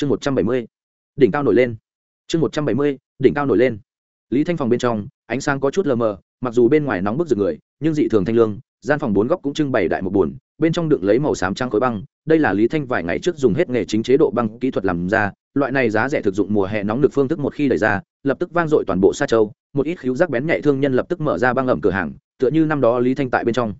chương một trăm bảy mươi, đỉnh cao nổi lên. Chương một trăm bảy mươi, đỉnh cao nổi lên. Lý thanh phòng bên trong, ánh sáng có chút lờ mờ, mặc dù bên ngoài nóng bức rực người, nhưng dị thường thanh lương, gian phòng bốn góc cũng trưng bày đại một bùn bên trong đựng lấy màu xám trắng khối băng, đây là lý thanh vài ngày trước dùng hết nghề chính chế độ băng kỹ thuật làm ra, loại này giá rẻ thực dụng mùa hè nóng được phương thức một khi đẩy ra, lập tức vang dội toàn bộ xa châu, một ít khíu rác bén nhạy thương nhân lập tức mở ra băng ẩm cửa hàng, tựa như năm đó lý thanh tại bên trong.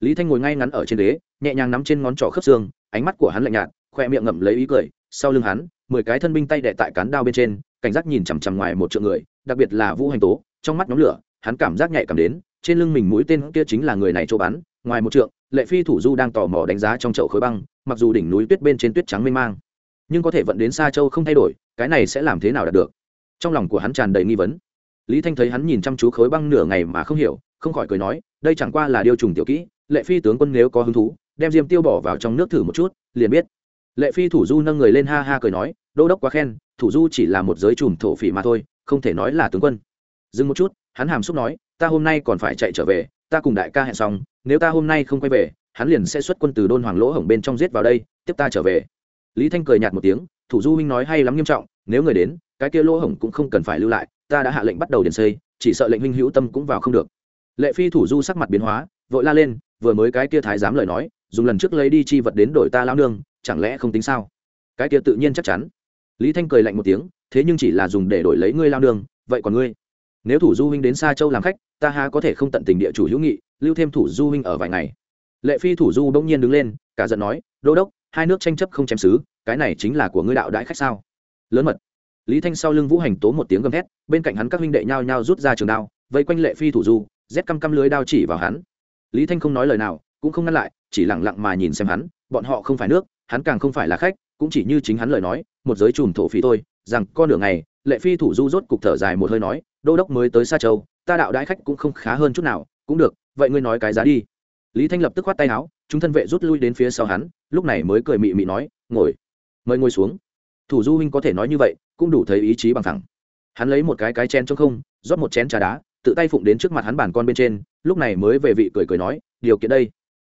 Lý thanh ngồi ngay ngắn ở trên đế nhẹ nhàng nắm trên ngón trỏ khớp xương, ánh mắt của hắn lạnh nhạt, khoe miệng ngậm lấy ý cười sau lưng hắn, mười cái thân binh tay đệ tại cán đao bên trên, cảnh giác nhìn chằm chằm ngoài một triệu người, đặc biệt là vũ hành tố, trong mắt nhóm lửa, hắn cảm giác nhạy cảm đến, trên lưng mình mũi tên kia chính là người này chỗ bắn, ngoài một trượng, lệ phi thủ du đang tò mò đánh giá trong chậu khối băng, mặc dù đỉnh núi tuyết bên trên tuyết trắng mênh mang, nhưng có thể vận đến xa châu không thay đổi, cái này sẽ làm thế nào đạt được? Trong lòng của hắn tràn đầy nghi vấn. Lý thanh thấy hắn nhìn chăm chú khối băng nửa ngày mà không hiểu, không khỏi cười nói, đây chẳng qua là điều trùng tiểu kỹ, lệ phi tướng quân nếu có hứng thú, đem diêm tiêu bỏ vào trong nước thử một chút, liền biết lệ phi thủ du nâng người lên ha ha cười nói, đô đốc quá khen, thủ du chỉ là một giới chùm thổ phỉ mà thôi, không thể nói là tướng quân. Dừng một chút, hắn hàm xúc nói, ta hôm nay còn phải chạy trở về, ta cùng đại ca hẹn xong, nếu ta hôm nay không quay về, hắn liền sẽ xuất quân từ đôn hoàng lỗ hổng bên trong giết vào đây, tiếp ta trở về. Lý thanh cười nhạt một tiếng, thủ du huynh nói hay lắm nghiêm trọng, nếu người đến, cái kia lỗ hổng cũng không cần phải lưu lại, ta đã hạ lệnh bắt đầu điền xây, chỉ sợ lệnh huynh hữu tâm cũng vào không được. Lệ phi thủ du sắc mặt biến hóa, vội la lên, vừa mới cái kia thái giám lời nói dùng lần trước lấy đi chi vật đến đổi ta lão nương, chẳng lẽ không tính sao? Cái kia tự nhiên chắc chắn. Lý thanh cười lạnh một tiếng, thế nhưng chỉ là dùng để đổi lấy ngươi lao nương, vậy còn ngươi? Nếu thủ du huynh đến xa châu làm khách, ta há có thể không tận tình địa chủ hữu nghị, lưu thêm thủ du huynh ở vài ngày. Lệ phi thủ du bỗng nhiên đứng lên, cả giận nói, đô đốc, hai nước tranh chấp không chém xứ, cái này chính là của ngươi đạo đãi khách sao? Lớn mật. Lý thanh sau lưng vũ hành tố một tiếng gầm hét bên cạnh hắn các huynh đệ nhao nhao rút ra trường đao, vây quanh lệ phi thủ du, rét căm căm lưới đao chỉ vào hắn. Lý thanh không nói lời nào, cũng không ngăn lại chỉ lặng lặng mà nhìn xem hắn bọn họ không phải nước hắn càng không phải là khách cũng chỉ như chính hắn lời nói một giới chùm thổ phỉ thôi rằng con đường này, lệ phi thủ du rốt cục thở dài một hơi nói đô đốc mới tới xa châu ta đạo đãi khách cũng không khá hơn chút nào cũng được vậy ngươi nói cái giá đi. Lý thanh lập tức khoát tay áo chúng thân vệ rút lui đến phía sau hắn lúc này mới cười mị mị nói ngồi mời ngồi xuống. Thủ du huynh có thể nói như vậy cũng đủ thấy ý chí bằng thẳng hắn lấy một cái cái chén trong không rót một chén trà đá tự tay phụng đến trước mặt hắn bàn con bên trên lúc này mới về vị cười cười nói điều kiện đây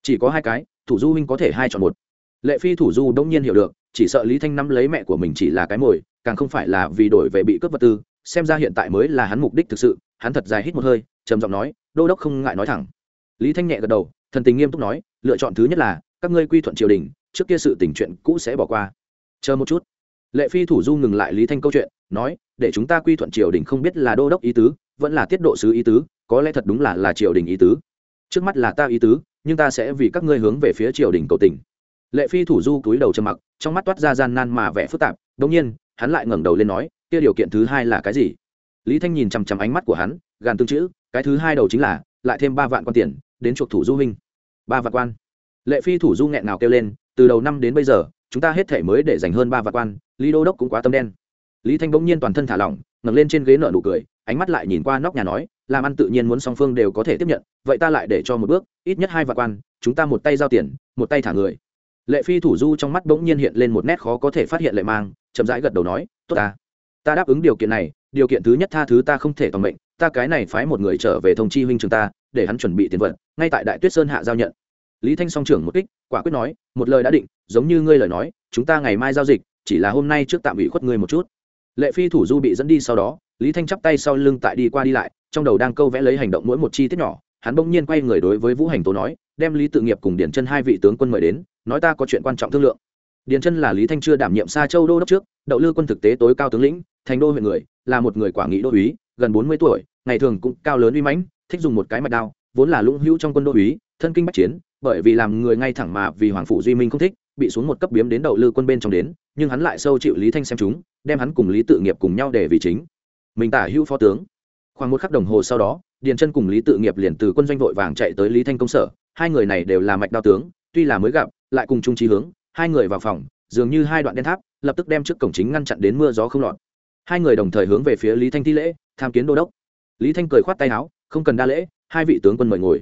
chỉ có hai cái, thủ du huynh có thể hai chọn một. Lệ phi thủ du đông nhiên hiểu được, chỉ sợ lý thanh nắm lấy mẹ của mình chỉ là cái mồi, càng không phải là vì đổi về bị cướp vật tư, xem ra hiện tại mới là hắn mục đích thực sự, hắn thật dài hít một hơi, trầm giọng nói, đô đốc không ngại nói thẳng. Lý thanh nhẹ gật đầu, thần tình nghiêm túc nói, lựa chọn thứ nhất là, các ngươi quy thuận triều đình, trước kia sự tình chuyện cũ sẽ bỏ qua. Chờ một chút. Lệ phi thủ du ngừng lại lý thanh câu chuyện, nói, để chúng ta quy thuận triều đình không biết là đô đốc ý tứ, vẫn là tiết độ sứ ý tứ, có lẽ thật đúng là là triều đình ý tứ. Trước mắt là ta ý tứ nhưng ta sẽ vì các ngươi hướng về phía triều đình cầu tình. Lệ phi thủ du cúi đầu trầm mặc, trong mắt toát ra gian nan mà vẻ phức tạp đ nhiên, hắn lại ngẩng đầu lên nói, kia điều kiện thứ hai là cái gì? Lý thanh nhìn chằm chằm ánh mắt của hắn, gàn tương chữ, cái thứ hai đầu chính là, lại thêm ba vạn quan tiền, đến chuộc thủ du huynh. Ba vạn quan? Lệ phi thủ du nghẹn nào kêu lên, từ đầu năm đến bây giờ, chúng ta hết thể mới để dành hơn ba vạn quan, lý đô đốc cũng quá tâm đen. Lý thanh bỗng nhiên toàn thân thả lỏng ngẩng lên trên ghế nợ nụ cười, ánh mắt lại nhìn qua nóc nhà nói, làm ăn tự nhiên muốn song phương đều có thể tiếp nhận, vậy ta lại để cho một bước, ít nhất hai vạn quan, chúng ta một tay giao tiền, một tay thả người. Lệ phi thủ du trong mắt bỗng nhiên hiện lên một nét khó có thể phát hiện lệ mang, chậm rãi gật đầu nói, tốt ta ta đáp ứng điều kiện này, điều kiện thứ nhất tha thứ ta không thể toàn mệnh, ta cái này phái một người trở về thông chi huynh trường ta, để hắn chuẩn bị tiền vật, ngay tại đại tuyết sơn hạ giao nhận. Lý thanh song trưởng một kích, quả quyết nói, một lời đã định, giống như ngươi lời nói, chúng ta ngày mai giao dịch, chỉ là hôm nay trước tạm ủy khuất ngươi một chút lệ phi thủ du bị dẫn đi sau đó, lý thanh chắp tay sau lưng tại đi qua đi lại, trong đầu đang câu vẽ lấy hành động mỗi một chi tiết nhỏ, hắn bỗng nhiên quay người đối với vũ hành tố nói, đem lý tự nghiệp cùng điển chân hai vị tướng quân mời đến, nói ta có chuyện quan trọng thương lượng. Điển chân là lý thanh chưa đảm nhiệm xa châu đô đốc trước, đậu lư quân thực tế tối cao tướng lĩnh, thành đô huyện người, là một người quả nghị đô úy, gần bốn mươi tuổi, ngày thường cũng cao lớn uy mãnh, thích dùng một cái mạch đao, vốn là lũng hữu trong quân đô úy, thân kinh bách chiến, bởi vì làm người ngay thẳng mà vì hoàng phủ duy minh không thích, bị xuống một cấp biếm đến đậu lư quân bên trong đến nhưng hắn lại sâu chịu lý thanh xem chúng, đem hắn cùng lý tự nghiệp cùng nhau để vì chính. Mình tả hữu phó tướng. Khoảng một khắc đồng hồ sau đó, điền chân cùng lý tự nghiệp liền từ quân doanh vội vàng chạy tới lý thanh công sở, hai người này đều là mạch đao tướng, tuy là mới gặp, lại cùng chung trí hướng, hai người vào phòng, dường như hai đoạn đen tháp, lập tức đem trước cổng chính ngăn chặn đến mưa gió không lọt. Hai người đồng thời hướng về phía lý thanh thi lễ, tham kiến đô đốc. Lý thanh cười khoát tay áo, không cần đa lễ, hai vị tướng quân mời ngồi.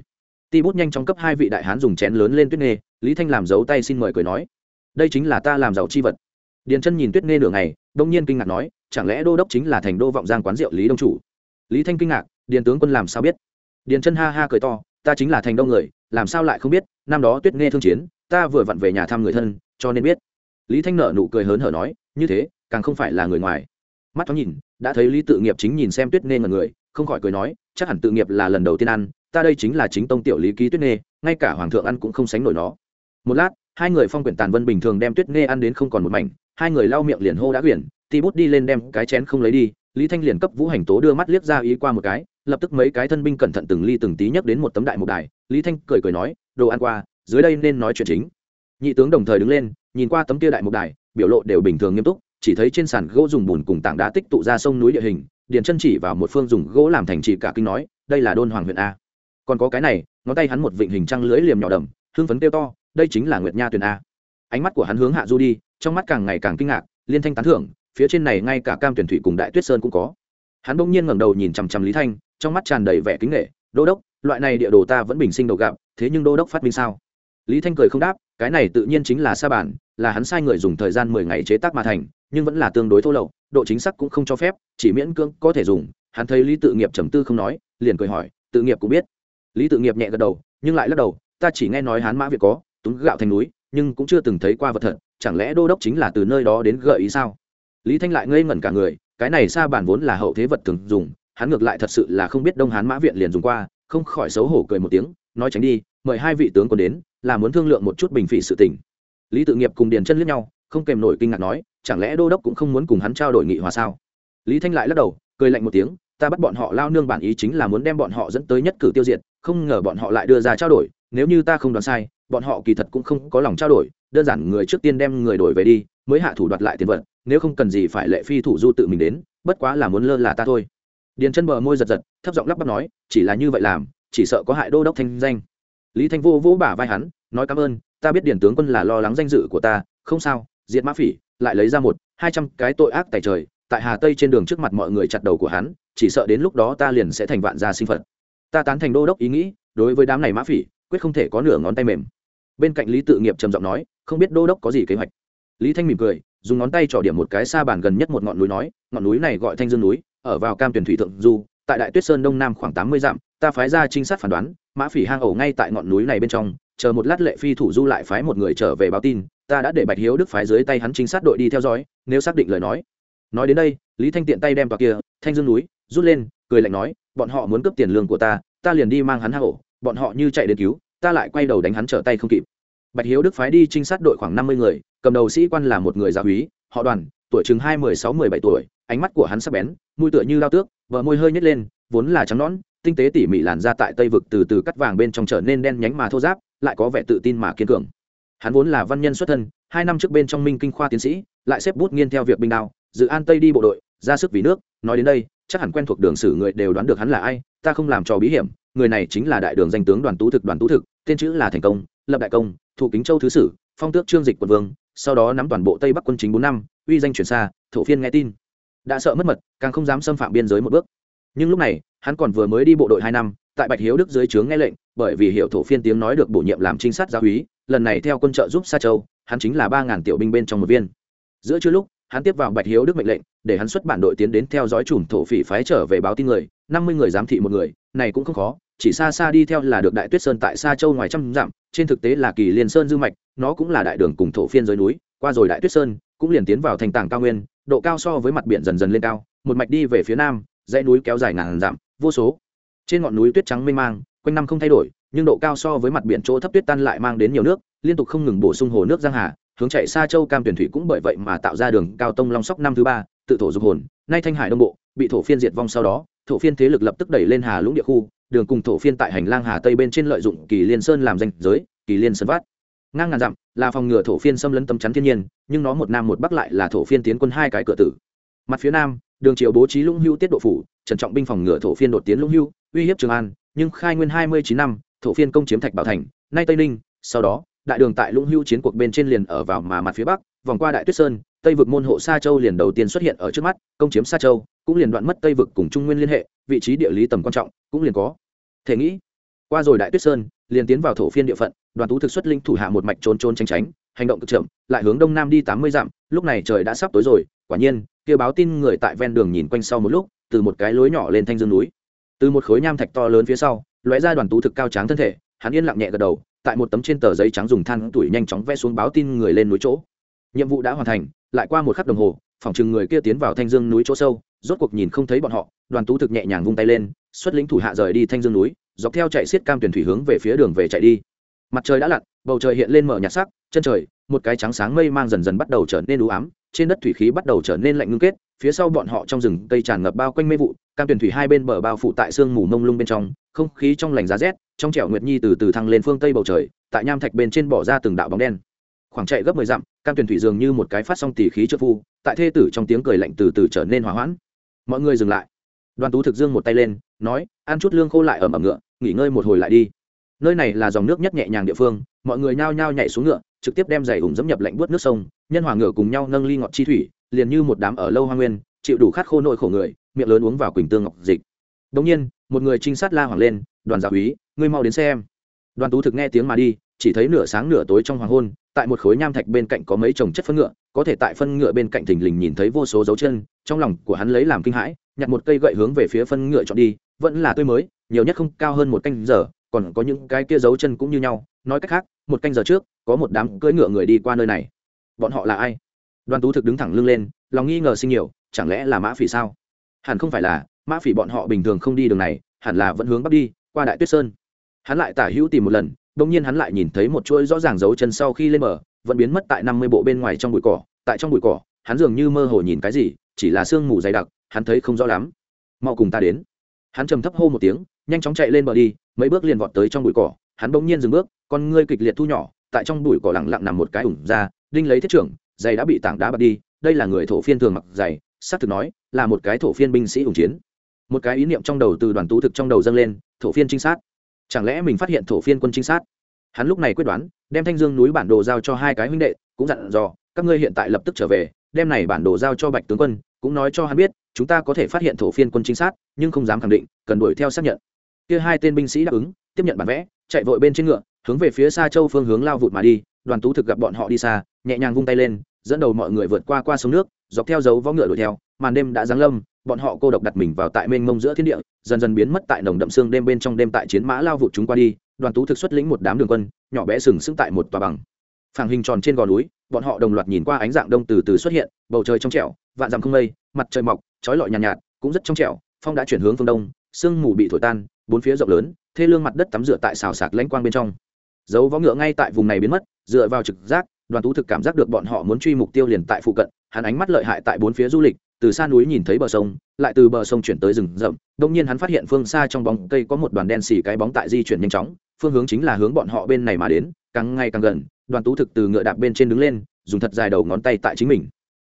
Ti bút nhanh chóng cấp hai vị đại hán dùng chén lớn lên tuyết nghề lý thanh làm dấu tay xin mời cười nói, đây chính là ta làm giàu chi vật điền chân nhìn tuyết nghe nửa ngày, đông nhiên kinh ngạc nói, chẳng lẽ đô đốc chính là thành đô vọng giang quán rượu lý đông chủ? Lý thanh kinh ngạc, điền tướng quân làm sao biết? Điền chân ha ha cười to, ta chính là thành đông người, làm sao lại không biết, năm đó tuyết nghe thương chiến, ta vừa vặn về nhà thăm người thân, cho nên biết. Lý thanh nợ nụ cười hớn hở nói, như thế, càng không phải là người ngoài. Mắt thoáng nhìn, đã thấy lý tự nghiệp chính nhìn xem tuyết nê ngần người, không khỏi cười nói, chắc hẳn tự nghiệp là lần đầu tiên ăn, ta đây chính là chính tông tiểu lý ký tuyết nê ngay cả hoàng thượng ăn cũng không sánh nổi nó. Một lát, hai người phong quyển tàn vân bình thường đem tuyết nê ăn đến không còn một mảnh hai người lau miệng liền hô đã quyển, ti bút đi lên đem cái chén không lấy đi, lý thanh liền cấp vũ hành tố đưa mắt liếc ra ý qua một cái, lập tức mấy cái thân binh cẩn thận từng ly từng tí nhấc đến một tấm đại mục đài, lý thanh cười cười nói, đồ ăn qua, dưới đây nên nói chuyện chính. Nhị tướng đồng thời đứng lên, nhìn qua tấm kia đại mục đài, biểu lộ đều bình thường nghiêm túc, chỉ thấy trên sàn gỗ dùng bùn cùng tảng đá tích tụ ra sông núi địa hình, điền chân chỉ vào một phương dùng gỗ làm thành chỉ cả kinh nói, đây là đôn hoàng huyện a. Còn có cái này, ngón tay hắn một vịnh hình trăng lưới liềm nhỏ đầm hương phấn kêu to, đây chính là nguyệt nha tuyền a. Ánh mắt của hắn hướng hạ du đi trong mắt càng ngày càng kinh ngạc, liên thanh tán thưởng, phía trên này ngay cả cam tuyển thủy cùng đại tuyết sơn cũng có. Hắn bỗng nhiên ngẩng đầu nhìn chằm chằm lý thanh, trong mắt tràn đầy vẻ kính nghệ, đô đốc, loại này địa đồ ta vẫn bình sinh đầu gặp, thế nhưng đô đốc phát minh sao? Lý thanh cười không đáp, cái này tự nhiên chính là sa bản, là hắn sai người dùng thời gian mười ngày chế tác mà thành, nhưng vẫn là tương đối thô lậu, độ chính xác cũng không cho phép, chỉ miễn cưỡng có thể dùng. Hắn thấy lý tự nghiệp trầm tư không nói, liền cười hỏi, tự nghiệp cũng biết. Lý tự nghiệp nhẹ gật đầu, nhưng lại lắc đầu, ta chỉ nghe nói hán mã việt có, túng gạo thành núi, nhưng cũng chưa từng thấy qua vật thật chẳng lẽ đô đốc chính là từ nơi đó đến gợi ý sao? Lý thanh lại ngây ngẩn cả người, cái này xa bản vốn là hậu thế vật thường dùng, hắn ngược lại thật sự là không biết đông hán mã viện liền dùng qua, không khỏi xấu hổ cười một tiếng, nói tránh đi, mời hai vị tướng còn đến, là muốn thương lượng một chút bình phỉ sự tình. Lý tự nghiệp cùng điền chân liếc nhau, không kèm nổi kinh ngạc nói, chẳng lẽ đô đốc cũng không muốn cùng hắn trao đổi nghị hòa sao? Lý thanh lại lắc đầu, cười lạnh một tiếng, ta bắt bọn họ lao nương bản ý chính là muốn đem bọn họ dẫn tới nhất cử tiêu diệt, không ngờ bọn họ lại đưa ra trao đổi nếu như ta không đoán sai, bọn họ kỳ thật cũng không có lòng trao đổi, đơn giản người trước tiên đem người đổi về đi, mới hạ thủ đoạt lại tiền vật nếu không cần gì phải lệ phi thủ du tự mình đến, bất quá là muốn lơ là ta thôi. Điền chân bờ môi giật giật, thấp giọng lắp bắp nói, chỉ là như vậy làm, chỉ sợ có hại đô đốc thanh danh. Lý thanh vô vỗ bả vai hắn, nói cảm ơn, ta biết điền tướng quân là lo lắng danh dự của ta, không sao, diệt mã phỉ, lại lấy ra một, hai trăm cái tội ác tại trời, tại hà tây trên đường trước mặt mọi người chặt đầu của hắn, chỉ sợ đến lúc đó ta liền sẽ thành vạn gia sinh phật. Ta tán thành đô đốc ý nghĩ, đối với đám này mã phỉ quyết không thể có nửa ngón tay mềm. Bên cạnh lý tự nghiệp trầm giọng nói, không biết đô đốc có gì kế hoạch. Lý thanh mỉm cười, dùng ngón tay trỏ điểm một cái xa bàn gần nhất một ngọn núi nói, ngọn núi này gọi thanh dương núi, ở vào cam tuyển thủy thượng du, tại đại tuyết sơn đông nam khoảng tám mươi dặm, ta phái ra trinh sát phản đoán, mã phỉ hang ổ ngay tại ngọn núi này bên trong, chờ một lát lệ phi thủ du lại phái một người trở về báo tin, ta đã để bạch hiếu đức phái dưới tay hắn trinh sát đội đi theo dõi, nếu xác định lời nói. Nói đến đây, lý thanh tiện tay đem vào kia, thanh dương núi, rút lên, cười lạnh nói, bọn họ muốn cướp tiền lương của ta ta liền đi mang hắn hang ổ bọn họ như chạy đến cứu, ta lại quay đầu đánh hắn trở tay không kịp. Bạch hiếu đức phái đi trinh sát đội khoảng năm mươi người, cầm đầu sĩ quan là một người giáo húy họ đoàn, tuổi chừng hai mười sáu mười bảy tuổi, ánh mắt của hắn sắc bén, mũi tựa như lao tước vợ môi hơi nhét lên, vốn là trắng nõn, tinh tế tỉ mỉ làn ra tại tây vực từ từ cắt vàng bên trong trở nên đen nhánh mà thô giáp lại có vẻ tự tin mà kiên cường. Hắn vốn là văn nhân xuất thân, hai năm trước bên trong minh kinh khoa tiến sĩ, lại xếp bút nghiên theo việc binh đao, dự an tây đi bộ đội, ra sức vì nước, nói đến đây, chắc hẳn quen thuộc đường sử người đều đoán được hắn là ai, ta không làm trò bí hiểm người này chính là đại đường danh tướng đoàn tú thực, đoàn tú thực, tên chữ là thành công, lập đại công, thủ kính châu thứ sử, phong tước trương dịch quận vương, sau đó nắm toàn bộ tây bắc quân chính bốn năm, uy danh chuyển xa, thổ phiên nghe tin. Đã sợ mất mật, càng không dám xâm phạm biên giới một bước. Nhưng lúc này, hắn còn vừa mới đi bộ đội hai năm, tại bạch hiếu đức dưới trướng nghe lệnh, bởi vì hiệu thổ phiên tiếng nói được bổ nhiệm làm trinh sát gia úy, lần này theo quân trợ giúp sa châu, hắn chính là ba ngàn tiểu binh bên trong một viên. Giữa trưa lúc, hắn tiếp vào bạch hiếu đức mệnh lệnh, để hắn xuất bản đội tiến đến theo dõi chùm thổ phỉ phái trở về báo tin người, năm mươi người giám thị một người, này cũng không khó chỉ xa xa đi theo là được đại tuyết sơn tại xa châu ngoài trăm dặm, trên thực tế là kỳ liên sơn dư mạch, nó cũng là đại đường cùng thổ phiên dưới núi, qua rồi đại tuyết sơn, cũng liền tiến vào thành tảng cao nguyên, độ cao so với mặt biển dần dần lên cao, một mạch đi về phía nam, dãy núi kéo dài ngàn dặm, vô số. Trên ngọn núi tuyết trắng mênh mang, quanh năm không thay đổi, nhưng độ cao so với mặt biển chỗ thấp tuyết tan lại mang đến nhiều nước, liên tục không ngừng bổ sung hồ nước giang hà, hướng chạy xa châu cam tuyển thủy cũng bởi vậy mà tạo ra đường cao tông long sóc năm thứ ba, tự thổ dục hồn, nay thanh hải đông bộ, bị thổ phiên diệt vong sau đó, thổ phiên thế lực lập tức đẩy lên hà lũng địa khu đường cùng thổ phiên tại hành lang hà tây bên trên lợi dụng kỳ liên sơn làm danh giới, kỳ liên sơn vát. Ngang ngàn dặm, là phòng ngừa thổ phiên xâm lấn tâm chắn thiên nhiên, nhưng nó một nam một bắc lại là thổ phiên tiến quân hai cái cửa tử. Mặt phía nam, đường triệu bố trí lũng hưu tiết độ phủ, trần trọng binh phòng ngừa thổ phiên đột tiến lũng hưu, uy hiếp trường an, nhưng khai nguyên hai mươi chín năm, thổ phiên công chiếm thạch bảo thành, nay tây ninh, sau đó, đại đường tại lũng hưu chiến cuộc bên trên liền ở vào mà mặt phía bắc, vòng qua đại tuyết sơn, tây vực môn hộ sa châu liền đầu tiên xuất hiện ở trước mắt, công chiếm sa châu, cũng liền đoạn mất tây vực cùng trung nguyên liên hệ, vị trí địa lý tầm quan trọng cũng liền có thể nghĩ, qua rồi đại tuyết sơn, liền tiến vào thổ phiên địa phận, đoàn tú thực xuất linh thủ hạ một mạch trốn trốn tránh tránh, hành động cực chậm, lại hướng đông nam đi tám mươi dặm, lúc này trời đã sắp tối rồi, quả nhiên, kia báo tin người tại ven đường nhìn quanh sau một lúc, từ một cái lối nhỏ lên thanh dương núi. Từ một khối nham thạch to lớn phía sau, lóe ra đoàn tú thực cao tráng thân thể, hắn yên lặng nhẹ gật đầu, tại một tấm trên tờ giấy trắng dùng than tuổi nhanh chóng vẽ xuống báo tin người lên núi chỗ. Nhiệm vụ đã hoàn thành, lại qua một khắc đồng hồ, phòng chừng người kia tiến vào thanh dương núi chỗ sâu, rốt cuộc nhìn không thấy bọn họ, đoàn tú thực nhẹ nhàng vung tay lên xuất lính thủ hạ rời đi thanh dương núi, dọc theo chạy xiết cam tuyển thủy hướng về phía đường về chạy đi. Mặt trời đã lặn, bầu trời hiện lên mở nhạt sắc, chân trời, một cái trắng sáng mây mang dần dần bắt đầu trở nên đủ ám, trên đất thủy khí bắt đầu trở nên lạnh ngưng kết, phía sau bọn họ trong rừng, cây tràn ngập bao quanh mê vụ, cam tuyển thủy hai bên bờ bao phủ tại sương mù mông lung bên trong, không khí trong lành giá rét, trong trẻo nguyệt nhi từ từ thăng lên phương tây bầu trời, tại nham thạch bên trên bỏ ra từng đạo bóng đen. Khoảng chạy gấp mười dặm, cam tuyển thủy dường như một cái phát xong tỉ khí trợ phu, tại thê tử trong tiếng cười lạnh từ từ trở nên hỏa hoãn. Mọi người dừng lại. Đoàn tú thực dương một tay lên nói, ăn chút lương khô lại ở ẩm ngựa, nghỉ ngơi một hồi lại đi. Nơi này là dòng nước nhất nhẹ nhàng địa phương, mọi người nhao nhao nhảy xuống ngựa, trực tiếp đem giày ủng dẫm nhập lạnh bớt nước sông, nhân hòa ngựa cùng nhau nâng ly ngọt chi thủy, liền như một đám ở lâu hoa nguyên, chịu đủ khát khô nội khổ người, miệng lớn uống vào quỳnh tương ngọc dịch. Đống nhiên, một người trinh sát la hoàng lên, đoàn dạ gia úy ngươi mau đến xem. Đoàn tú thực nghe tiếng mà đi, chỉ thấy nửa sáng nửa tối trong hoàng hôn, tại một khối nham thạch bên cạnh có mấy chồng chất phân ngựa, có thể tại phân ngựa bên cạnh thình lình nhìn thấy vô số dấu chân, trong lòng của hắn lấy làm kinh hãi, nhặt một cây gậy hướng về phía phân ngựa chọn đi vẫn là tươi mới, nhiều nhất không cao hơn một canh giờ, còn có những cái kia dấu chân cũng như nhau. Nói cách khác, một canh giờ trước, có một đám cưỡi ngựa người đi qua nơi này. Bọn họ là ai? Đoàn tú thực đứng thẳng lưng lên, lòng nghi ngờ sinh nhiều, chẳng lẽ là mã phỉ sao? Hẳn không phải là, mã phỉ bọn họ bình thường không đi đường này, hẳn là vẫn hướng bắc đi, qua đại tuyết sơn. Hắn lại tả hữu tìm một lần đông nhiên hắn lại nhìn thấy một chuỗi rõ ràng dấu chân sau khi lên bờ, vẫn biến mất tại năm mươi bộ bên ngoài trong bụi cỏ. Tại trong bụi cỏ, hắn dường như mơ hồ nhìn cái gì, chỉ là sương mù dày đặc, hắn thấy không rõ lắm. Mau cùng ta đến hắn trầm thấp hô một tiếng, nhanh chóng chạy lên bờ đi, mấy bước liền vọt tới trong bụi cỏ. Hắn bỗng nhiên dừng bước, con ngươi kịch liệt thu nhỏ, tại trong bụi cỏ lặng lặng nằm một cái ủng ra, đinh lấy thiết trưởng, giày đã bị tảng đá bật đi, đây là người thổ phiên thường mặc giày, xác thực nói, là một cái thổ phiên binh sĩ ủng chiến. Một cái ý niệm trong đầu từ đoàn tú thực trong đầu dâng lên, thổ phiên trinh sát. Chẳng lẽ mình phát hiện thổ phiên quân trinh sát? Hắn lúc này quyết đoán, đem thanh dương núi bản đồ giao cho hai cái huynh đệ, cũng dặn dò các ngươi hiện tại lập tức trở về đem này bản đồ giao cho bạch tướng quân cũng nói cho hắn biết chúng ta có thể phát hiện thổ phiên quân chính xác, nhưng không dám khẳng định cần đuổi theo xác nhận. Kia hai tên binh sĩ đáp ứng tiếp nhận bản vẽ chạy vội bên trên ngựa hướng về phía xa châu phương hướng lao vụt mà đi đoàn tú thực gặp bọn họ đi xa nhẹ nhàng vung tay lên dẫn đầu mọi người vượt qua qua sông nước dọc theo dấu vó ngựa đuổi theo màn đêm đã giáng lâm bọn họ cô độc đặt mình vào tại mênh mông giữa thiên địa dần dần biến mất tại nồng đậm xương đêm bên trong đêm tại chiến mã lao vụt chúng qua đi đoàn tú thực xuất lĩnh một đám đường quân nhỏ bé sừng sững tại một tòa bằng phẳng hình tròn trên gò núi bọn họ đồng loạt nhìn qua ánh dạng đông từ từ xuất hiện bầu trời trong trẻo vạn dặm không mây mặt trời mọc trói lọi nhàn nhạt, nhạt cũng rất trong trẻo phong đã chuyển hướng phương đông sương mù bị thổi tan bốn phía rộng lớn thê lương mặt đất tắm rửa tại xào sạc lãnh quang bên trong. Dấu võ ngựa ngay tại vùng này biến mất dựa vào trực giác đoàn tú thực cảm giác được bọn họ muốn truy mục tiêu liền tại phụ cận hắn ánh mắt lợi hại tại bốn phía du lịch từ xa núi nhìn thấy bờ sông lại từ bờ sông chuyển tới rừng rậm đông nhiên hắn phát hiện phương xa trong bóng cây có một đoàn đen xì cái bóng tại di chuyển nhanh chóng phương hướng chính là hướng bọn họ bên này mà đến càng ngày càng gần đoàn tú thực từ ngựa đạp bên trên đứng lên, dùng thật dài đầu ngón tay tại chính mình.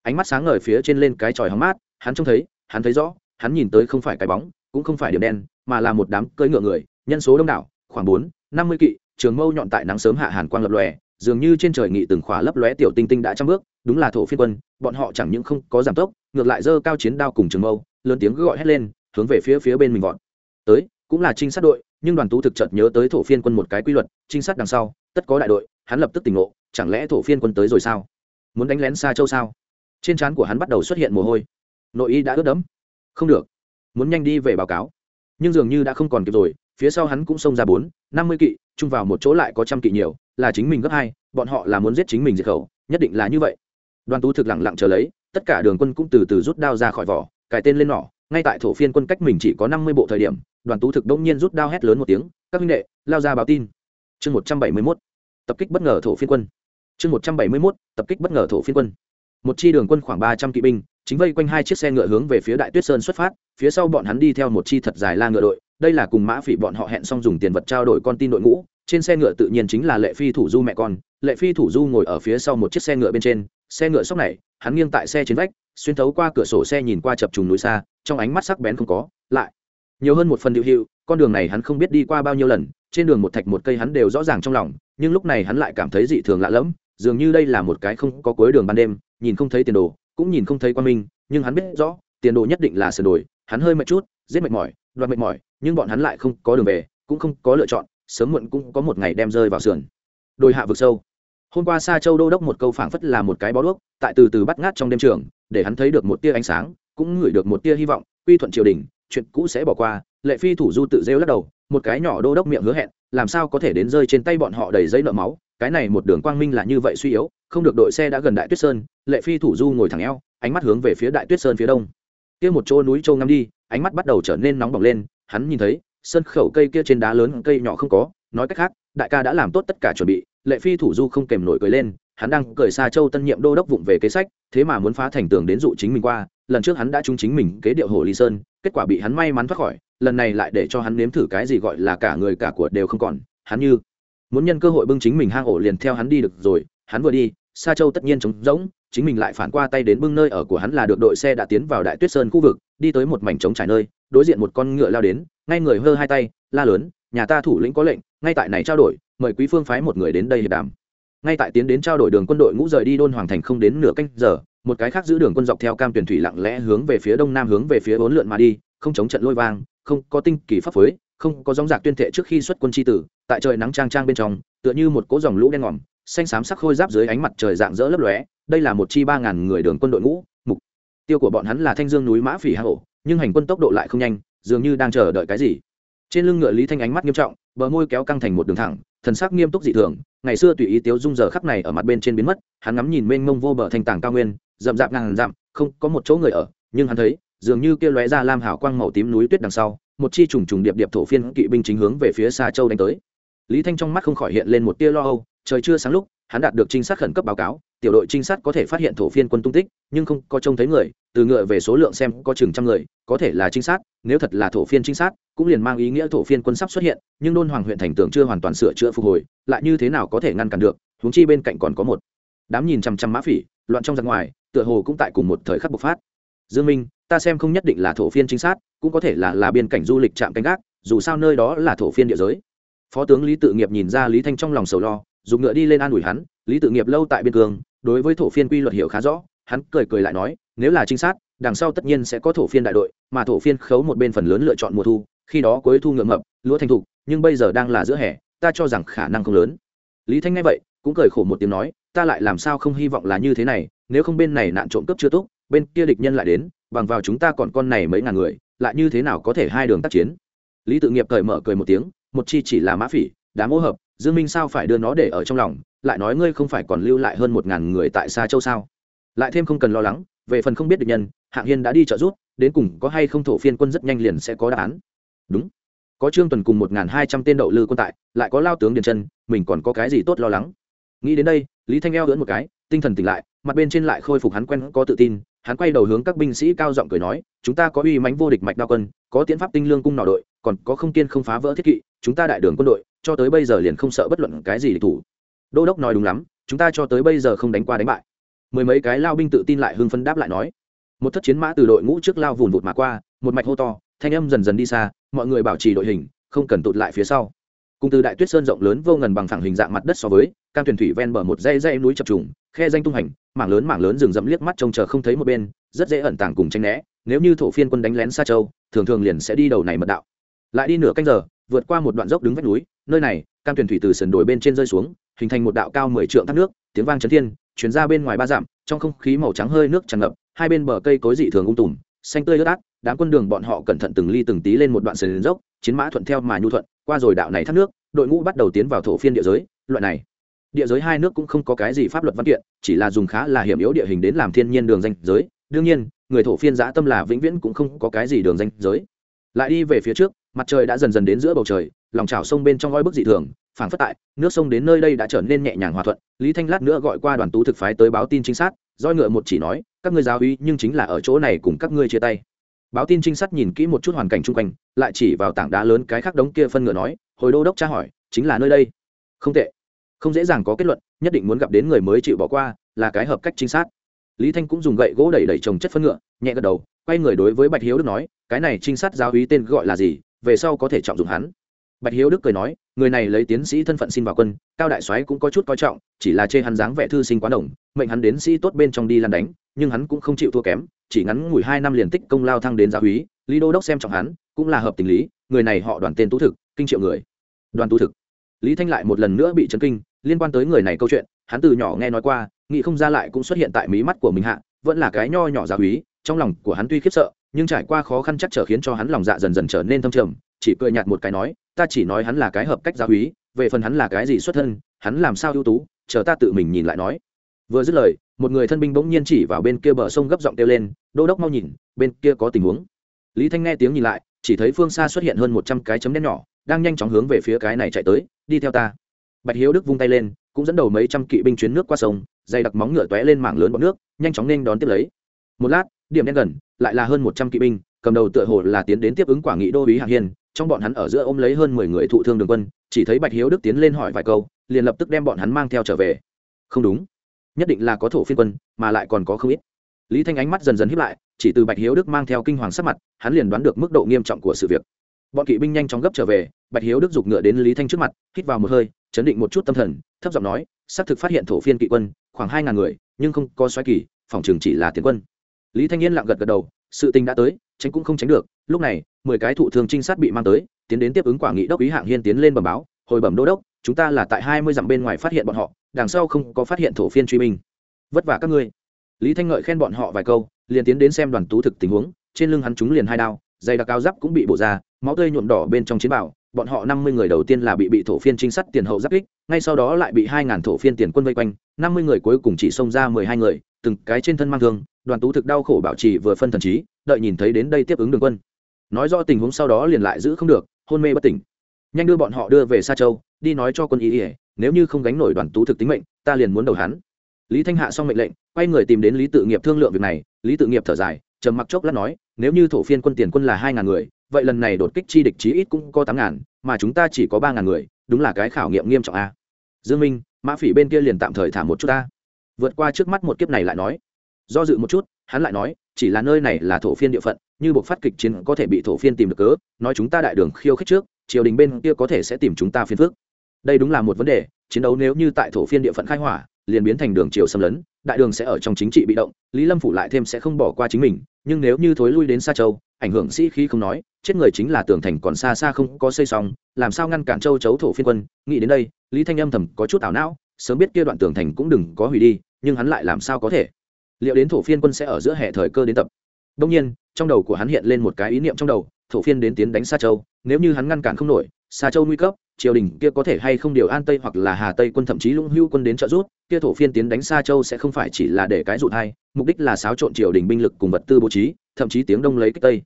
Ánh mắt sáng ngời phía trên lên cái tròi hóng mát, hắn trông thấy, hắn thấy rõ, hắn nhìn tới không phải cái bóng, cũng không phải điểm đen, mà là một đám cưỡi ngựa người, nhân số đông đảo, khoảng bốn, năm mươi kỵ, trường mâu nhọn tại nắng sớm hạ hàn quang lập lòe, dường như trên trời nghị từng khóa lấp lóe tiểu tinh tinh đã trăm bước, đúng là thổ phiên quân, bọn họ chẳng những không có giảm tốc, ngược lại dơ cao chiến đao cùng trường mâu, lớn tiếng gọi hét lên, hướng về phía phía bên mình vọt. Tới, cũng là trinh sát đội, nhưng đoàn tú thực chợt nhớ tới thổ phiên quân một cái quy luật, trinh sát đằng sau, tất có đại đội hắn lập tức tỉnh ngộ, chẳng lẽ thổ phiên quân tới rồi sao? Muốn đánh lén xa châu sao? Trên trán của hắn bắt đầu xuất hiện mồ hôi. Nội y đã ướt đẫm. Không được. Muốn nhanh đi về báo cáo. Nhưng dường như đã không còn kịp rồi, phía sau hắn cũng xông ra bốn, năm mươi kỵ, chung vào một chỗ lại có trăm kỵ nhiều, là chính mình gấp hai, bọn họ là muốn giết chính mình diệt khẩu, nhất định là như vậy. Đoàn tú thực lặng lặng chờ lấy, tất cả đường quân cũng từ từ rút đao ra khỏi vỏ, cài tên lên nỏ, ngay tại thổ phiên quân cách mình chỉ có năm mươi bộ thời điểm, đoàn tú thực đông nhiên rút đao hét lớn một tiếng, các huynh đệ, lao ra báo tin. Chương một trăm bảy mươi mốt tập kích bất ngờ thổ phiên quân. Chương một trăm bảy mươi mốt, tập kích bất ngờ thổ phiên quân. Một chi đường quân khoảng ba trăm kỵ binh, chính vây quanh hai chiếc xe ngựa hướng về phía đại tuyết sơn xuất phát, phía sau bọn hắn đi theo một chi thật dài la ngựa đội, đây là cùng mã phỉ bọn họ hẹn xong dùng tiền vật trao đổi con tin đội ngũ, trên xe ngựa tự nhiên chính là lệ phi thủ du mẹ con, lệ phi thủ du ngồi ở phía sau một chiếc xe ngựa bên trên, xe ngựa sóc này, hắn nghiêng tại xe trên vách, xuyên thấu qua cửa sổ xe nhìn qua chập trùng núi xa, trong ánh mắt sắc bén không có, lại, nhiều hơn một phần điệu hiệu, con đường này hắn không biết đi qua bao nhiêu lần trên đường một thạch một cây hắn đều rõ ràng trong lòng, nhưng lúc này hắn lại cảm thấy dị thường lạ lẫm, dường như đây là một cái không có cuối đường ban đêm, nhìn không thấy tiền đồ, cũng nhìn không thấy quan minh, nhưng hắn biết rõ, tiền đồ nhất định là sửa đổi, hắn hơi mệt chút, giết mệt mỏi, đoạt mệt mỏi, nhưng bọn hắn lại không có đường về, cũng không có lựa chọn, sớm muộn cũng có một ngày đem rơi vào sườn. Đồi hạ vực sâu. Hôm qua xa châu đô đốc một câu phảng phất là một cái bó đuốc, tại từ từ bắt ngát trong đêm trường, để hắn thấy được một tia ánh sáng, cũng ngửi được một tia hy vọng, quy thuận triều đình, chuyện cũ sẽ bỏ qua, lệ phi thủ du tự rêu lắc đầu một cái nhỏ đô đốc miệng hứa hẹn, làm sao có thể đến rơi trên tay bọn họ đầy giấy nợ máu, cái này một đường quang minh là như vậy suy yếu, không được đội xe đã gần đại tuyết sơn, lệ phi thủ du ngồi thẳng eo, ánh mắt hướng về phía đại tuyết sơn phía đông. Kia một chỗ núi châu ngắm đi, ánh mắt bắt đầu trở nên nóng bỏng lên, hắn nhìn thấy, sân khẩu cây kia trên đá lớn, cây nhỏ không có, nói cách khác, đại ca đã làm tốt tất cả chuẩn bị, lệ phi thủ du không kèm nổi cười lên, hắn đang cười xa châu tân nhiệm đô đốc vụng về kế sách, thế mà muốn phá thành tường đến dụ chính mình qua, lần trước hắn đã trúng chính mình kế điệu hồ ly sơn kết quả bị hắn may mắn thoát khỏi, lần này lại để cho hắn nếm thử cái gì gọi là cả người cả của đều không còn, hắn như muốn nhân cơ hội bưng chính mình hang ổ liền theo hắn đi được rồi, hắn vừa đi xa châu tất nhiên trống rỗng, chính mình lại phản qua tay đến bưng nơi ở của hắn là được đội xe đã tiến vào đại tuyết sơn khu vực, đi tới một mảnh trống trải nơi, đối diện một con ngựa lao đến, ngay người hơ hai tay, la lớn, nhà ta thủ lĩnh có lệnh, ngay tại này trao đổi, mời quý phương phái một người đến đây hiệp đàm. Ngay tại tiến đến trao đổi đường quân đội ngũ rời đi đôn hoàng thành không đến nửa canh giờ một cái khác giữ đường quân dọc theo cam tuyển thủy lặng lẽ hướng về phía đông nam hướng về phía bốn lượn mà đi, không chống trận lôi vang, không có tinh kỳ pháp phối, không có dòng giặc tuyên thệ trước khi xuất quân tri tử, tại trời nắng trang trang bên trong, tựa như một cỗ dòng lũ đen ngòm, xanh xám sắc khôi giáp dưới ánh mặt trời dạng dỡ lấp lóe, đây là một chi ba ngàn người đường quân đội ngũ, mục tiêu của bọn hắn là thanh dương núi mã phỉ hà hổ, nhưng hành quân tốc độ lại không nhanh, dường như đang chờ đợi cái gì. Trên lưng ngựa lý thanh ánh mắt nghiêm trọng, bờ môi kéo căng thành một đường thẳng, thần sắc nghiêm túc dị thường, ngày xưa tùy ý tiếu dung giờ khắc này ở mặt bên trên biến mất, hắn ngắm nhìn mênh mông vô bờ thanh tàng cao nguyên rậm rạp ngàn dặm, không có một chỗ người ở, nhưng hắn thấy, dường như kia lóe ra lam hảo quang màu tím núi tuyết đằng sau, một chi trùng trùng điệp điệp thổ phiên kỵ binh chính hướng về phía xa châu đánh tới. Lý thanh trong mắt không khỏi hiện lên một tia lo âu, trời chưa sáng lúc, hắn đạt được trinh sát khẩn cấp báo cáo, tiểu đội trinh sát có thể phát hiện thổ phiên quân tung tích, nhưng không có trông thấy người, từ ngựa về số lượng xem có chừng trăm người, có thể là trinh sát, nếu thật là thổ phiên trinh sát, cũng liền mang ý nghĩa thổ phiên quân sắp xuất hiện, nhưng đôn hoàng huyện thành tưởng chưa hoàn toàn sửa chữa phục hồi, lại như thế nào có thể ngăn cản được, huống chi bên cạnh còn có một đám nhìn chằm chằm mã phỉ loạn trong giặc ngoài, tựa hồ cũng tại cùng một thời khắc bộc phát. Dương minh, ta xem không nhất định là thổ phiên chính sát cũng có thể là là biên cảnh du lịch trạm canh gác, dù sao nơi đó là thổ phiên địa giới. Phó tướng lý tự nghiệp nhìn ra lý thanh trong lòng sầu lo, dùng ngựa đi lên an ủi hắn, lý tự nghiệp lâu tại biên cương, đối với thổ phiên quy luật hiểu khá rõ, hắn cười cười lại nói, nếu là trinh sát đằng sau tất nhiên sẽ có thổ phiên đại đội, mà thổ phiên khấu một bên phần lớn lựa chọn mùa thu, khi đó cuối thu ngựa mập, lúa thành thục, nhưng bây giờ đang là giữa hè, ta cho rằng khả năng không lớn. Lý thanh nghe vậy, cũng cười khổ một tiếng nói ta lại làm sao không hy vọng là như thế này nếu không bên này nạn trộm cướp chưa tốt bên kia địch nhân lại đến bằng vào chúng ta còn con này mấy ngàn người lại như thế nào có thể hai đường tác chiến? Lý tự nghiệp cởi mở cười một tiếng một chi chỉ là mã phỉ đá ô hợp dương minh sao phải đưa nó để ở trong lòng lại nói ngươi không phải còn lưu lại hơn một ngàn người tại xa châu sao? Lại thêm không cần lo lắng về phần không biết được nhân hạng hiên đã đi trợ giúp, đến cùng có hay không thổ phiên quân rất nhanh liền sẽ có đáp án. Đúng. Có trương tuần cùng một ngàn hai trăm tên đậu lư quân tại lại có lao tướng điền chân mình còn có cái gì tốt lo lắng? Nghĩ đến đây lý thanh eo lưỡn một cái, tinh thần tỉnh lại, mặt bên trên lại khôi phục hắn quen có tự tin, hắn quay đầu hướng các binh sĩ cao giọng cười nói, chúng ta có uy mãnh vô địch mạch đao quân, có tiến pháp tinh lương cung nọ đội, còn có không kiên không phá vỡ thiết kỵ, chúng ta đại đường quân đội, cho tới bây giờ liền không sợ bất luận cái gì địch thủ. Đô đốc nói đúng lắm, chúng ta cho tới bây giờ không đánh qua đánh bại. Mười mấy cái lao binh tự tin lại hưng phân đáp lại nói. Một thất chiến mã từ đội ngũ trước lao vùn vụt mà qua, một mạch hô to, thanh âm dần dần đi xa, mọi người bảo trì đội hình, không cần tụt lại phía sau cùng từ đại tuyết sơn rộng lớn vô ngần bằng phẳng hình dạng mặt đất so với, cam thuyền thủy ven bờ một dây dây núi chập trùng, khe danh tung hành, mảng lớn mảng lớn rừng rậm liếc mắt trông chờ không thấy một bên, rất dễ ẩn tàng cùng tranh né, nếu như thổ phiên quân đánh lén xa châu, thường thường liền sẽ đi đầu này mật đạo. Lại đi nửa canh giờ, vượt qua một đoạn dốc đứng vách núi, nơi này, cam thuyền thủy từ sườn đồi bên trên rơi xuống, hình thành một đạo cao mười trượng thác nước, tiếng vang chấn thiên, chuyển ra bên ngoài ba dặm, trong không khí màu trắng hơi nước tràn ngập, hai bên bờ cây cối dị thường ung tùm, xanh tươi ướt át, đám quân đường bọn họ cẩn thận từng ly từng tí lên một đoạn sườn dốc, chiến mã thuận theo mà nhu thuận qua rồi đạo này thác nước, đội ngũ bắt đầu tiến vào thổ phiên địa giới, loại này. Địa giới hai nước cũng không có cái gì pháp luật văn kiện, chỉ là dùng khá là hiểm yếu địa hình đến làm thiên nhiên đường danh giới. Đương nhiên, người thổ phiên giã tâm là vĩnh viễn cũng không có cái gì đường danh giới. Lại đi về phía trước, mặt trời đã dần dần đến giữa bầu trời, lòng trào sông bên trong ngói bức dị thường, phảng phất tại, nước sông đến nơi đây đã trở nên nhẹ nhàng hòa thuận. Lý thanh lát nữa gọi qua đoàn tú thực phái tới báo tin chính xác, roi ngựa một chỉ nói, các ngươi giáo uy nhưng chính là ở chỗ này cùng các ngươi chia tay báo tin trinh sát nhìn kỹ một chút hoàn cảnh chung quanh, lại chỉ vào tảng đá lớn cái khác đống kia phân ngựa nói, hồi đô đốc tra hỏi, chính là nơi đây. Không tệ. Không dễ dàng có kết luận, nhất định muốn gặp đến người mới chịu bỏ qua, là cái hợp cách trinh sát. Lý thanh cũng dùng gậy gỗ đẩy đẩy trồng chất phân ngựa, nhẹ gật đầu, quay người đối với bạch hiếu đức nói, cái này trinh sát giáo hí tên gọi là gì, về sau có thể trọng dụng hắn bạch hiếu đức cười nói, người này lấy tiến sĩ thân phận xin vào quân, cao đại soái cũng có chút coi trọng, chỉ là chê hắn dáng vẻ thư sinh quá đồng mệnh hắn đến sĩ tốt bên trong đi lan đánh, nhưng hắn cũng không chịu thua kém, chỉ ngắn ngủi hai năm liền tích công lao thăng đến giáo úy, lý đô đốc xem trọng hắn, cũng là hợp tình lý, người này họ đoàn tên tú thực, kinh triệu người. Đoàn tú thực. Lý thanh lại một lần nữa bị chấn kinh, liên quan tới người này câu chuyện, hắn từ nhỏ nghe nói qua, nghĩ không ra lại cũng xuất hiện tại mí mắt của mình hạ, vẫn là cái nho nhỏ giáo úy, trong lòng của hắn tuy khiếp sợ, nhưng trải qua khó khăn chắc trở khiến cho hắn lòng dạ dần dần trở nên thâm trầm, chỉ cười nhạt một cái nói ta chỉ nói hắn là cái hợp cách giáo húy về phần hắn là cái gì xuất thân, hắn làm sao ưu tú, chờ ta tự mình nhìn lại nói. Vừa dứt lời, một người thân binh bỗng nhiên chỉ vào bên kia bờ sông gấp giọng kêu lên, đô đốc mau nhìn, bên kia có tình huống. Lý thanh nghe tiếng nhìn lại, chỉ thấy phương xa xuất hiện hơn một trăm cái chấm đen nhỏ, đang nhanh chóng hướng về phía cái này chạy tới, đi theo ta. Bạch hiếu đức vung tay lên, cũng dẫn đầu mấy trăm kỵ binh chuyến nước qua sông dày đặc móng ngựa tóe lên mảng lớn bọc nước, nhanh chóng nên đón tiếp lấy. Một lát, điểm đen gần, lại là hơn một trăm kỵ binh cầm đầu tựa hồ là tiến đến tiếp ứng quả nghị đô ý hạng hiền trong bọn hắn ở giữa ôm lấy hơn mười người thụ thương đường quân, chỉ thấy bạch hiếu đức tiến lên hỏi vài câu, liền lập tức đem bọn hắn mang theo trở về. Không đúng. Nhất định là có thổ phiên quân, mà lại còn có không ít. Lý thanh ánh mắt dần dần hiếp lại, chỉ từ bạch hiếu đức mang theo kinh hoàng sắc mặt, hắn liền đoán được mức độ nghiêm trọng của sự việc. Bọn kỵ binh nhanh chóng gấp trở về, bạch hiếu đức giục ngựa đến lý thanh trước mặt, hít vào một hơi, chấn định một chút tâm thần, thấp giọng nói, xác thực phát hiện thổ phiên kỵ quân, khoảng hai ngàn người, nhưng không có xoáy kỳ, phòng trường chỉ là tiến quân. Lý thanh yên lặng gật gật đầu, sự tình đã tới tránh cũng không tránh được, lúc này, mười cái thụ thương trinh sát bị mang tới, tiến đến tiếp ứng quả nghị đốc ý hạng hiên tiến lên bẩm báo, hồi bẩm đô đốc, chúng ta là tại hai mươi dặm bên ngoài phát hiện bọn họ, đằng sau không có phát hiện thổ phiên truy minh vất vả các ngươi. Lý thanh ngợi khen bọn họ vài câu, liền tiến đến xem đoàn tú thực tình huống, trên lưng hắn chúng liền hai đao dây đặc cao giáp cũng bị bổ ra, máu tươi nhuộm đỏ bên trong chiến bảo, bọn họ năm mươi người đầu tiên là bị bị thổ phiên trinh sát tiền hậu giáp kích, ngay sau đó lại bị hai ngàn thổ phiên tiền quân vây quanh, năm mươi người cuối cùng chỉ xông ra mười hai người, từng cái trên thân mang thương đoàn tú thực đau khổ bảo trì vừa phân thần trí, đợi nhìn thấy đến đây tiếp ứng đường quân. Nói rõ tình huống sau đó liền lại giữ không được, hôn mê bất tỉnh. Nhanh đưa bọn họ đưa về xa châu, đi nói cho quân ý ỉa nếu như không gánh nổi đoàn tú thực tính mệnh, ta liền muốn đầu hắn. Lý thanh hạ xong mệnh lệnh, quay người tìm đến lý tự nghiệp thương lượng việc này. Lý tự nghiệp thở dài, trầm mặc chốc lát nói, nếu như thổ phiên quân tiền quân là hai ngàn người, vậy lần này đột kích chi địch chí ít cũng có tám ngàn, mà chúng ta chỉ có ba ngàn người, đúng là cái khảo nghiệm nghiêm trọng a. Dương minh, mã phỉ bên kia liền tạm thời thả một chút ta. Vượt qua trước mắt một kiếp này lại nói do dự một chút, hắn lại nói, chỉ là nơi này là thổ phiên địa phận, như buộc phát kịch chiến có thể bị thổ phiên tìm được cớ, nói chúng ta đại đường khiêu khích trước, triều đình bên kia có thể sẽ tìm chúng ta phiên phước đây đúng là một vấn đề, chiến đấu nếu như tại thổ phiên địa phận khai hỏa, liền biến thành đường triều xâm lấn, đại đường sẽ ở trong chính trị bị động, lý lâm phủ lại thêm sẽ không bỏ qua chính mình, nhưng nếu như thối lui đến xa châu, ảnh hưởng sĩ khí không nói, chết người chính là tường thành còn xa xa không có xây xong, làm sao ngăn cản châu chấu thổ phiên quân, nghĩ đến đây, lý thanh âm thầm có chút ảo não, sớm biết kia đoạn tường thành cũng đừng có hủy đi, nhưng hắn lại làm sao có thể? Liệu đến thổ phiên quân sẽ ở giữa hệ thời cơ đến tập? Đông nhiên, trong đầu của hắn hiện lên một cái ý niệm trong đầu, thổ phiên đến tiến đánh xa châu, nếu như hắn ngăn cản không nổi xa châu nguy cấp, triều đình kia có thể hay không điều an tây hoặc là hà tây quân thậm chí lũng hưu quân đến trợ giúp, kia thổ phiên tiến đánh xa châu sẽ không phải chỉ là để cái dụ hay mục đích là xáo trộn triều đình binh lực cùng vật tư bố trí, thậm chí tiếng đông lấy cách tây.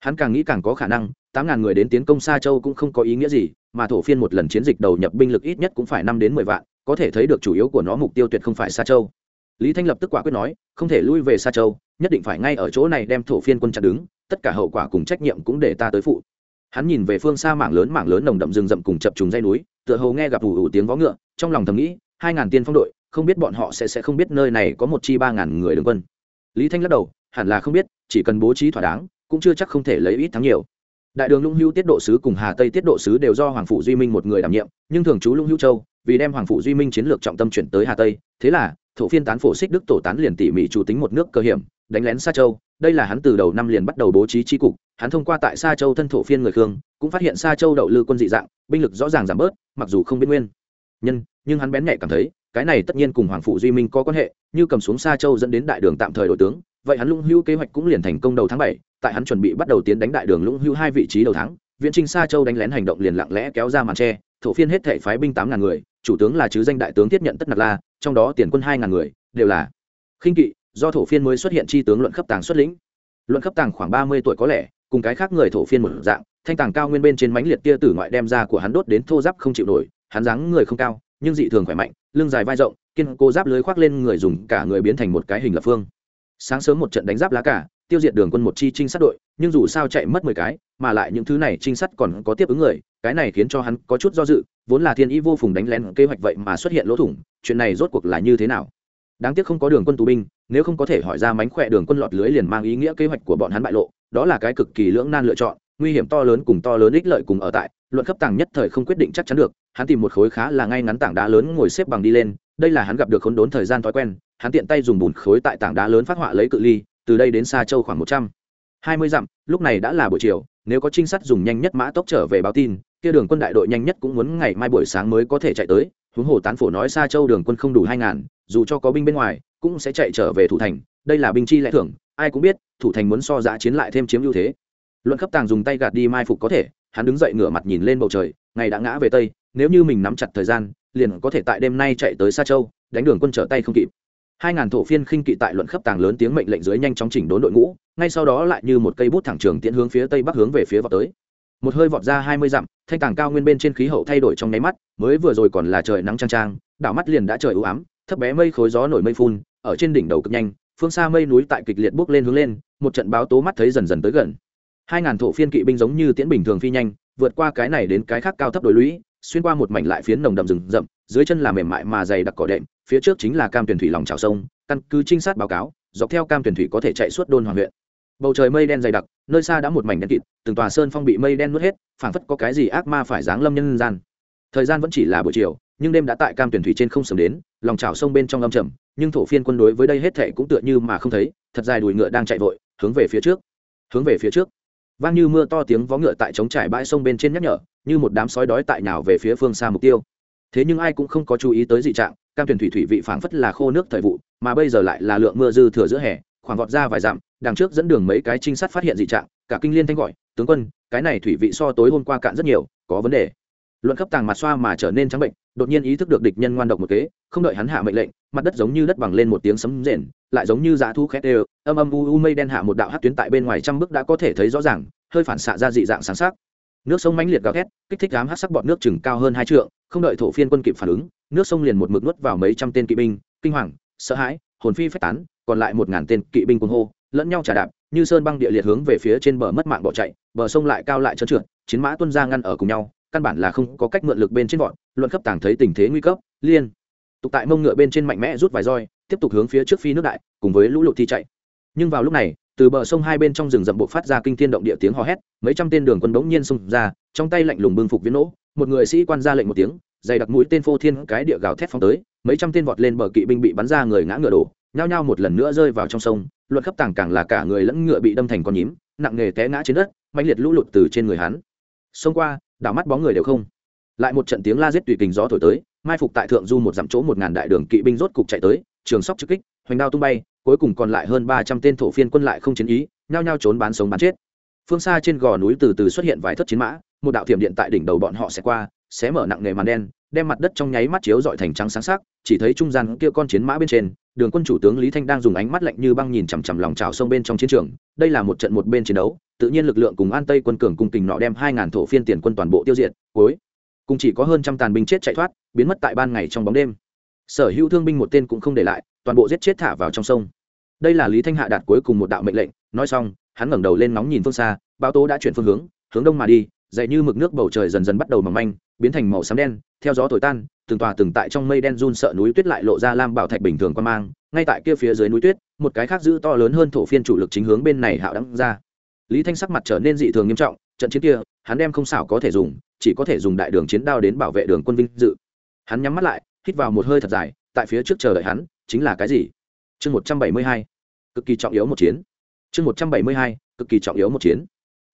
Hắn càng nghĩ càng có khả năng, tám ngàn người đến tiến công xa châu cũng không có ý nghĩa gì, mà thổ phiên một lần chiến dịch đầu nhập binh lực ít nhất cũng phải năm đến mười vạn, có thể thấy được chủ yếu của nó mục tiêu tuyệt không phải xa châu lý thanh lập tức quả quyết nói, không thể lui về xa châu, nhất định phải ngay ở chỗ này đem thổ phiên quân chặn đứng, tất cả hậu quả cùng trách nhiệm cũng để ta tới phụ. Hắn nhìn về phương xa mảng lớn mảng lớn nồng đậm rừng rậm cùng chập trùng dây núi, tựa hồ nghe gặp ủ ủ tiếng vó ngựa, trong lòng thầm nghĩ, hai ngàn tiên phong đội, không biết bọn họ sẽ sẽ không biết nơi này có một chi ba ngàn người đường quân. Lý thanh lắc đầu, hẳn là không biết, chỉ cần bố trí thỏa đáng, cũng chưa chắc không thể lấy ít thắng nhiều. Đại đường lũng hữu tiết độ sứ cùng hà tây tiết độ sứ đều do hoàng Phủ duy minh một người đảm nhiệm, nhưng thường trú lũng hữu châu, vì đem hoàng Phủ duy minh chiến lược trọng tâm chuyển tới hà tây, thế là thổ phiên tán phổ xích đức tổ tán liền tỉ mỉ chủ tính một nước cơ hiểm, đánh lén xa châu. Đây là hắn từ đầu năm liền bắt đầu bố trí tri cục, hắn thông qua tại xa châu thân thổ phiên người khương, cũng phát hiện xa châu đậu lư quân dị dạng, binh lực rõ ràng giảm bớt, mặc dù không biết nguyên. Nhân, nhưng hắn bén nhạy cảm thấy, cái này tất nhiên cùng hoàng phụ duy minh có quan hệ, như cầm xuống xa châu dẫn đến đại đường tạm thời đội tướng, vậy hắn lũng hưu kế hoạch cũng liền thành công đầu tháng bảy, tại hắn chuẩn bị bắt đầu tiến đánh đại đường lũng hưu hai vị trí đầu tháng, viễn trinh xa châu đánh lén hành động liền lặng lẽ kéo ra màn tre, thổ phiên hết thể phái binh tám ngàn người, chủ tướng là chứ danh đại tướng tiếp nhận tất nạt la trong đó tiền quân hai ngàn người, đều là khinh kỵ, do thổ phiên mới xuất hiện tri tướng luận khắp tàng xuất lĩnh. Luận khắp tàng khoảng ba mươi tuổi có lẽ, cùng cái khác người thổ phiên một dạng, thanh tàng cao nguyên bên trên mánh liệt tia tử ngoại đem ra của hắn đốt đến thô giáp không chịu nổi, hắn dáng người không cao, nhưng dị thường khỏe mạnh, lưng dài vai rộng, kiên cố giáp lưới khoác lên người dùng cả người biến thành một cái hình lập phương. Sáng sớm một trận đánh giáp lá cả, tiêu diệt đường quân một chi trinh sát đội, nhưng dù sao chạy mất mười cái, mà lại những thứ này trinh sát còn có tiếp ứng người, cái này khiến cho hắn có chút do dự vốn là thiên ý vô phùng đánh lén kế hoạch vậy mà xuất hiện lỗ thủng, chuyện này rốt cuộc là như thế nào? Đáng tiếc không có đường quân tù binh, nếu không có thể hỏi ra mánh khỏe đường quân lọt lưới liền mang ý nghĩa kế hoạch của bọn hắn bại lộ, đó là cái cực kỳ lưỡng nan lựa chọn, nguy hiểm to lớn cùng to lớn ích lợi cùng ở tại, luận cấp tàng nhất thời không quyết định chắc chắn được, hắn tìm một khối khá là ngay ngắn tảng đá lớn ngồi xếp bằng đi lên, đây là hắn gặp được khốn đốn thời gian thói quen, hắn tiện tay dùng bùn khối tại tảng đá lớn phát họa lấy cự ly, từ đây đến xa châu khoảng một trăm hai mươi dặm, lúc này đã là buổi chiều, nếu có trinh sát dùng nhanh nhất mã tốc trở về báo tin kia đường quân đại đội nhanh nhất cũng muốn ngày mai buổi sáng mới có thể chạy tới, huống hồ tán phổ nói xa châu đường quân không đủ hai ngàn, dù cho có binh bên ngoài, cũng sẽ chạy trở về thủ thành, đây là binh chi lẽ thưởng ai cũng biết, thủ thành muốn so giã chiến lại thêm chiếm ưu thế. Luận cấp tàng dùng tay gạt đi mai phục có thể, hắn đứng dậy ngửa mặt nhìn lên bầu trời, ngày đã ngã về tây, nếu như mình nắm chặt thời gian, liền có thể tại đêm nay chạy tới xa châu, đánh đường quân trở tay không kịp. Hai ngàn thổ phiên khinh kỵ tại luận khắp tàng lớn tiếng mệnh lệnh dưới nhanh chóng chỉnh đốn đội ngũ, ngay sau đó lại như một cây bút thẳng trường tiễn hướng phía tây bắc hướng về phía vào tới một hơi vọt ra hai mươi dặm, thanh tàng cao nguyên bên trên khí hậu thay đổi trong nháy mắt, mới vừa rồi còn là trời nắng trang trang đảo mắt liền đã trời ưu ám, thấp bé mây khối gió nổi mây phun, ở trên đỉnh đầu cực nhanh, phương xa mây núi tại kịch liệt bước lên hướng lên, một trận báo tố mắt thấy dần dần tới gần. Hai ngàn thổ phiên kỵ binh giống như tiễn bình thường phi nhanh, vượt qua cái này đến cái khác cao thấp đồi lũy, xuyên qua một mảnh lại phiến nồng đậm rừng rậm, dưới chân là mềm mại mà dày đặc cỏ đệm, phía trước chính là cam tuyển thủy lòng trào sông, căn cứ trinh sát báo cáo, dọc theo cam tuyển thủy có thể chạy suốt đôn hoàng huyện bầu trời mây đen dày đặc, nơi xa đã một mảnh đen kịt, từng tòa sơn phong bị mây đen nuốt hết, phảng phất có cái gì ác ma phải giáng lâm nhân gian. Thời gian vẫn chỉ là buổi chiều, nhưng đêm đã tại cam tuyển thủy trên không sớm đến, lòng trào sông bên trong âm trầm, nhưng thổ phiên quân đối với đây hết thệ cũng tựa như mà không thấy, thật dài đùi ngựa đang chạy vội, hướng về phía trước. Hướng về phía trước. Vang như mưa to tiếng vó ngựa tại trống trải bãi sông bên trên nhắc nhở, như một đám sói đói tại nào về phía phương xa mục tiêu. Thế nhưng ai cũng không có chú ý tới dị trạng, cam tuyển thủy thủy vị phảng phất là khô nước thời vụ, mà bây giờ lại là lượng mưa dư thừa giữa hè khoảng vọt ra vài dặm, đằng trước dẫn đường mấy cái trinh sát phát hiện dị trạng, cả kinh liên thanh gọi, tướng quân, cái này thủy vị so tối hôm qua cạn rất nhiều, có vấn đề. Luận cấp tàng mặt xoa mà trở nên trắng bệnh, đột nhiên ý thức được địch nhân ngoan độc một kế, không đợi hắn hạ mệnh lệnh, mặt đất giống như đất bằng lên một tiếng sấm rền, lại giống như dã thu khét đều, âm âm u u mây đen hạ một đạo hát tuyến tại bên ngoài trăm bước đã có thể thấy rõ ràng, hơi phản xạ ra dị dạng sáng sắc. Nước sông mãnh liệt gào thét, kích thích đám hát sắc bọt nước chừng cao hơn hai trượng, không đợi thổ phiên quân kịp phản ứng, nước sông liền một mực nuốt vào mấy trăm tên kỵ binh, kinh hoàng, sợ hãi, hồn phi phách tán còn lại một ngàn tên kỵ binh cuồng hô, lẫn nhau trả đạp, như sơn băng địa liệt hướng về phía trên bờ mất mạng bỏ chạy, bờ sông lại cao lại trơn trượt, chiến mã tuân ra ngăn ở cùng nhau, căn bản là không có cách mượn lực bên trên vọt luận cấp tàng thấy tình thế nguy cấp, liên tục tại mông ngựa bên trên mạnh mẽ rút vài roi, tiếp tục hướng phía trước phi nước đại, cùng với lũ lụt thi chạy. Nhưng vào lúc này, từ bờ sông hai bên trong rừng rậm bộ phát ra kinh thiên động địa tiếng hò hét, mấy trăm tên đường quân đống nhiên xông ra, trong tay lạnh lùng bưng phục viễn nỗ, một người sĩ quan ra lệnh một tiếng, dày đặc mũi tên phô thiên cái địa gào thét phóng tới, mấy trăm tên vọt lên bờ kỵ binh bị bắn ra người ngã ngựa đổ nhao nhao một lần nữa rơi vào trong sông, luận khắp tàng càng là cả người lẫn ngựa bị đâm thành con nhím, nặng nghề té ngã trên đất mạnh liệt lũ lụt từ trên người hắn. Xông qua, đảo mắt bóng người đều không. Lại một trận tiếng la giết tùy kình gió thổi tới, mai phục tại thượng du một dặm chỗ một ngàn đại đường kỵ binh rốt cục chạy tới, trường sóc trực kích, hoành đao tung bay, cuối cùng còn lại hơn ba trăm tên thổ phiên quân lại không chiến ý, nhao nhao trốn bán sống bán chết. Phương xa trên gò núi từ từ xuất hiện vài thất chiến mã, một đạo thiểm điện tại đỉnh đầu bọn họ sẽ qua xé mở nặng nghề màn đen, đem mặt đất trong nháy mắt chiếu dọi thành trắng sáng sắc, chỉ thấy trung gian kia con chiến mã bên trên đường quân chủ tướng lý thanh đang dùng ánh mắt lạnh như băng nhìn chằm chằm lòng trào sông bên trong chiến trường. Đây là một trận một bên chiến đấu, tự nhiên lực lượng cùng an tây quân cường cùng tình nọ đem hai ngàn thổ phiên tiền quân toàn bộ tiêu diệt, cuối cùng chỉ có hơn trăm tàn binh chết chạy thoát, biến mất tại ban ngày trong bóng đêm. Sở hữu thương binh một tên cũng không để lại, toàn bộ giết chết thả vào trong sông. Đây là lý thanh hạ đạt cuối cùng một đạo mệnh lệnh, nói xong, hắn ngẩng đầu lên nóng nhìn phương xa báo tố đã chuyển phương hướng hướng đông mà đi, dậy như mực nước bầu trời dần dần bắt đầu mỏng manh, biến thành màu xám đen, theo gió thổi tan từng tòa từng tại trong mây đen run sợ núi tuyết lại lộ ra lam bảo thạch bình thường quan mang, ngay tại kia phía dưới núi tuyết, một cái khác giữ to lớn hơn thổ phiên chủ lực chính hướng bên này hạo đắng ra. Lý thanh sắc mặt trở nên dị thường nghiêm trọng, trận chiến kia, hắn đem không xảo có thể dùng, chỉ có thể dùng đại đường chiến đao đến bảo vệ đường quân vinh dự. Hắn nhắm mắt lại, hít vào một hơi thật dài, tại phía trước chờ đợi hắn, chính là cái gì? Chương một trăm bảy mươi hai, cực kỳ trọng yếu một chiến. Chương một trăm bảy mươi hai, cực kỳ trọng yếu một chiến.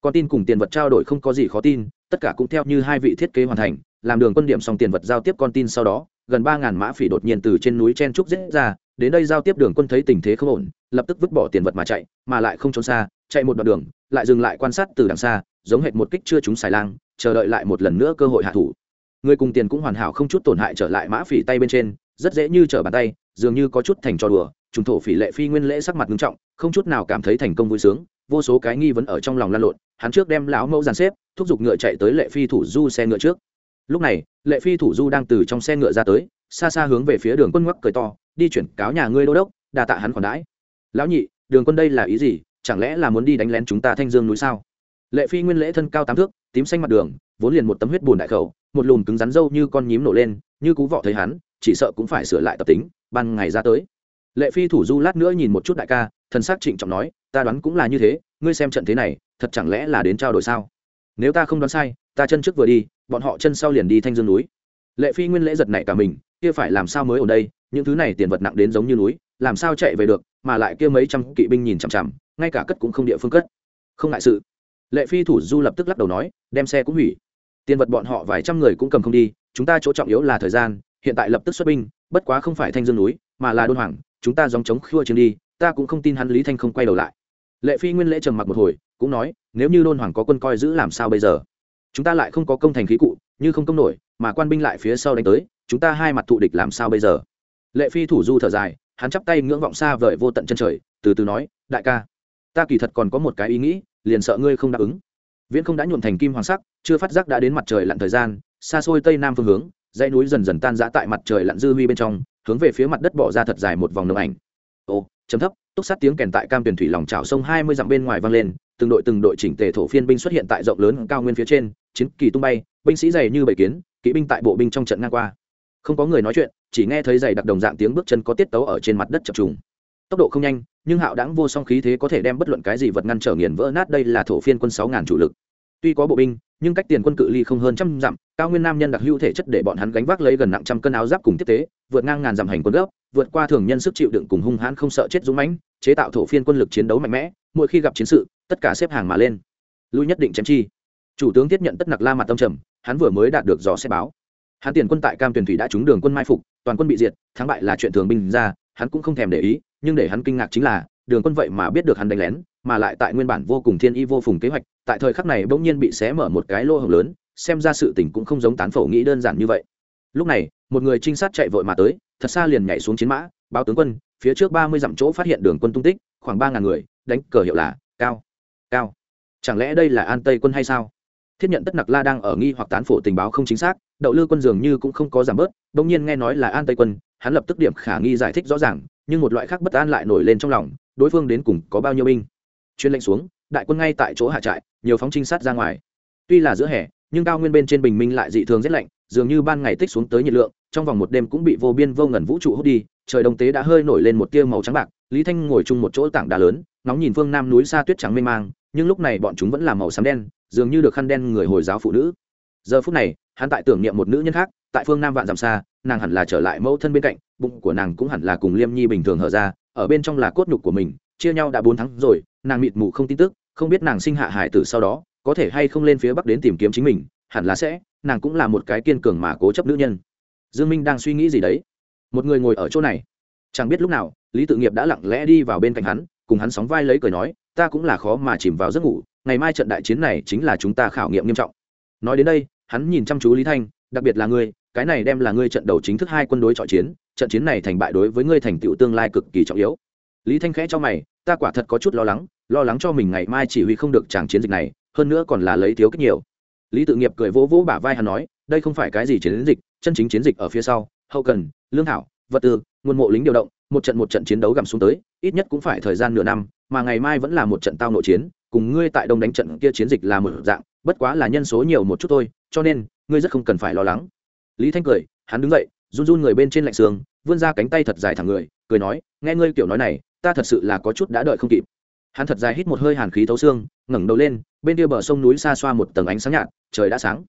Con tin cùng tiền vật trao đổi không có gì khó tin, tất cả cũng theo như hai vị thiết kế hoàn thành làm đường quân điểm xong tiền vật giao tiếp con tin sau đó, gần ba ngàn mã phỉ đột nhiên từ trên núi chen trúc dễ ra, đến đây giao tiếp đường quân thấy tình thế không ổn, lập tức vứt bỏ tiền vật mà chạy, mà lại không trốn xa, chạy một đoạn đường, lại dừng lại quan sát từ đằng xa, giống hệt một kích chưa trúng xài lang, chờ đợi lại một lần nữa cơ hội hạ thủ. Người cùng tiền cũng hoàn hảo không chút tổn hại trở lại mã phỉ tay bên trên, rất dễ như trở bàn tay, dường như có chút thành trò đùa, trùng thổ phỉ lệ phi nguyên lễ sắc mặt nghiêm trọng, không chút nào cảm thấy thành công vui sướng, vô số cái nghi vấn ở trong lòng lan lộn, hắn trước đem lão mẫu dàn xếp, thúc giục ngựa chạy tới lệ phi thủ du xe ngựa trước lúc này, lệ phi thủ du đang từ trong xe ngựa ra tới, xa xa hướng về phía đường quân ngoắc cười to, đi chuyển cáo nhà ngươi đô đốc, đà tạ hắn còn đãi. Lão nhị, đường quân đây là ý gì? Chẳng lẽ là muốn đi đánh lén chúng ta thanh dương núi sao? Lệ phi nguyên lễ thân cao tám thước, tím xanh mặt đường, vốn liền một tấm huyết bùn đại khẩu, một lùm cứng rắn râu như con nhím nổ lên, như cú vọ thấy hắn, chỉ sợ cũng phải sửa lại tập tính, ban ngày ra tới. Lệ phi thủ du lát nữa nhìn một chút đại ca, thần s ắ c trịnh trọng nói, ta đoán cũng là như thế, ngươi xem trận thế này, thật chẳng lẽ là đến trao đổi sao? Nếu ta không đoán sai, ta chân trước vừa đi bọn họ chân sau liền đi thanh dương núi. Lệ phi nguyên lễ giật này cả mình, kia phải làm sao mới ở đây? Những thứ này tiền vật nặng đến giống như núi, làm sao chạy về được, mà lại kia mấy trăm kỵ binh nhìn chằm chằm, ngay cả cất cũng không địa phương cất. Không ngại sự. Lệ phi thủ du lập tức lắc đầu nói, đem xe cũng hủy. Tiền vật bọn họ vài trăm người cũng cầm không đi, chúng ta chỗ trọng yếu là thời gian, hiện tại lập tức xuất binh, bất quá không phải thanh dương núi, mà là đôn hoàng, chúng ta dòng chống khua chiến đi, ta cũng không tin hắn lý thanh không quay đầu lại. Lệ phi nguyên lễ trầm mặc một hồi, cũng nói, nếu như đôn hoàng có quân coi giữ làm sao bây giờ? Chúng ta lại không có công thành khí cụ, như không công nổi, mà quan binh lại phía sau đánh tới, chúng ta hai mặt thụ địch làm sao bây giờ? Lệ phi thủ du thở dài, hắn chắp tay ngưỡng vọng xa vời vô tận chân trời, từ từ nói, đại ca, ta kỳ thật còn có một cái ý nghĩ, liền sợ ngươi không đáp ứng. Viễn không đã nhuộn thành kim hoàng sắc, chưa phát giác đã đến mặt trời lặn thời gian, xa xôi tây nam phương hướng, dãy núi dần dần tan rã tại mặt trời lặn dư huy bên trong, hướng về phía mặt đất bỏ ra thật dài một vòng nồng ảnh. Ô chấm thấp, túc sát tiếng kèn tại cam tuyển thủy lòng trào sông hai mươi dặm bên ngoài vang lên, từng đội từng đội chỉnh tề thổ phiên binh xuất hiện tại rộng lớn cao nguyên phía trên chiến kỳ tung bay, binh sĩ dày như bầy kiến, kỵ binh tại bộ binh trong trận ngang qua. Không có người nói chuyện, chỉ nghe thấy giày đặc đồng dạng tiếng bước chân có tiết tấu ở trên mặt đất chập trùng. Tốc độ không nhanh, nhưng hạo đáng vô song khí thế có thể đem bất luận cái gì vật ngăn trở nghiền vỡ nát đây là thổ phiên quân sáu ngàn chủ lực. Tuy có bộ binh, nhưng cách tiền quân cự ly không hơn trăm dặm, cao nguyên nam nhân đặc hữu thể chất để bọn hắn gánh vác lấy gần nặng trăm cân áo giáp cùng tiếp tế, vượt ngang ngàn dặm hành quân gấp, vượt qua thường nhân sức chịu đựng cùng hung hãn không sợ chết dũng mãnh, chế tạo thổ phiên quân lực chiến đấu mạnh mẽ, mỗi khi gặp chiến sự, tất cả xếp hàng mà lên. Lui nhất định chém chi chủ tướng tiếp nhận tất nặc la mặt tâm trầm, hắn vừa mới đạt được dò xét báo. Hắn tiền quân tại cam tuyển thủy đã trúng đường quân mai phục, toàn quân bị diệt, thắng bại là chuyện thường binh ra, hắn cũng không thèm để ý, nhưng để hắn kinh ngạc chính là, đường quân vậy mà biết được hắn đánh lén, mà lại tại nguyên bản vô cùng thiên y vô phùng kế hoạch, tại thời khắc này bỗng nhiên bị xé mở một cái lô hồng lớn, xem ra sự tình cũng không giống tán phổ nghĩ đơn giản như vậy. Lúc này, một người trinh sát chạy vội mà tới, thật xa liền nhảy xuống chiến mã, báo tướng quân, phía trước ba mươi dặm chỗ phát hiện đường quân tung tích, khoảng ba ngàn người, đánh cờ hiệu là cao cao. Chẳng lẽ đây là an tây quân hay sao? Thiết nhận tất nặc la đang ở nghi hoặc tán phổ tình báo không chính xác, đậu lư quân dường như cũng không có giảm bớt, bỗng nhiên nghe nói là an tây quân, hắn lập tức điểm khả nghi giải thích rõ ràng, nhưng một loại khác bất an lại nổi lên trong lòng, đối phương đến cùng có bao nhiêu binh. Chuyên lệnh xuống, đại quân ngay tại chỗ hạ trại, nhiều phóng trinh sát ra ngoài. Tuy là giữa hè, nhưng cao nguyên bên trên bình minh lại dị thường rét lạnh, dường như ban ngày tích xuống tới nhiệt lượng, trong vòng một đêm cũng bị vô biên vô ngần vũ trụ hút đi, trời đông tế đã hơi nổi lên một tia màu trắng bạc, lý thanh ngồi chung một chỗ tảng đá lớn nóng nhìn phương nam núi xa tuyết trắng mê mang nhưng lúc này bọn chúng vẫn là màu xám đen, dường như được khăn đen người hồi giáo phụ nữ. Giờ phút này, hắn tại tưởng niệm một nữ nhân khác, tại phương nam vạn dặm xa, nàng hẳn là trở lại mẫu thân bên cạnh, bụng của nàng cũng hẳn là cùng liêm nhi bình thường hở ra, ở bên trong là cốt nhục của mình, chia nhau đã bốn tháng rồi, nàng mịt mù không tin tức, không biết nàng sinh hạ hải tử sau đó, có thể hay không lên phía bắc đến tìm kiếm chính mình, hẳn là sẽ, nàng cũng là một cái kiên cường mà cố chấp nữ nhân. Dương minh đang suy nghĩ gì đấy? Một người ngồi ở chỗ này. Chẳng biết lúc nào, lý tự nghiệp đã lặng lẽ đi vào bên cạnh hắn, cùng hắn sóng vai lấy cười nói ta cũng là khó mà chìm vào giấc ngủ, ngày mai trận đại chiến này chính là chúng ta khảo nghiệm nghiêm trọng. Nói đến đây, hắn nhìn chăm chú lý thanh, đặc biệt là ngươi, cái này đem là ngươi trận đầu chính thức hai quân đối chọi chiến, trận chiến này thành bại đối với ngươi thành tựu tương lai cực kỳ trọng yếu. Lý thanh khẽ cho mày, ta quả thật có chút lo lắng lo lắng cho mình ngày mai chỉ huy không được tràng chiến dịch này, hơn nữa còn là lấy thiếu kích nhiều. Lý tự nghiệp cười vỗ vỗ bả vai hắn nói, đây không phải cái gì chiến dịch, chân chính chiến dịch ở phía sau, hậu cần, lương thảo, vật tư, nguồn mộ lính điều động, một trận một trận chiến đấu gầm xuống tới ít nhất cũng phải thời gian nửa năm, mà ngày mai vẫn là một trận tao nội chiến, cùng ngươi tại đông đánh trận kia chiến dịch là một dạng, bất quá là nhân số nhiều một chút thôi, cho nên, ngươi rất không cần phải lo lắng. Lý thanh cười, hắn đứng dậy, run run người bên trên lạnh sương vươn ra cánh tay thật dài thẳng người, cười nói, nghe ngươi kiểu nói này, ta thật sự là có chút đã đợi không kịp. Hắn thật dài hít một hơi hàn khí thấu xương, ngẩng đầu lên, bên kia bờ sông núi xa xoa một tầng ánh sáng nhạt, trời đã sáng.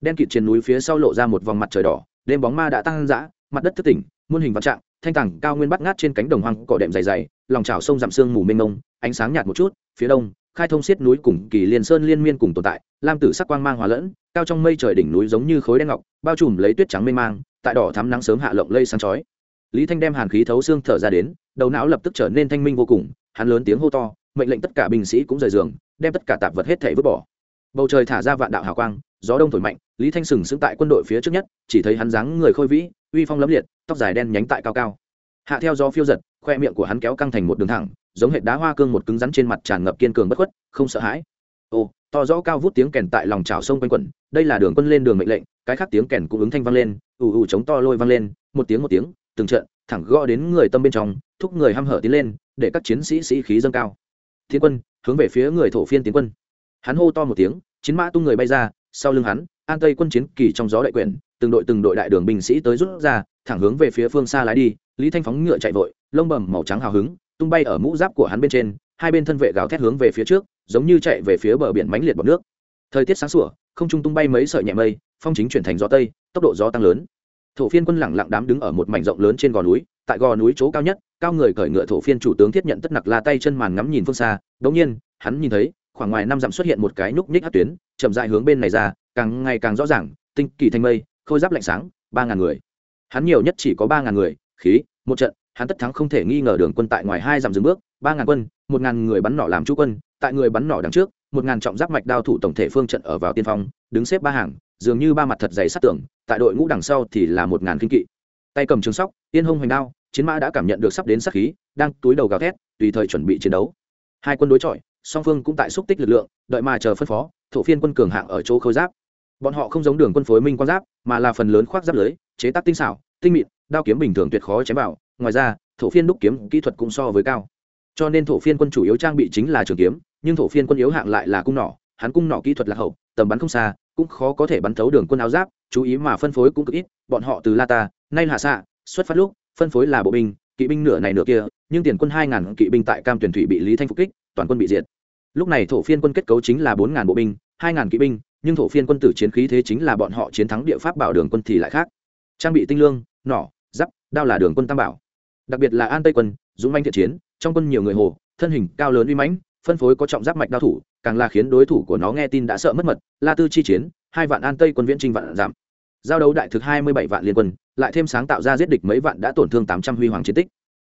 Đen kịt trên núi phía sau lộ ra một vòng mặt trời đỏ, đêm bóng ma đã tăng dã, mặt đất thức tỉnh, muôn hình vạn trạng, thanh tảng cao nguyên bắt ngát trên cánh đồng hoang cỏ đệm dày dày lòng trào sông dặm sương mù mênh mông, ánh sáng nhạt một chút, phía đông, khai thông xiết núi cùng kỳ liên sơn liên miên cùng tồn tại, lam tử sắc quang mang hòa lẫn, cao trong mây trời đỉnh núi giống như khối đen ngọc, bao trùm lấy tuyết trắng mênh mang, tại đỏ thắm nắng sớm hạ lộng lây sáng chói. Lý thanh đem hàn khí thấu xương thở ra đến, đầu não lập tức trở nên thanh minh vô cùng, hắn lớn tiếng hô to, mệnh lệnh tất cả binh sĩ cũng rời giường, đem tất cả tạp vật hết thể vứt bỏ. Bầu trời thả ra vạn đạo hào quang, gió đông thổi mạnh, lý thanh sừng sững tại quân đội phía trước nhất, chỉ thấy hắn dáng người khôi vĩ, uy phong lấm liệt, tóc dài đen nhánh tại cao cao. Hạ theo gió phiêu giật khoe miệng của hắn kéo căng thành một đường thẳng, giống hệ đá hoa cương một cứng rắn trên mặt tràn ngập kiên cường bất khuất, không sợ hãi. Ô to rõ cao vút tiếng kèn tại lòng trào sông quanh quẩn, đây là đường quân lên đường mệnh lệnh, cái khác tiếng kèn cũng ứng thanh vang lên, ù ù chống to lôi vang lên, một tiếng một tiếng, từng trận, thẳng gõ đến người tâm bên trong, thúc người hăm hở tiến lên, để các chiến sĩ sĩ khí dâng cao. Thiên quân, hướng về phía người thổ phiên tiến quân. Hắn hô to một tiếng, chiến mã tung người bay ra, sau lưng hắn, an tây quân chiến kỳ trong gió đại quyển từng đội từng đội đại đường binh sĩ tới rút ra, thẳng hướng về phía phương xa lái đi, lý thanh phóng ngựa chạy vội lông bầm màu trắng hào hứng, tung bay ở mũ giáp của hắn bên trên, hai bên thân vệ gào thét hướng về phía trước, giống như chạy về phía bờ biển mãnh liệt bọt nước. Thời tiết sáng sủa, không trung tung bay mấy sợi nhẹ mây, phong chính chuyển thành gió tây, tốc độ gió tăng lớn. Thổ phiên quân lẳng lặng đám đứng ở một mảnh rộng lớn trên gò núi, tại gò núi chỗ cao nhất, cao người cởi ngựa thổ phiên chủ tướng thiết nhận tất nặc la tay chân màn ngắm nhìn phương xa, đống nhiên, hắn nhìn thấy, khoảng ngoài năm dặm xuất hiện một cái nhúc nhích hát tuyến, chậm dại hướng bên này ra, càng ngày càng rõ ràng, tinh kỳ thanh mây, khôi giáp lạnh sáng, ba ngàn người. Hắn nhiều nhất chỉ có ba ngàn người, khí, một trận hắn tất thắng không thể nghi ngờ đường quân tại ngoài hai dặm dừng bước, ba ngàn quân, một ngàn người bắn nỏ làm chú quân, tại người bắn nỏ đằng trước, một ngàn trọng giáp mạch đao thủ tổng thể phương trận ở vào tiên phong, đứng xếp ba hàng, dường như ba mặt thật dày sát tưởng. tại đội ngũ đằng sau thì là một ngàn kinh kỵ tay cầm trường sóc, tiên hông hoành đao, chiến mã đã cảm nhận được sắp đến sát khí, đang túi đầu gào thét, tùy thời chuẩn bị chiến đấu hai quân đối chọi, song phương cũng tại xúc tích lực lượng, đợi mà chờ phân phó, thổ phiên quân cường hạng ở chỗ khôi giáp bọn họ không giống đường quân phối minh quan giáp, mà là phần lớn khoác giáp lưới, chế tác tinh xảo, tinh mịn, đao kiếm bình thường tuyệt khó chém vào ngoài ra, thổ phiên đúc kiếm kỹ thuật cũng so với cao. Cho nên thổ phiên quân chủ yếu trang bị chính là trường kiếm, nhưng thổ phiên quân yếu hạng lại là cung nỏ. Hắn cung nỏ kỹ thuật lạc hậu, tầm bắn không xa, cũng khó có thể bắn thấu đường quân áo giáp, chú ý mà phân phối cũng cực ít, bọn họ từ la ta nay hạ xạ xuất phát lúc, phân phối là bộ binh, kỵ binh nửa này nửa kia, nhưng tiền quân hai ngàn kỵ binh tại cam tuyển thủy bị lý thanh phục kích, toàn quân bị diệt. Lúc này thổ phiên quân kết cấu chính là bốn ngàn bộ binh, hai ngàn kỵ binh, nhưng thổ phiên quân tử chiến khí thế chính là bọn họ chiến thắng địa pháp bảo đường quân thì lại khác. Trang bị tinh lương, nỏ, giáp, đao là đường quân tam bảo đặc biệt là an tây quân dũng manh thiện chiến trong quân nhiều người hồ thân hình cao lớn uy mãnh phân phối có trọng giáp mạch đao thủ càng là khiến đối thủ của nó nghe tin đã sợ mất mật la tư chi chiến hai vạn an tây quân viễn trinh vạn giảm giao đấu đại thực hai mươi bảy vạn liên quân lại thêm sáng tạo ra giết địch mấy vạn đã tổn thương tám trăm huy hoàng chiến tích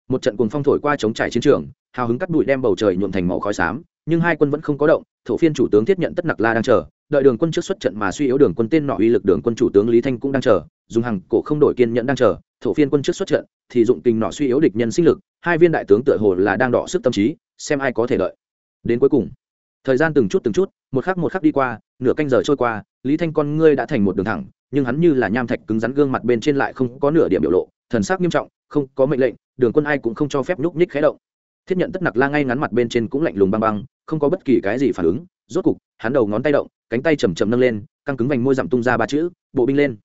một trận cuồng phong thổi qua chống trải chiến trường hào hứng cắt bụi đem bầu trời nhuộm thành màu khói xám nhưng hai quân vẫn không có động thổ phiên chủ tướng thiết nhận tất nặc la đang chờ đợi đường quân trước xuất trận mà suy yếu đường quân tên nọ uy lực đường quân chủ tướng lý thanh cũng đang chờ dùng hàng cổ không đổi kiên nhẫn đang chờ, thổ phiên quân trước xuất trận, thì dụng tình nọ suy yếu địch nhân sinh lực, hai viên đại tướng tựa hồ là đang đọ sức tâm trí, xem ai có thể lợi đến cuối cùng, thời gian từng chút từng chút, một khắc một khắc đi qua, nửa canh giờ trôi qua, lý thanh con ngươi đã thành một đường thẳng, nhưng hắn như là nham thạch cứng rắn gương mặt bên trên lại không có nửa điểm biểu lộ, thần sắc nghiêm trọng, không có mệnh lệnh, đường quân ai cũng không cho phép nhúc nhích khé động. Thiết nhận tất nặc la ngay ngắn mặt bên trên cũng lạnh lùng băng băng, không có bất kỳ cái gì phản ứng, rốt cục, hắn đầu ngón tay động, cánh tay chầm chầm nâng lên, căng cứng vành môi dặm tung ra ba chữ, bộ binh lên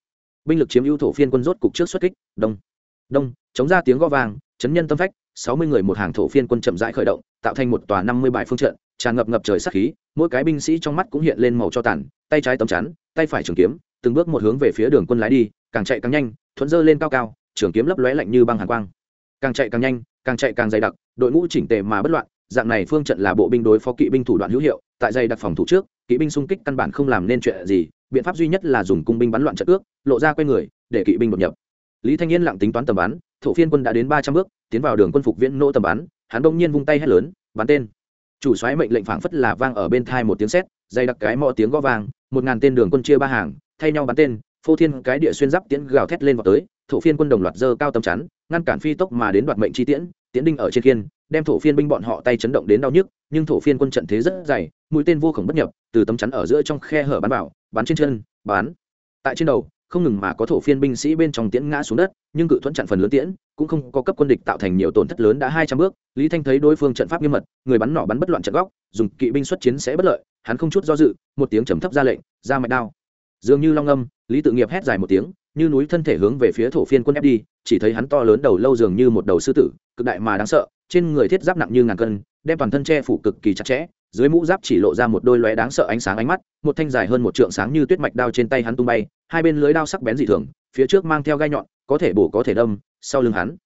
binh lực chiếm ưu thổ phiên quân rốt cục trước xuất kích, đông đông, chống ra tiếng gõ vàng, chấn nhân tâm phách, sáu mươi người một hàng thổ phiên quân chậm rãi khởi động, tạo thành một tòa năm mươi bài phương trận, tràn ngập ngập trời sát khí, mỗi cái binh sĩ trong mắt cũng hiện lên màu cho tàn, tay trái tấm chắn, tay phải trường kiếm, từng bước một hướng về phía đường quân lái đi, càng chạy càng nhanh, thuận dơ lên cao cao, trường kiếm lấp lóe lạnh như băng hàn quang. Càng chạy càng nhanh, càng chạy càng dày đặc, đội ngũ chỉnh tề mà bất loạn, dạng này phương trận là bộ binh đối phó kỵ binh thủ đoạn hữu hiệu, tại dày đặc phòng thủ trước, kỵ binh xung kích căn bản không làm nên chuyện gì biện pháp duy nhất là dùng cung binh bắn loạn trận ước, lộ ra quay người, để kỵ binh đột nhập. Lý thanh niên lặng tính toán tầm bắn, thổ phiên quân đã đến ba trăm bước, tiến vào đường quân phục viễn nỗ tầm bắn, hắn đông nhiên vung tay hét lớn, bắn tên! Chủ xoáy mệnh lệnh phảng phất là vang ở bên thai một tiếng sét, dày đặc cái mò tiếng gõ vang, một ngàn tên đường quân chia ba hàng, thay nhau bắn tên, phô thiên cái địa xuyên giáp tiễn gào thét lên vào tới, thổ phiên quân đồng loạt dơ cao tầm chắn, ngăn cản phi tốc mà đến đoạt mệnh chi tiễn tiễn đinh ở trên kiên đem thổ phiên binh bọn họ tay chấn động đến đau nhức, nhưng thổ phiên quân trận thế rất dày, mũi tên vô khổng bất nhập, từ tấm chắn ở giữa trong khe hở bắn vào, bắn trên chân, bắn. Tại trên đầu, không ngừng mà có thổ phiên binh sĩ bên trong tiễn ngã xuống đất, nhưng cự thuẫn chặn phần lớn tiễn, cũng không có cấp quân địch tạo thành nhiều tổn thất lớn đã hai trăm bước. Lý thanh thấy đối phương trận pháp nghiêm mật, người bắn nỏ bắn bất loạn trận góc, dùng kỵ binh xuất chiến sẽ bất lợi, hắn không chút do dự, một tiếng trầm thấp ra lệnh, ra mạch đao. Dường như long âm, lý tự nghiệp hét dài một tiếng, như núi thân thể hướng về phía thổ phiên quân ép đi, chỉ thấy hắn to lớn đầu lâu dường như một đầu sư tử, cực đại mà đáng sợ trên người thiết giáp nặng như ngàn cân, đem toàn thân che phủ cực kỳ chặt chẽ, dưới mũ giáp chỉ lộ ra một đôi lóe đáng sợ ánh sáng ánh mắt, một thanh dài hơn một trượng sáng như tuyết mạch đao trên tay hắn tung bay, hai bên lưới đao sắc bén dị thường, phía trước mang theo gai nhọn, có thể bổ có thể đâm, sau lưng hắn,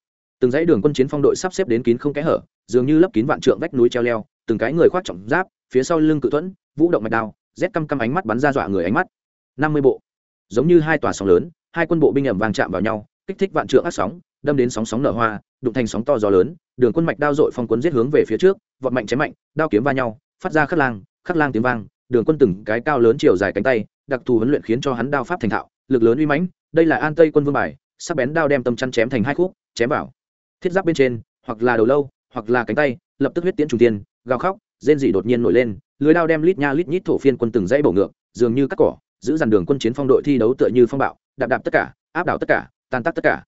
từng dãy đường quân chiến phong đội sắp xếp đến kín không kẽ hở, dường như lấp kín vạn trượng vách núi treo leo, từng cái người khoác trọng giáp, phía sau lưng cự thuẫn, vũ động mạch đao, rét căm căm ánh mắt bắn ra dọa người ánh mắt. Năm mươi bộ, giống như hai tòa sóng lớn, hai quân bộ binh ẩm vàng chạm vào nhau, kích thích vạn trượng ác sóng, đâm đến sóng sóng nở hoa, đụng thành sóng to gió lớn đường quân mạch đao dội phong quân giết hướng về phía trước, vọt mạnh chém mạnh, đao kiếm va nhau, phát ra khắc lang khắc lang tiếng vang, đường quân từng cái cao lớn chiều dài cánh tay, đặc thù huấn luyện khiến cho hắn đao pháp thành thạo, lực lớn uy mãnh, đây là an tây quân vương bài, sắc bén đao đem tâm chăn chém thành hai khúc, chém vào. Thiết giáp bên trên, hoặc là đầu lâu, hoặc là cánh tay, lập tức huyết tiễn trùng tiên gào khóc, rên dị đột nhiên nổi lên, lưới đao đem lít nha lít nhít thổ phiên quân từng dãy bổ ngược, dường như cắt cỏ, giữ dàn đường quân chiến phong đội thi đấu tựa như phong bạo, đạp đạp tất cả, áp đảo tất cả, tan tác tất cả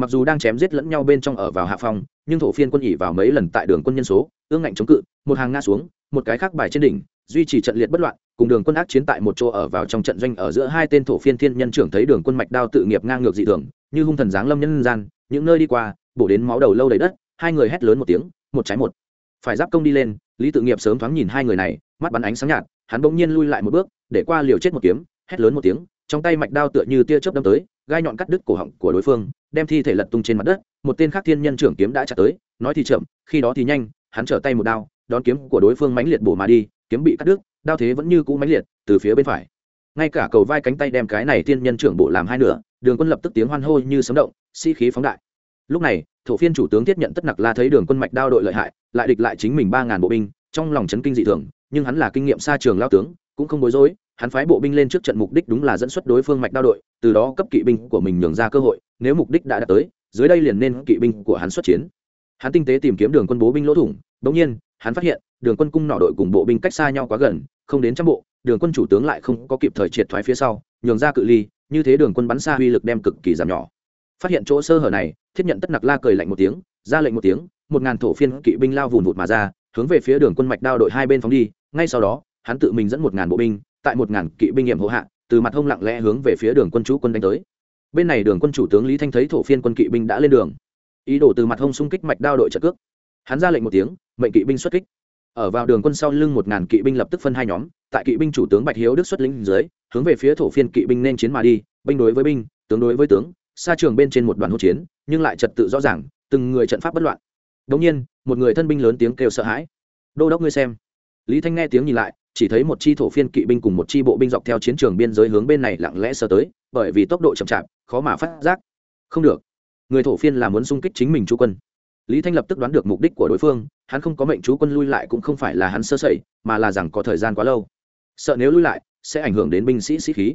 mặc dù đang chém giết lẫn nhau bên trong ở vào hạ phong, nhưng thổ phiên quân ỉ vào mấy lần tại đường quân nhân số, ương ngạnh chống cự, một hàng ngã xuống, một cái khác bài trên đỉnh, duy trì trận liệt bất loạn, cùng đường quân ác chiến tại một chỗ ở vào trong trận doanh ở giữa hai tên thổ phiên thiên nhân trưởng thấy đường quân mạch đao tự nghiệp ngang ngược dị thường, như hung thần giáng lâm nhân gian, những nơi đi qua, bổ đến máu đầu lâu đầy đất, hai người hét lớn một tiếng, một trái một. Phải giáp công đi lên, lý tự nghiệp sớm thoáng nhìn hai người này, mắt bắn ánh sáng nhạt, hắn bỗng nhiên lui lại một bước, để qua liều chết một kiếm, hét lớn một tiếng, trong tay mạch đao tựa như tia chớp đâm tới, gai nhọn cắt đứt cổ họng của đối phương đem thi thể lật tung trên mặt đất, một tên khác thiên nhân trưởng kiếm đã chặt tới, nói thì chậm, khi đó thì nhanh, hắn trở tay một đao, đón kiếm của đối phương mãnh liệt bổ mà đi, kiếm bị cắt đứt, đao thế vẫn như cũ mãnh liệt, từ phía bên phải. Ngay cả cầu vai cánh tay đem cái này thiên nhân trưởng bộ làm hai nửa, đường quân lập tức tiếng hoan hô như sấm động, sĩ、si、khí phóng đại. Lúc này, thổ phiên chủ tướng thiết nhận tất nặc la thấy đường quân mạch đao đội lợi hại, lại địch lại chính mình ba ngàn bộ binh, trong lòng chấn kinh dị thường, nhưng hắn là kinh nghiệm xa trường lao tướng, cũng không bối rối, hắn phái bộ binh lên trước trận mục đích đúng là dẫn xuất đối phương mạch đao đội, từ đó cấp kỵ binh của mình nhường ra cơ hội nếu mục đích đã đạt tới, dưới đây liền nên kỵ binh của hắn xuất chiến. Hắn tinh tế tìm kiếm đường quân bố binh lỗ thủng bỗng nhiên, hắn phát hiện, đường quân cung nỏ đội cùng bộ binh cách xa nhau quá gần, không đến trăm bộ, đường quân chủ tướng lại không có kịp thời triệt thoái phía sau, nhường ra cự ly, như thế đường quân bắn xa uy lực đem cực kỳ giảm nhỏ. Phát hiện chỗ sơ hở này, thiết nhận tất nặc la cười lạnh một tiếng, ra lệnh một tiếng, một ngàn thổ phiên kỵ binh lao vùn vụt mà ra, hướng về phía đường quân mạch đao đội hai bên phóng đi, ngay sau đó, hắn tự mình dẫn một ngàn bộ binh, tại một ngàn kỵ binh nghiệm hộ hạ, từ mặt hông lặng lẽ hướng về phía đường quân chủ quân đánh tới bên này đường quân chủ tướng lý thanh thấy thổ phiên quân kỵ binh đã lên đường. Ý đồ từ mặt hông xung kích mạch đao đội trợ cước. Hắn ra lệnh một tiếng, mệnh kỵ binh xuất kích. Ở vào đường quân sau lưng một ngàn kỵ binh lập tức phân hai nhóm, tại kỵ binh chủ tướng bạch hiếu đức xuất lĩnh dưới, hướng về phía thổ phiên kỵ binh nên chiến mà đi, binh đối với binh, tướng đối với tướng, xa trường bên trên một đoàn hỗn chiến, nhưng lại trật tự rõ ràng, từng người trận pháp bất loạn. Đống nhiên, một người thân binh lớn tiếng kêu sợ hãi. Đô đốc ngươi xem. Lý thanh nghe tiếng nhìn lại, chỉ thấy một chi thổ phiên kỵ binh cùng một chi bộ binh dọc theo chiến trường biên giới hướng bên này lặng lẽ sơ tới, bởi vì tốc độ chậm chạp khó mà phát giác. Không được. Người thổ phiên là muốn xung kích chính mình chú quân. Lý thanh lập tức đoán được mục đích của đối phương, hắn không có mệnh chú quân lui lại cũng không phải là hắn sơ sẩy, mà là rằng có thời gian quá lâu. Sợ nếu lui lại, sẽ ảnh hưởng đến binh sĩ sĩ khí.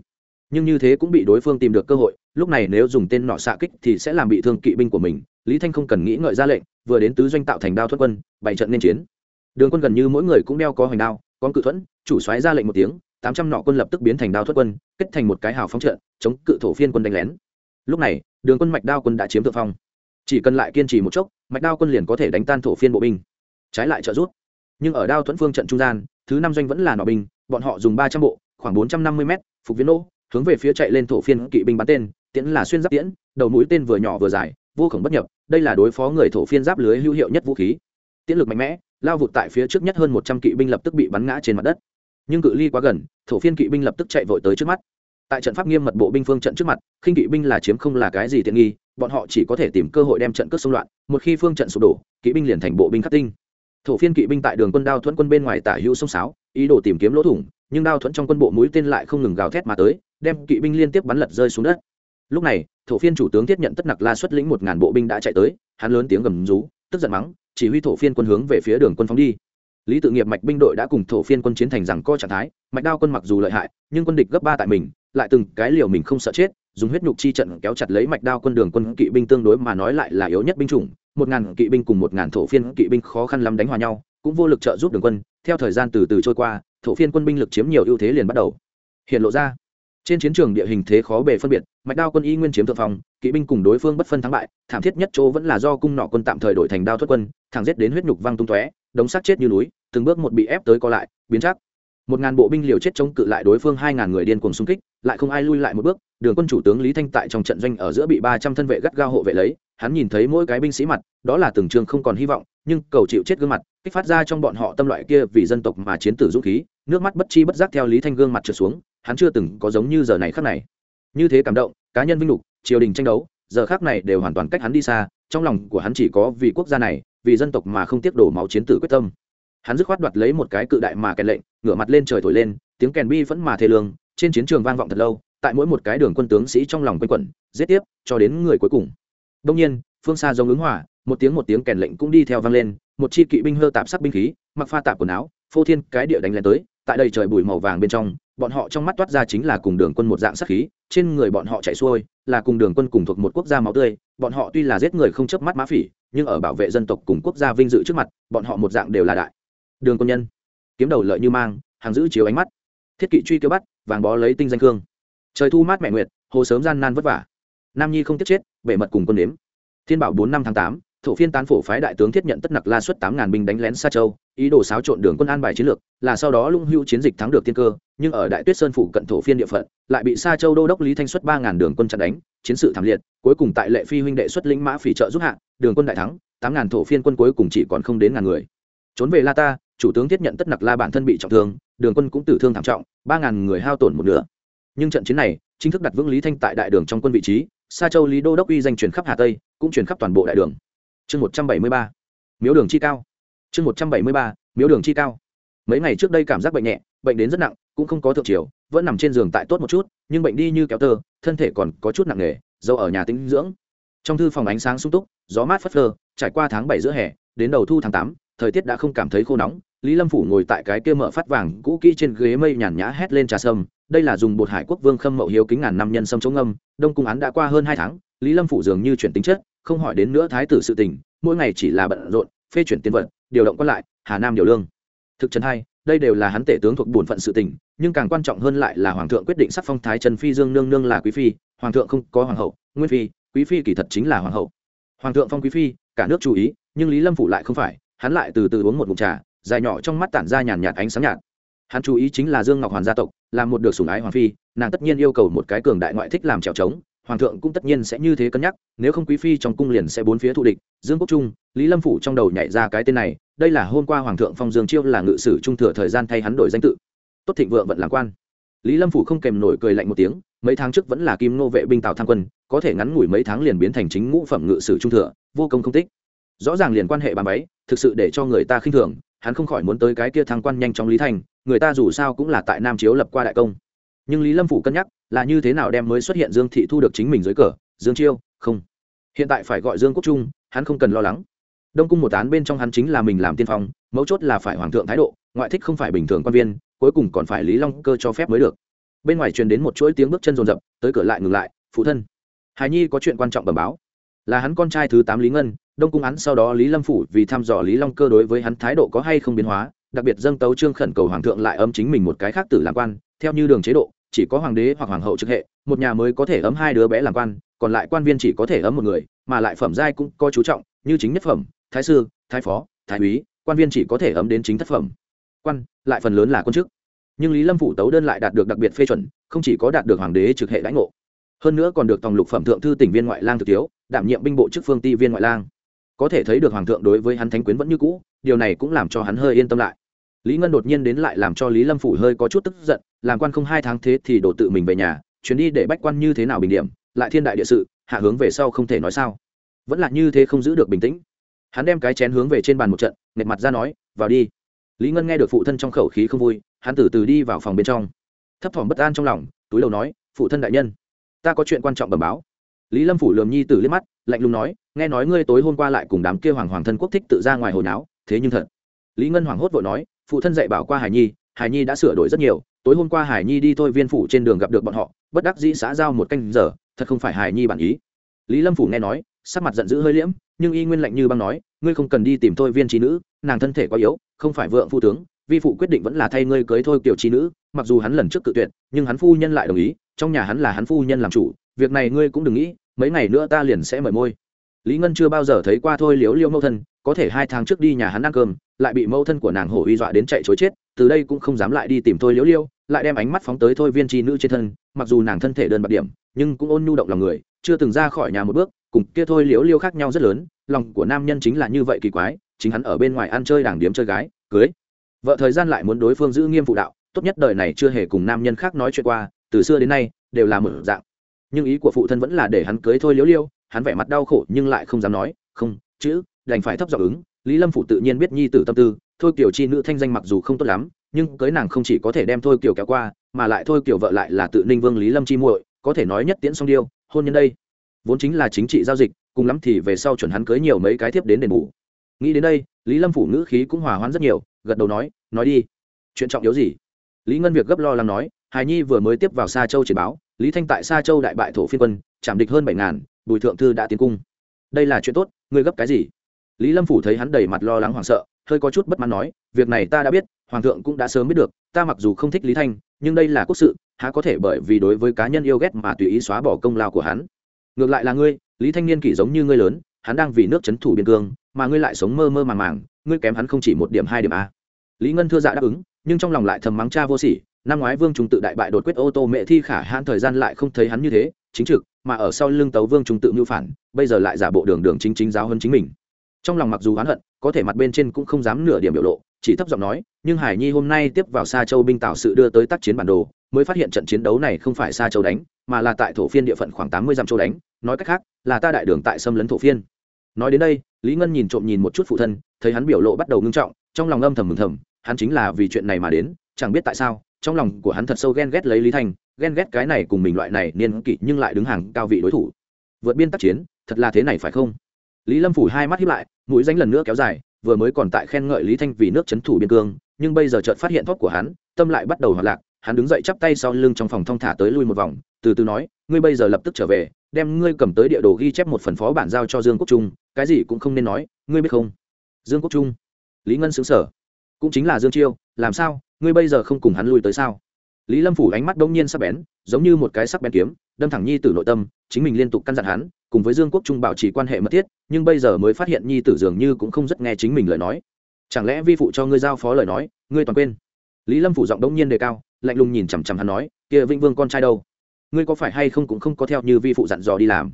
Nhưng như thế cũng bị đối phương tìm được cơ hội, lúc này nếu dùng tên nọ xạ kích thì sẽ làm bị thương kỵ binh của mình. Lý thanh không cần nghĩ ngợi ra lệnh, vừa đến tứ doanh tạo thành đao thuất quân bảy trận nên chiến. Đường quân gần như mỗi người cũng đeo có hoành đao con cự thuẫn, chủ xoáy ra lệnh một tiếng, tám trăm nọ quân lập tức biến thành đao thuất quân, kết thành một cái hào phóng trận, chống cự thổ phiên quân đánh lén lúc này, đường quân mạch đao quân đã chiếm thượng phong. Chỉ cần lại kiên trì một chốc, mạch đao quân liền có thể đánh tan thổ phiên bộ binh. Trái lại trợ rút nhưng ở đao thuẫn phương trận trung gian, thứ năm doanh vẫn là nọ binh, bọn họ dùng ba trăm bộ, khoảng bốn trăm năm mươi m phục viên nô, hướng về phía chạy lên thổ phiên kỵ binh bắn tên, tiễn là xuyên giáp tiễn, đầu mũi tên vừa nhỏ vừa dài, vô khổng bất nhập, đây là đối phó người thổ phiên giáp lưới hữu hiệu nhất vũ khí. Tiễn lực mạnh mẽ, lao vụt tại phía trước nhất hơn một trăm kỵ binh lập tức bị bắn ngã trên mặt đất. Nhưng cự ly quá gần, thổ phiên kỵ binh lập tức chạy vội tới trước mắt tại trận pháp nghiêm mật bộ binh phương trận trước mặt, khinh kỵ binh là chiếm không là cái gì tiện nghi, bọn họ chỉ có thể tìm cơ hội đem trận cướp xung loạn, một khi phương trận sụp đổ, kỵ binh liền thành bộ binh khắc tinh. Thổ phiên kỵ binh tại đường quân đao thuẫn quân bên ngoài tả hữu sông sáo, ý đồ tìm kiếm lỗ thủng, nhưng đao thuẫn trong quân bộ mũi tên lại không ngừng gào thét mà tới, đem kỵ binh liên tiếp bắn lật rơi xuống đất. Lúc này, thổ phiên chủ tướng tiếp nhận tất nặc la xuất lĩnh một ngàn bộ binh đã chạy tới, hắn lớn tiếng gầm rú, tức giận mắng, chỉ huy thổ phiên quân hướng về phía đường quân phóng đi. Lý tự nghiệp mạch binh đội đã cùng thổ phiên quân chiến thành rằng co trạng thái, mạch đao quân mặc dù lợi hại, nhưng quân địch gấp ba tại mình lại từng cái liều mình không sợ chết, dùng huyết nhục chi trận kéo chặt lấy mạch đao quân đường quân kỵ binh tương đối mà nói lại là yếu nhất binh chủng. Một ngàn kỵ binh cùng một ngàn thổ phiên kỵ binh khó khăn lắm đánh hòa nhau, cũng vô lực trợ giúp đường quân. Theo thời gian từ từ trôi qua, thổ phiên quân binh lực chiếm nhiều ưu thế liền bắt đầu hiện lộ ra. Trên chiến trường địa hình thế khó bề phân biệt, mạch đao quân y nguyên chiếm thượng phong, kỵ binh cùng đối phương bất phân thắng bại, thảm thiết nhất chỗ vẫn là do cung nọ quân tạm thời đổi thành đao thuất quân, thẳng giết đến huyết nhục văng tung tóe, đống xác chết như núi, từng bước một bị ép tới co lại, biến chắc một ngàn bộ binh liều chết chống cự lại đối phương hai ngàn người điên cuồng xung kích, lại không ai lui lại một bước, đường quân chủ tướng lý thanh tại trong trận doanh ở giữa bị ba trăm thân vệ gắt gao hộ vệ lấy, hắn nhìn thấy mỗi cái binh sĩ mặt, đó là từng trường không còn hy vọng, nhưng cầu chịu chết gương mặt, kích phát ra trong bọn họ tâm loại kia vì dân tộc mà chiến tử dũng khí, nước mắt bất chi bất giác theo lý thanh gương mặt trượt xuống, hắn chưa từng có giống như giờ này khắc này. Như thế cảm động, cá nhân vinh lục, triều đình tranh đấu, giờ khác này đều hoàn toàn cách hắn đi xa, trong lòng của hắn chỉ có vì quốc gia này, vì dân tộc mà không tiếc đổ máu chiến tử quyết tâm hắn dứt khoát đoạt lấy một cái cự đại mà kèn lệnh, ngửa mặt lên trời thổi lên, tiếng kèn bi vẫn mà thê lương, trên chiến trường vang vọng thật lâu, tại mỗi một cái đường quân tướng sĩ trong lòng quanh quẩn, giết tiếp, cho đến người cuối cùng. Đông nhiên, phương xa giống ứng hỏa một tiếng một tiếng kèn lệnh cũng đi theo vang lên, một chi kỵ binh hơ tạp sắc binh khí, mặc pha tạp quần áo, phô thiên cái địa đánh lên tới, tại đây trời bụi màu vàng bên trong, bọn họ trong mắt toát ra chính là cùng đường quân một dạng sắc khí, trên người bọn họ chạy xuôi, là cùng đường quân cùng thuộc một quốc gia máu tươi, bọn họ tuy là giết người không chớp mắt mã phỉ, nhưng ở bảo vệ dân tộc cùng quốc gia vinh dự trước mặt, bọn họ một dạng đều là đại đường quân nhân. Kiếm đầu lợi như mang, hàng giữ chiếu ánh mắt. Thiết kỵ truy kêu bắt, vàng bó lấy tinh danh cương trời thu mát mẹ nguyệt, hồ sớm gian nan vất vả. Nam nhi không tiếc chết bệ mật cùng quân nếm thiên bảo bốn năm tháng tám, thổ phiên tán phổ phái đại tướng thiết nhận tất nặc la xuất tám ngàn binh đánh lén xa châu, ý đồ xáo trộn đường quân an bài chiến lược, là sau đó lung hưu chiến dịch thắng được tiên cơ, nhưng ở đại tuyết sơn phủ cận thổ phiên địa phận, lại bị xa châu đô đốc lý thanh xuất ba ngàn đường quân chặn đánh, chiến sự thảm liệt, cuối cùng tại lệ phi huynh đệ xuất lĩnh mã phỉ trợ giúp hạ, đường quân đại thắng, tám ngàn thổ phiên quân cuối cùng chỉ còn không đến ngàn người. Trốn về la ta chủ tướng thiết nhận tất nặc la bản thân bị trọng thương, đường quân cũng tử thương thảm trọng, ba ngàn người hao tổn một nửa. Nhưng trận chiến này, chính thức đặt vững lý thanh tại đại đường trong quân vị trí, sa châu lý đô đốc uy danh truyền khắp hà tây, cũng truyền khắp toàn bộ đại đường. Chương một trăm bảy mươi ba. Miếu đường chi cao. Chương một trăm bảy mươi ba, miếu đường chi cao. Mấy ngày trước đây cảm giác bệnh nhẹ, bệnh đến rất nặng, cũng không có thượng triều, vẫn nằm trên giường tại tốt một chút, nhưng bệnh đi như kéo tơ, thân thể còn có chút nặng nề dâu ở nhà tính dưỡng. Trong thư phòng ánh sáng sung túc, gió mát phất phơ, trải qua tháng bảy giữa hè, đến đầu thu tháng tám thời tiết đã không cảm thấy khô nóng, lý lâm phủ ngồi tại cái kia mở phát vàng cũ kỹ trên ghế mây nhàn nhã hét lên trà sâm. Đây là dùng bột hải quốc vương khâm mậu hiếu kính ngàn năm nhân sâm chống âm đông cung án đã qua hơn hai tháng, lý lâm phủ dường như chuyển tính chất, không hỏi đến nữa thái tử sự tình, mỗi ngày chỉ là bận rộn, phê chuyển tiền vận điều động quan lại, hà nam điều lương. Thực trần hai, đây đều là hắn tể tướng thuộc bổn phận sự tình, nhưng càng quan trọng hơn lại là hoàng thượng quyết định sắc phong thái trần phi dương nương nương là quý phi, hoàng thượng không có hoàng hậu, nguyên phi, quý phi kỳ thật chính là hoàng hậu. Hoàng thượng phong quý phi, cả nước chú ý, nhưng lý lâm phủ lại không phải hắn lại từ từ uống một mụn trà, dài nhỏ trong mắt tản ra nhàn nhạt ánh sáng nhạt. Hắn chú ý chính là dương ngọc hoàn gia tộc, là một được sủng ái hoàng phi, nàng tất nhiên yêu cầu một cái cường đại ngoại thích làm trèo trống, hoàng thượng cũng tất nhiên sẽ như thế cân nhắc, nếu không quý phi trong cung liền sẽ bốn phía thù địch. Dương quốc trung, lý lâm phủ trong đầu nhảy ra cái tên này, đây là hôm qua hoàng thượng phong dương chiêu là ngự sử trung thừa thời gian thay hắn đổi danh tự. Tốt thịnh vượng vận làm quan. Lý lâm phủ không kèm nổi cười lạnh một tiếng, mấy tháng trước vẫn là kim nô vệ binh tào tham quân, có thể ngắn ngủi mấy tháng liền biến thành chính ngũ phẩm ngự sử trung thừa, vô công không tích rõ ràng liền quan hệ bàn váy, thực sự để cho người ta khinh thường, hắn không khỏi muốn tới cái kia thăng quan nhanh chóng lý thành, người ta dù sao cũng là tại nam chiếu lập qua đại công. Nhưng lý lâm phủ cân nhắc, là như thế nào đem mới xuất hiện dương thị thu được chính mình dưới cờ, dương chiêu, không. Hiện tại phải gọi dương quốc trung, hắn không cần lo lắng. Đông cung một án bên trong hắn chính là mình làm tiên phong, mấu chốt là phải hoàng thượng thái độ, ngoại thích không phải bình thường quan viên, cuối cùng còn phải lý long cơ cho phép mới được. Bên ngoài truyền đến một chuỗi tiếng bước chân rồn rập tới cửa lại ngừng lại, phụ thân. Hài nhi có chuyện quan trọng bẩm báo. Là hắn con trai thứ tám lý ngân đông cung án sau đó lý lâm phủ vì thăm dò lý long cơ đối với hắn thái độ có hay không biến hóa, đặc biệt dâng tấu trương khẩn cầu hoàng thượng lại âm chính mình một cái khác tử làm quan, theo như đường chế độ, chỉ có hoàng đế hoặc hoàng hậu trực hệ, một nhà mới có thể ấm hai đứa bé làm quan, còn lại quan viên chỉ có thể ấm một người, mà lại phẩm giai cũng có chú trọng, như chính nhất phẩm, thái sư, thái phó, thái úy, quan viên chỉ có thể ấm đến chính thất phẩm. Quan, lại phần lớn là quân chức. Nhưng lý lâm phủ tấu đơn lại đạt được đặc biệt phê chuẩn, không chỉ có đạt được hoàng đế trực hệ lãnh ngộ. Hơn nữa còn được tòng lục phẩm thượng thư tỉnh viên ngoại lang thực tiếu, đảm nhiệm binh bộ chức phương ti viên ngoại lang có thể thấy được hoàng thượng đối với hắn thánh quyến vẫn như cũ, điều này cũng làm cho hắn hơi yên tâm lại. Lý ngân đột nhiên đến lại làm cho lý lâm phủ hơi có chút tức giận, làm quan không hai tháng thế thì đổ tự mình về nhà, chuyến đi để bách quan như thế nào bình điểm, lại thiên đại địa sự, hạ hướng về sau không thể nói sao. Vẫn là như thế không giữ được bình tĩnh. Hắn đem cái chén hướng về trên bàn một trận nệt mặt ra nói, vào đi. Lý ngân nghe được phụ thân trong khẩu khí không vui, hắn từ từ đi vào phòng bên trong. Thấp thỏm bất an trong lòng, túi đầu nói, phụ thân đại nhân, ta có chuyện quan trọng bẩm báo. Lý lâm phủ lườm nhi tử liếc mắt lạnh lùng nói, nghe nói ngươi tối hôm qua lại cùng đám kia hoàng hoàng thân quốc thích tự ra ngoài hồi náo, thế nhưng thật. Lý ngân hoàng hốt vội nói, phụ thân dạy bảo qua hải nhi hải nhi đã sửa đổi rất nhiều, tối hôm qua hải nhi đi thôi viên phủ trên đường gặp được bọn họ, bất đắc dĩ xã giao một canh giờ, thật không phải hải nhi bản ý. Lý lâm phủ nghe nói, sắc mặt giận dữ hơi liễm, nhưng y nguyên lạnh như băng nói, ngươi không cần đi tìm thôi viên trí nữ, nàng thân thể quá yếu, không phải vợ phu tướng, vi phụ quyết định vẫn là thay ngươi cưới thôi kiểu trí nữ, mặc dù hắn lần trước cự tuyệt, nhưng hắn phu nhân lại đồng ý, trong nhà hắn là hắn phu nhân làm chủ, việc này ngươi cũng đừng nghĩ mấy ngày nữa ta liền sẽ mời môi. Lý ngân chưa bao giờ thấy qua thôi liếu liêu mẫu thân, có thể hai tháng trước đi nhà hắn ăn cơm, lại bị mẫu thân của nàng hổ uy dọa đến chạy chối chết, từ đây cũng không dám lại đi tìm thôi liếu liêu lại đem ánh mắt phóng tới thôi viên tri nữ trên thân, mặc dù nàng thân thể đơn bạc điểm, nhưng cũng ôn nhu động lòng người, chưa từng ra khỏi nhà một bước, cùng kia thôi liếu liêu khác nhau rất lớn, lòng của nam nhân chính là như vậy kỳ quái, chính hắn ở bên ngoài ăn chơi đảng điếm chơi gái, cưới. Vợ thời gian lại muốn đối phương giữ nghiêm phụ đạo, tốt nhất đời này chưa hề cùng nam nhân khác nói chuyện qua, từ xưa đến nay, đều là mở dạng nhưng ý của phụ thân vẫn là để hắn cưới thôi liễu liêu, hắn vẻ mặt đau khổ nhưng lại không dám nói, không, chữ, đành phải thấp giọng ứng. Lý lâm phụ tự nhiên biết nhi tử tâm tư, thôi kiểu chi nữ thanh danh mặc dù không tốt lắm, nhưng cưới nàng không chỉ có thể đem thôi kiểu kéo qua, mà lại thôi kiểu vợ lại là tự ninh vương lý lâm chi muội, có thể nói nhất tiễn song điêu, hôn nhân đây. Vốn chính là chính trị giao dịch, cùng lắm thì về sau chuẩn hắn cưới nhiều mấy cái tiếp đến đền bù. Nghĩ đến đây, lý lâm phủ ngữ khí cũng hòa hoãn rất nhiều, gật đầu nói nói đi. Chuyện trọng yếu gì? Lý ngân việc gấp lo lắng nói, hài nhi vừa mới tiếp vào xa châu chỉ báo lý thanh tại xa châu đại bại thổ phiên quân, chạm địch hơn bảy ngàn, bùi thượng thư đã tiến cung. Đây là chuyện tốt, ngươi gấp cái gì? Lý lâm phủ thấy hắn đầy mặt lo lắng hoảng sợ, hơi có chút bất mãn nói, việc này ta đã biết, hoàng thượng cũng đã sớm biết được, ta mặc dù không thích lý thanh, nhưng đây là quốc sự, há có thể bởi vì đối với cá nhân yêu ghét mà tùy ý xóa bỏ công lao của hắn. Ngược lại là ngươi, lý thanh niên kỷ giống như ngươi lớn, hắn đang vì nước c h ấ n thủ biên cương, mà ngươi lại sống mơ mơ màng màng, ngươi kém hắn không chỉ một điểm hai điểm a. Lý ngân thưa dạ đáp ứng, nhưng trong lòng lại thầm mắng cha vô sỉ năm ngoái vương trung tự đại bại đột quyết ô tô mẹ thi khả hãn, thời gian lại không thấy hắn như thế, chính trực, mà ở sau lưng tấu vương trung tự mưu phản, bây giờ lại giả bộ đường đường chính chính giáo hơn chính mình. Trong lòng mặc dù hắn hận, có thể mặt bên trên cũng không dám nửa điểm biểu lộ, chỉ thấp giọng nói, nhưng hải nhi hôm nay tiếp vào xa châu binh tạo sự đưa tới tác chiến bản đồ, mới phát hiện trận chiến đấu này không phải xa châu đánh, mà là tại thổ phiên địa phận khoảng tám mươi dặm châu đánh, nói cách khác, là ta đại đường tại xâm lấn thổ phiên. Nói đến đây, lý ngân nhìn trộm nhìn một chút phụ thân, thấy hắn biểu lộ bắt đầu ngưng trọng, trong lòng âm thầm mừng thầm, hắn chính là vì chuyện này mà đến, chẳng biết tại sao trong lòng của hắn thật sâu ghen ghét lấy lý thanh, ghen ghét cái này cùng mình loại này niên kỵ nhưng lại đứng hàng cao vị đối thủ. Vượt biên tác chiến, thật là thế này phải không? Lý lâm phủ hai mắt hiếp lại, mũi danh lần nữa kéo dài, vừa mới còn tại khen ngợi lý thanh vì nước c h ấ n thủ biên cương, nhưng bây giờ chợt phát hiện thóp của hắn, tâm lại bắt đầu hoạt lạc, hắn đứng dậy chắp tay sau lưng trong phòng thong thả tới lui một vòng, từ từ nói, ngươi bây giờ lập tức trở về, đem ngươi cầm tới địa đồ ghi chép một phần phó bản giao cho dương quốc trung, cái gì cũng không nên nói, ngươi biết không? Dương quốc trung, lý ngân xứng sở cũng chính là dương chiêu, làm sao? Ngươi bây giờ không cùng hắn lui tới sao? Lý lâm phủ ánh mắt đông nhiên sắc bén, giống như một cái sắc bén kiếm, đâm thẳng nhi tử nội tâm, chính mình liên tục căn dặn hắn, cùng với dương quốc trung bảo trì quan hệ mật thiết, nhưng bây giờ mới phát hiện nhi tử dường như cũng không rất nghe chính mình lời nói. Chẳng lẽ vi phụ cho ngươi giao phó lời nói, ngươi toàn quên? Lý lâm phủ giọng đông nhiên đề cao, lạnh lùng nhìn chằm chằm hắn nói, kia vĩnh vương con trai đâu? Ngươi có phải hay không cũng không có theo như vi phụ dặn dò đi làm?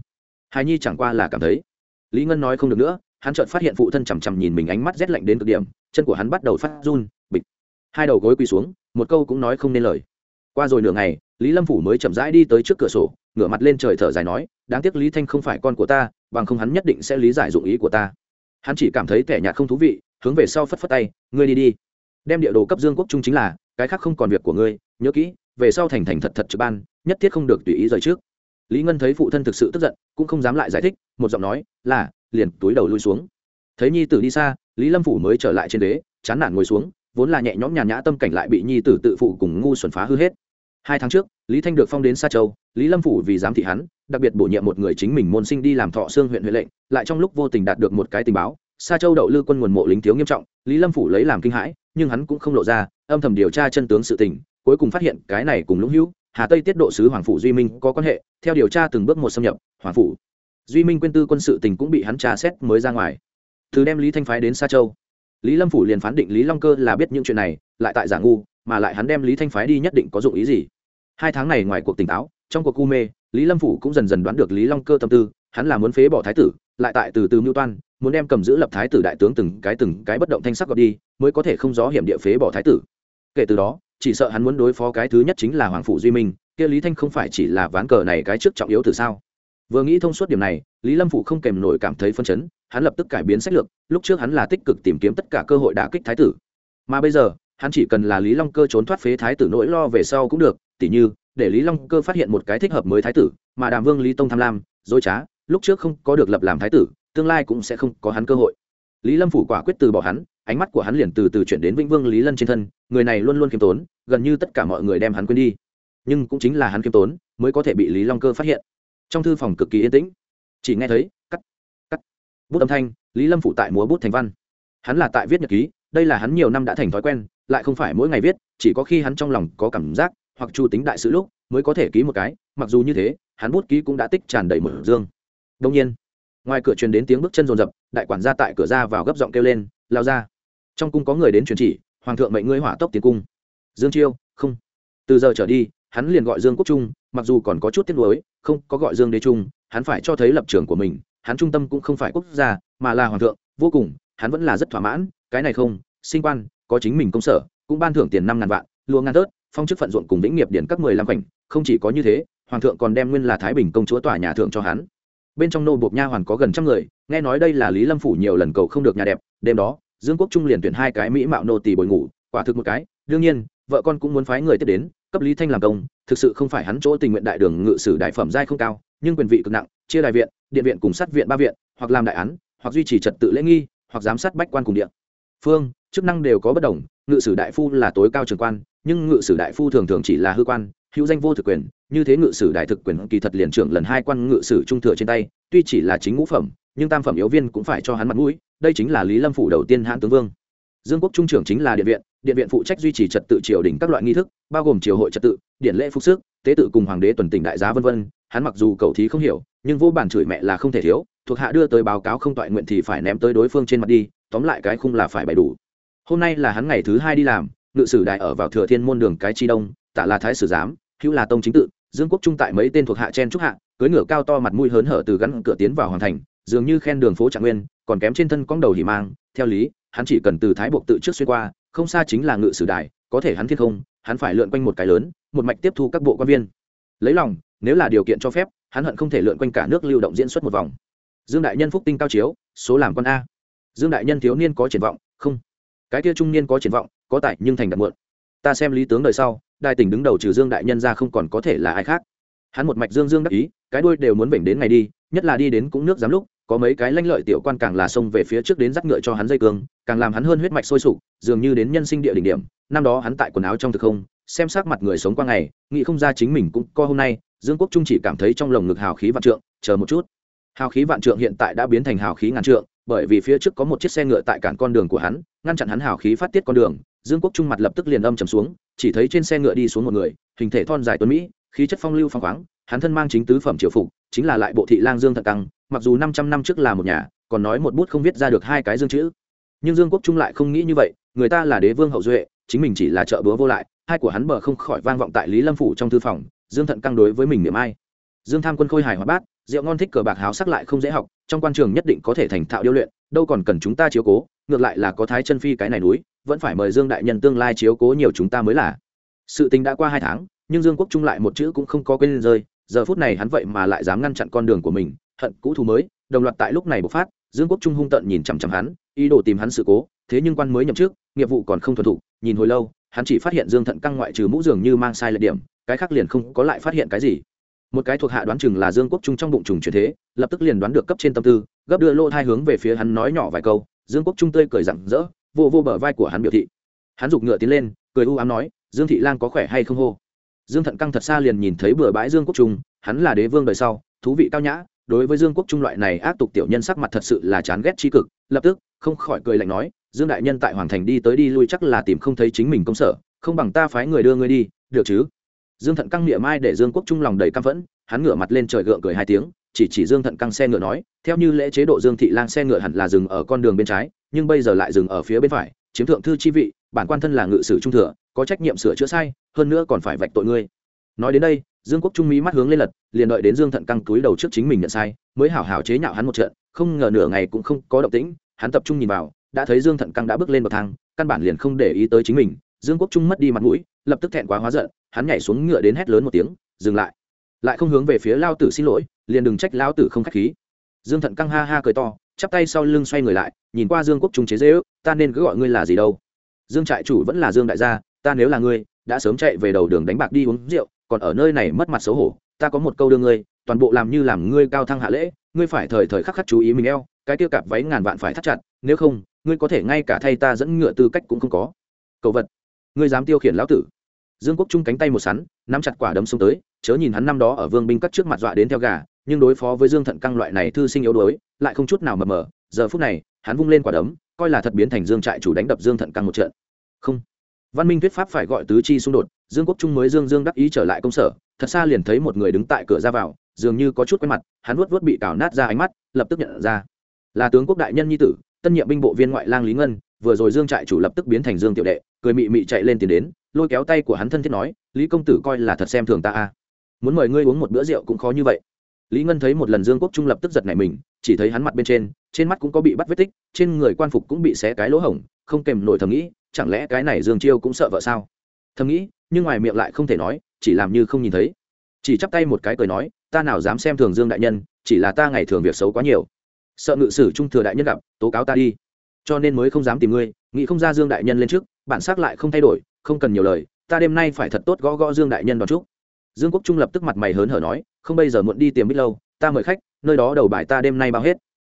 Hài nhi chẳng qua là cảm thấy. Lý ngân nói không được nữa, hắn chợt phát hiện phụ thân chằm chằm nhìn mình ánh mắt rét lạnh đến cực điểm, chân của hắn bắt đầu phát run hai đầu gối quỳ xuống, một câu cũng nói không nên lời. Qua rồi nửa ngày, lý lâm phủ mới chậm rãi đi tới trước cửa sổ, ngửa mặt lên trời thở dài nói, đáng tiếc lý thanh không phải con của ta, bằng không hắn nhất định sẽ lý giải dụng ý của ta. Hắn chỉ cảm thấy kẻ nhạt không thú vị, hướng về sau phất phất tay, ngươi đi đi. Đem địa đồ cấp dương quốc trung chính là, cái khác không còn việc của ngươi, nhớ kỹ, về sau thành thành thật thật trực ban, nhất thiết không được tùy ý rời trước. Lý ngân thấy phụ thân thực sự tức giận, cũng không dám lại giải thích, một giọng nói, là, liền túi đầu lui xuống. Thấy nhi tử đi xa, lý lâm phủ mới trở lại trên đế, chán nản ngồi xuống vốn là nhẹ nhõm nhàn nhã tâm cảnh lại bị nhi tử tự phụ cùng ngu xuẩn phá hư hết. Hai tháng trước, lý thanh được phong đến sa châu, lý lâm phủ vì giám thị hắn, đặc biệt bổ nhiệm một người chính mình môn sinh đi làm thọ xương huyện huệ lệnh, lại trong lúc vô tình đạt được một cái tình báo, sa châu đậu lư quân nguồn mộ lính thiếu nghiêm trọng, lý lâm phủ lấy làm kinh hãi, nhưng hắn cũng không lộ ra, âm thầm điều tra chân tướng sự tình, cuối cùng phát hiện cái này cùng lũng hữu, hà tây tiết độ sứ hoàng phủ duy minh có quan hệ, theo điều tra từng bước một xâm nhập, hoàng phủ duy minh quyên tư quân sự tình cũng bị hắn tra xét mới ra ngoài. Thứ đem lý thanh phái đến sa châu lý lâm phủ liền phán định lý long cơ là biết những chuyện này, lại tại giả ngu, mà lại hắn đem lý thanh phái đi nhất định có dụng ý gì. Hai tháng này ngoài cuộc tỉnh táo, trong cuộc cu mê, lý lâm phủ cũng dần dần đoán được lý long cơ tâm tư, hắn là muốn phế bỏ thái tử, lại tại từ từ mưu toan, muốn đem cầm giữ lập thái tử đại tướng từng cái từng cái bất động thanh sắc gọt đi, mới có thể không gió hiểm địa phế bỏ thái tử. Kể từ đó, chỉ sợ hắn muốn đối phó cái thứ nhất chính là hoàng phủ duy minh, kia lý thanh không phải chỉ là ván cờ này cái trước trọng yếu từ sao? Vừa nghĩ thông suốt điểm này, lý lâm phủ không kèm nổi cảm thấy phân chấn hắn lập tức cải biến sách lược, lúc trước hắn là tích cực tìm kiếm tất cả cơ hội đả kích thái tử. Mà bây giờ, hắn chỉ cần là lý long cơ trốn thoát phế thái tử nỗi lo về sau cũng được, tỉ như, để lý long cơ phát hiện một cái thích hợp mới thái tử, mà đàm vương lý tông tham lam, dối trá, lúc trước không có được lập làm thái tử, tương lai cũng sẽ không có hắn cơ hội. Lý lâm phủ quả quyết từ bỏ hắn, ánh mắt của hắn liền từ từ chuyển đến vĩnh vương lý lân trên thân, người này luôn luôn khiêm tốn, gần như tất cả mọi người đem hắn quên đi. Nhưng cũng chính là hắn khiêm tốn, mới có thể bị lý long cơ phát hiện. Trong thư phòng cực kỳ yên tĩnh. Chỉ nghe thấy bút âm thanh, lý lâm phụ tại múa bút thành văn. Hắn là tại viết nhật ký, đây là hắn nhiều năm đã thành thói quen, lại không phải mỗi ngày viết, chỉ có khi hắn trong lòng có cảm giác, hoặc chu tính đại sự lúc, mới có thể ký một cái, mặc dù như thế, hắn bút ký cũng đã tích tràn đầy một dương. Đông nhiên, ngoài cửa truyền đến tiếng bước chân rồn rập đại quản gia tại cửa ra vào gấp giọng kêu lên, lao ra. Trong cung có người đến truyền chỉ, hoàng thượng mệnh ngươi hỏa tốc tiến cung. Dương chiêu, không. Từ giờ trở đi, hắn liền gọi dương quốc trung, mặc dù còn có chút tiếc nuối, không có gọi dương đế trung, hắn phải cho thấy lập trường của mình hắn trung tâm cũng không phải quốc gia, mà là hoàng thượng, vô cùng, hắn vẫn là rất thỏa mãn, cái này không, sinh quan, có chính mình công sở, cũng ban thưởng tiền năm ngàn vạn lúa ngàn tớt, phong chức phận ruộng cùng vĩnh nghiệp điển các mười lăm khoảnh, không chỉ có như thế, hoàng thượng còn đem nguyên là thái bình công chúa tòa nhà thượng cho hắn. Bên trong nô buộc nha hoàn có gần trăm người, nghe nói đây là lý lâm phủ nhiều lần cầu không được nhà đẹp, đêm đó, dương quốc trung liền tuyển hai cái mỹ mạo nô tỳ bồi ngủ, quả thực một cái, đương nhiên, vợ con cũng muốn phái người tiếp đến, cấp lý thanh làm công, thực sự không phải hắn chỗ tình nguyện đại đường ngự sử đại phẩm giai không cao nhưng quyền vị cực nặng, chia đại viện, điện viện cùng sát viện ba viện, hoặc làm đại án, hoặc duy trì trật tự lễ nghi, hoặc giám sát bách quan cùng điện phương, chức năng đều có bất đồng, ngự sử đại phu là tối cao trường quan, nhưng ngự sử đại phu thường thường chỉ là hư quan, hữu danh vô thực quyền, như thế ngự sử đại thực quyền kỳ thật liền trưởng lần hai quan ngự sử trung thừa trên tay, tuy chỉ là chính ngũ phẩm, nhưng tam phẩm yếu viên cũng phải cho hắn mặt mũi, đây chính là lý lâm phủ đầu tiên hãn tướng vương. Dương quốc trung trưởng chính là điện viện điện viện phụ trách duy trì trật tự triều đình các loại nghi thức, bao gồm triều hội trật tự điện lễ phục sức tế tự cùng hoàng đế tuần tỉnh đại giá vân vân, hắn mặc dù cầu thí không hiểu, nhưng vô bản chửi mẹ là không thể thiếu, thuộc hạ đưa tới báo cáo không toại nguyện thì phải ném tới đối phương trên mặt đi, tóm lại cái khung là phải bày đủ. Hôm nay là hắn ngày thứ hai đi làm, ngự sử đại ở vào thừa thiên môn đường cái chi đông tạ là thái sử giám, hữu là tông chính tự, dương quốc trung tại mấy tên thuộc hạ chen trúc hạ cưới ngựa cao to mặt mũi hớn hở từ gắn cửa tiến vào hoàng thành, dường như khen đường phố trạng nguyên, còn kém trên thân cong đầu hỉ mang, theo lý, hắn chỉ cần từ thái bộ tự trước xuyên qua, không xa chính là ngự sử đài có thể hắn thiên không, hắn phải lượn quanh một cái lớn một mạch tiếp thu các bộ quan viên. Lấy lòng, nếu là điều kiện cho phép, hắn hận không thể lượn quanh cả nước lưu động diễn xuất một vòng. Dương đại nhân phúc tinh cao chiếu, số làm con a. Dương đại nhân thiếu niên có triển vọng, không. Cái kia trung niên có triển vọng, có tài nhưng thành đặt muộn. Ta xem lý tướng đời sau đại tỉnh đứng đầu trừ dương đại nhân ra không còn có thể là ai khác. Hắn một mạch dương dương đắc ý, cái đuôi đều muốn vểnh đến ngày đi, nhất là đi đến cũng nước giám lúc, có mấy cái lanh lợi tiểu quan càng là xông về phía trước đến dắt ngựa cho hắn dây cương, càng làm hắn hơn huyết mạch sôi sục, dường như đến nhân sinh địa đỉnh điểm. Năm đó hắn tại quần áo trong thực không xem sắc mặt người sống qua ngày, nghĩ không ra chính mình cũng co hôm nay, dương quốc trung chỉ cảm thấy trong lồng ngực hào khí vạn trượng, chờ một chút. Hào khí vạn trượng hiện tại đã biến thành hào khí ngàn trượng, bởi vì phía trước có một chiếc xe ngựa tại cản con đường của hắn, ngăn chặn hắn hào khí phát tiết con đường, dương quốc trung mặt lập tức liền âm trầm xuống, chỉ thấy trên xe ngựa đi xuống một người, hình thể thon dài tuấn mỹ, khí chất phong lưu phong khoáng, hắn thân mang chính tứ phẩm triều phục, chính là lại bộ thị lang dương thận căng, mặc dù năm trăm năm trước là một nhà, còn nói một bút không viết ra được hai cái dương chữ. Nhưng dương quốc trung lại không nghĩ như vậy, người ta là đế vương hậu duệ chính mình chỉ là trợ búa vô lại, hai của hắn bờ không khỏi vang vọng tại lý lâm phủ trong thư phòng, dương thận căng đối với mình niệm ai. Dương tham quân khôi hài hóa bát, rượu ngon thích cờ bạc háo sắc lại không dễ học, trong quan trường nhất định có thể thành thạo điêu luyện, đâu còn cần chúng ta chiếu cố, ngược lại là có thái chân phi cái này núi, vẫn phải mời dương đại nhân tương lai chiếu cố nhiều chúng ta mới là. Sự tình đã qua hai tháng, nhưng dương quốc trung lại một chữ cũng không có quên rơi, giờ phút này hắn vậy mà lại dám ngăn chặn con đường của mình, hận cũ thù mới, đồng loạt tại lúc này bộc phát, dương quốc trung hung tận nhìn chằm chằm hắn, ý đồ tìm hắn sự cố, thế nhưng quan mới nhậm chức, nghiệp vụ còn không thuần thục nhìn hồi lâu, hắn chỉ phát hiện dương thận căng ngoại trừ mũ dường như mang sai lệch điểm, cái khác liền không có lại phát hiện cái gì. Một cái thuộc hạ đoán chừng là dương quốc trung trong bụng trùng chuyển thế, lập tức liền đoán được cấp trên tâm tư, gấp đưa lô thai hướng về phía hắn nói nhỏ vài câu, dương quốc trung tươi cười rặng rỡ, vô vô bờ vai của hắn biểu thị. Hắn giục ngựa tiến lên, cười u ám nói, dương thị lan có khỏe hay không hô? Dương thận căng thật xa liền nhìn thấy bừa bãi dương quốc trung, hắn là đế vương đời sau, thú vị cao nhã, đối với dương quốc trung loại này ác tục tiểu nhân sắc mặt thật sự là chán ghét tri cực, lập tức, không khỏi cười lạnh nói dương đại nhân tại hoàng thành đi tới đi lui chắc là tìm không thấy chính mình công sở, không bằng ta phái người đưa ngươi đi, được chứ? Dương thận căng miệng mai để dương quốc trung lòng đầy căm phẫn, hắn ngửa mặt lên trời gượng cười hai tiếng, chỉ chỉ dương thận căng xe ngựa nói, theo như lễ chế độ dương thị lang xe ngựa hẳn là dừng ở con đường bên trái, nhưng bây giờ lại dừng ở phía bên phải, chiếm thượng thư chi vị, bản quan thân là ngự sử trung thừa, có trách nhiệm sửa chữa sai, hơn nữa còn phải vạch tội ngươi. Nói đến đây, dương quốc trung mỹ mắt hướng lên lật, liền đợi đến dương thận căng túi đầu trước chính mình nhận sai, mới hảo hảo chế nhạo hắn một trận, không ngờ nửa ngày cũng không có động tĩnh, hắn tập trung nhìn vào đã thấy dương thận căng đã bước lên bậc thang, căn bản liền không để ý tới chính mình. Dương quốc trung mất đi mặt mũi, lập tức thẹn quá hóa giận, hắn nhảy xuống ngựa đến hét lớn một tiếng, dừng lại! Lại không hướng về phía lao tử xin lỗi, liền đừng trách lao tử không k h á c h khí. Dương thận căng ha ha cười to, chắp tay sau lưng xoay người lại, nhìn qua dương quốc trung chế dễ ước, ta nên cứ gọi ngươi là gì đâu? Dương trại chủ vẫn là dương đại gia, ta nếu là ngươi, đã sớm chạy về đầu đường đánh bạc đi uống rượu, còn ở nơi này mất mặt xấu hổ, ta có một câu đưa ngươi, toàn bộ làm như làm ngươi cao thăng hạ lễ, ngươi phải thời thời khắc khắc chú ý mình eo, cái tiêu cạp váy ngàn vạn phải thắt chặt, nếu không ngươi có thể ngay cả thay ta dẫn ngựa tư cách cũng không có. Cầu vật. Ngươi dám tiêu khiển lão tử. Dương quốc trung cánh tay một sắn, nắm chặt quả đấm xuống tới, chớ nhìn hắn năm đó ở vương binh cắt trước mặt dọa đến theo gà, nhưng đối phó với dương thận căng loại này thư sinh yếu đuối, lại không chút nào mờ mờ. Giờ phút này, hắn vung lên quả đấm, coi là thật biến thành dương trại chủ đánh đập dương thận căng một trận. Không. Văn minh thuyết pháp phải gọi tứ chi xung đột, dương quốc trung mới dương dương đắc ý trở lại công sở, thật xa liền thấy một người đứng tại cửa ra vào, dường như có chút quen mặt, hắn vuốt vuốt bị cào nát ra ánh mắt, lập tức nhận ra, là tướng quốc đại nhân nhi tử tân nhiệm binh bộ viên ngoại lang lý ngân, vừa rồi dương trại chủ lập tức biến thành dương tiểu đệ, cười mị mị chạy lên tìm đến, lôi kéo tay của hắn thân thiết nói, lý công tử coi là thật xem thường ta a. Muốn mời ngươi uống một bữa rượu cũng khó như vậy. Lý ngân thấy một lần dương quốc trung lập tức giật nảy mình, chỉ thấy hắn mặt bên trên trên mắt cũng có bị bắt vết tích, trên người quan phục cũng bị xé cái lỗ hổng, không kèm nổi thầm nghĩ, chẳng lẽ cái này dương chiêu cũng sợ vợ sao? Thầm nghĩ, nhưng ngoài miệng lại không thể nói, chỉ làm như không nhìn thấy. Chỉ chắp tay một cái cười nói, ta nào dám xem thường dương đại nhân, chỉ là ta ngày thường việc xấu quá nhiều sợ ngự sử trung thừa đại nhân gặp tố cáo ta đi. Cho nên mới không dám tìm ngươi nghĩ không ra dương đại nhân lên trước bản xác lại không thay đổi không cần nhiều lời ta đêm nay phải thật tốt gõ gõ dương đại nhân đón chúc. Dương quốc trung lập tức mặt mày hớn hở nói không bây giờ muộn đi tìm bích lâu ta mời khách nơi đó đầu bài ta đêm nay bao hết.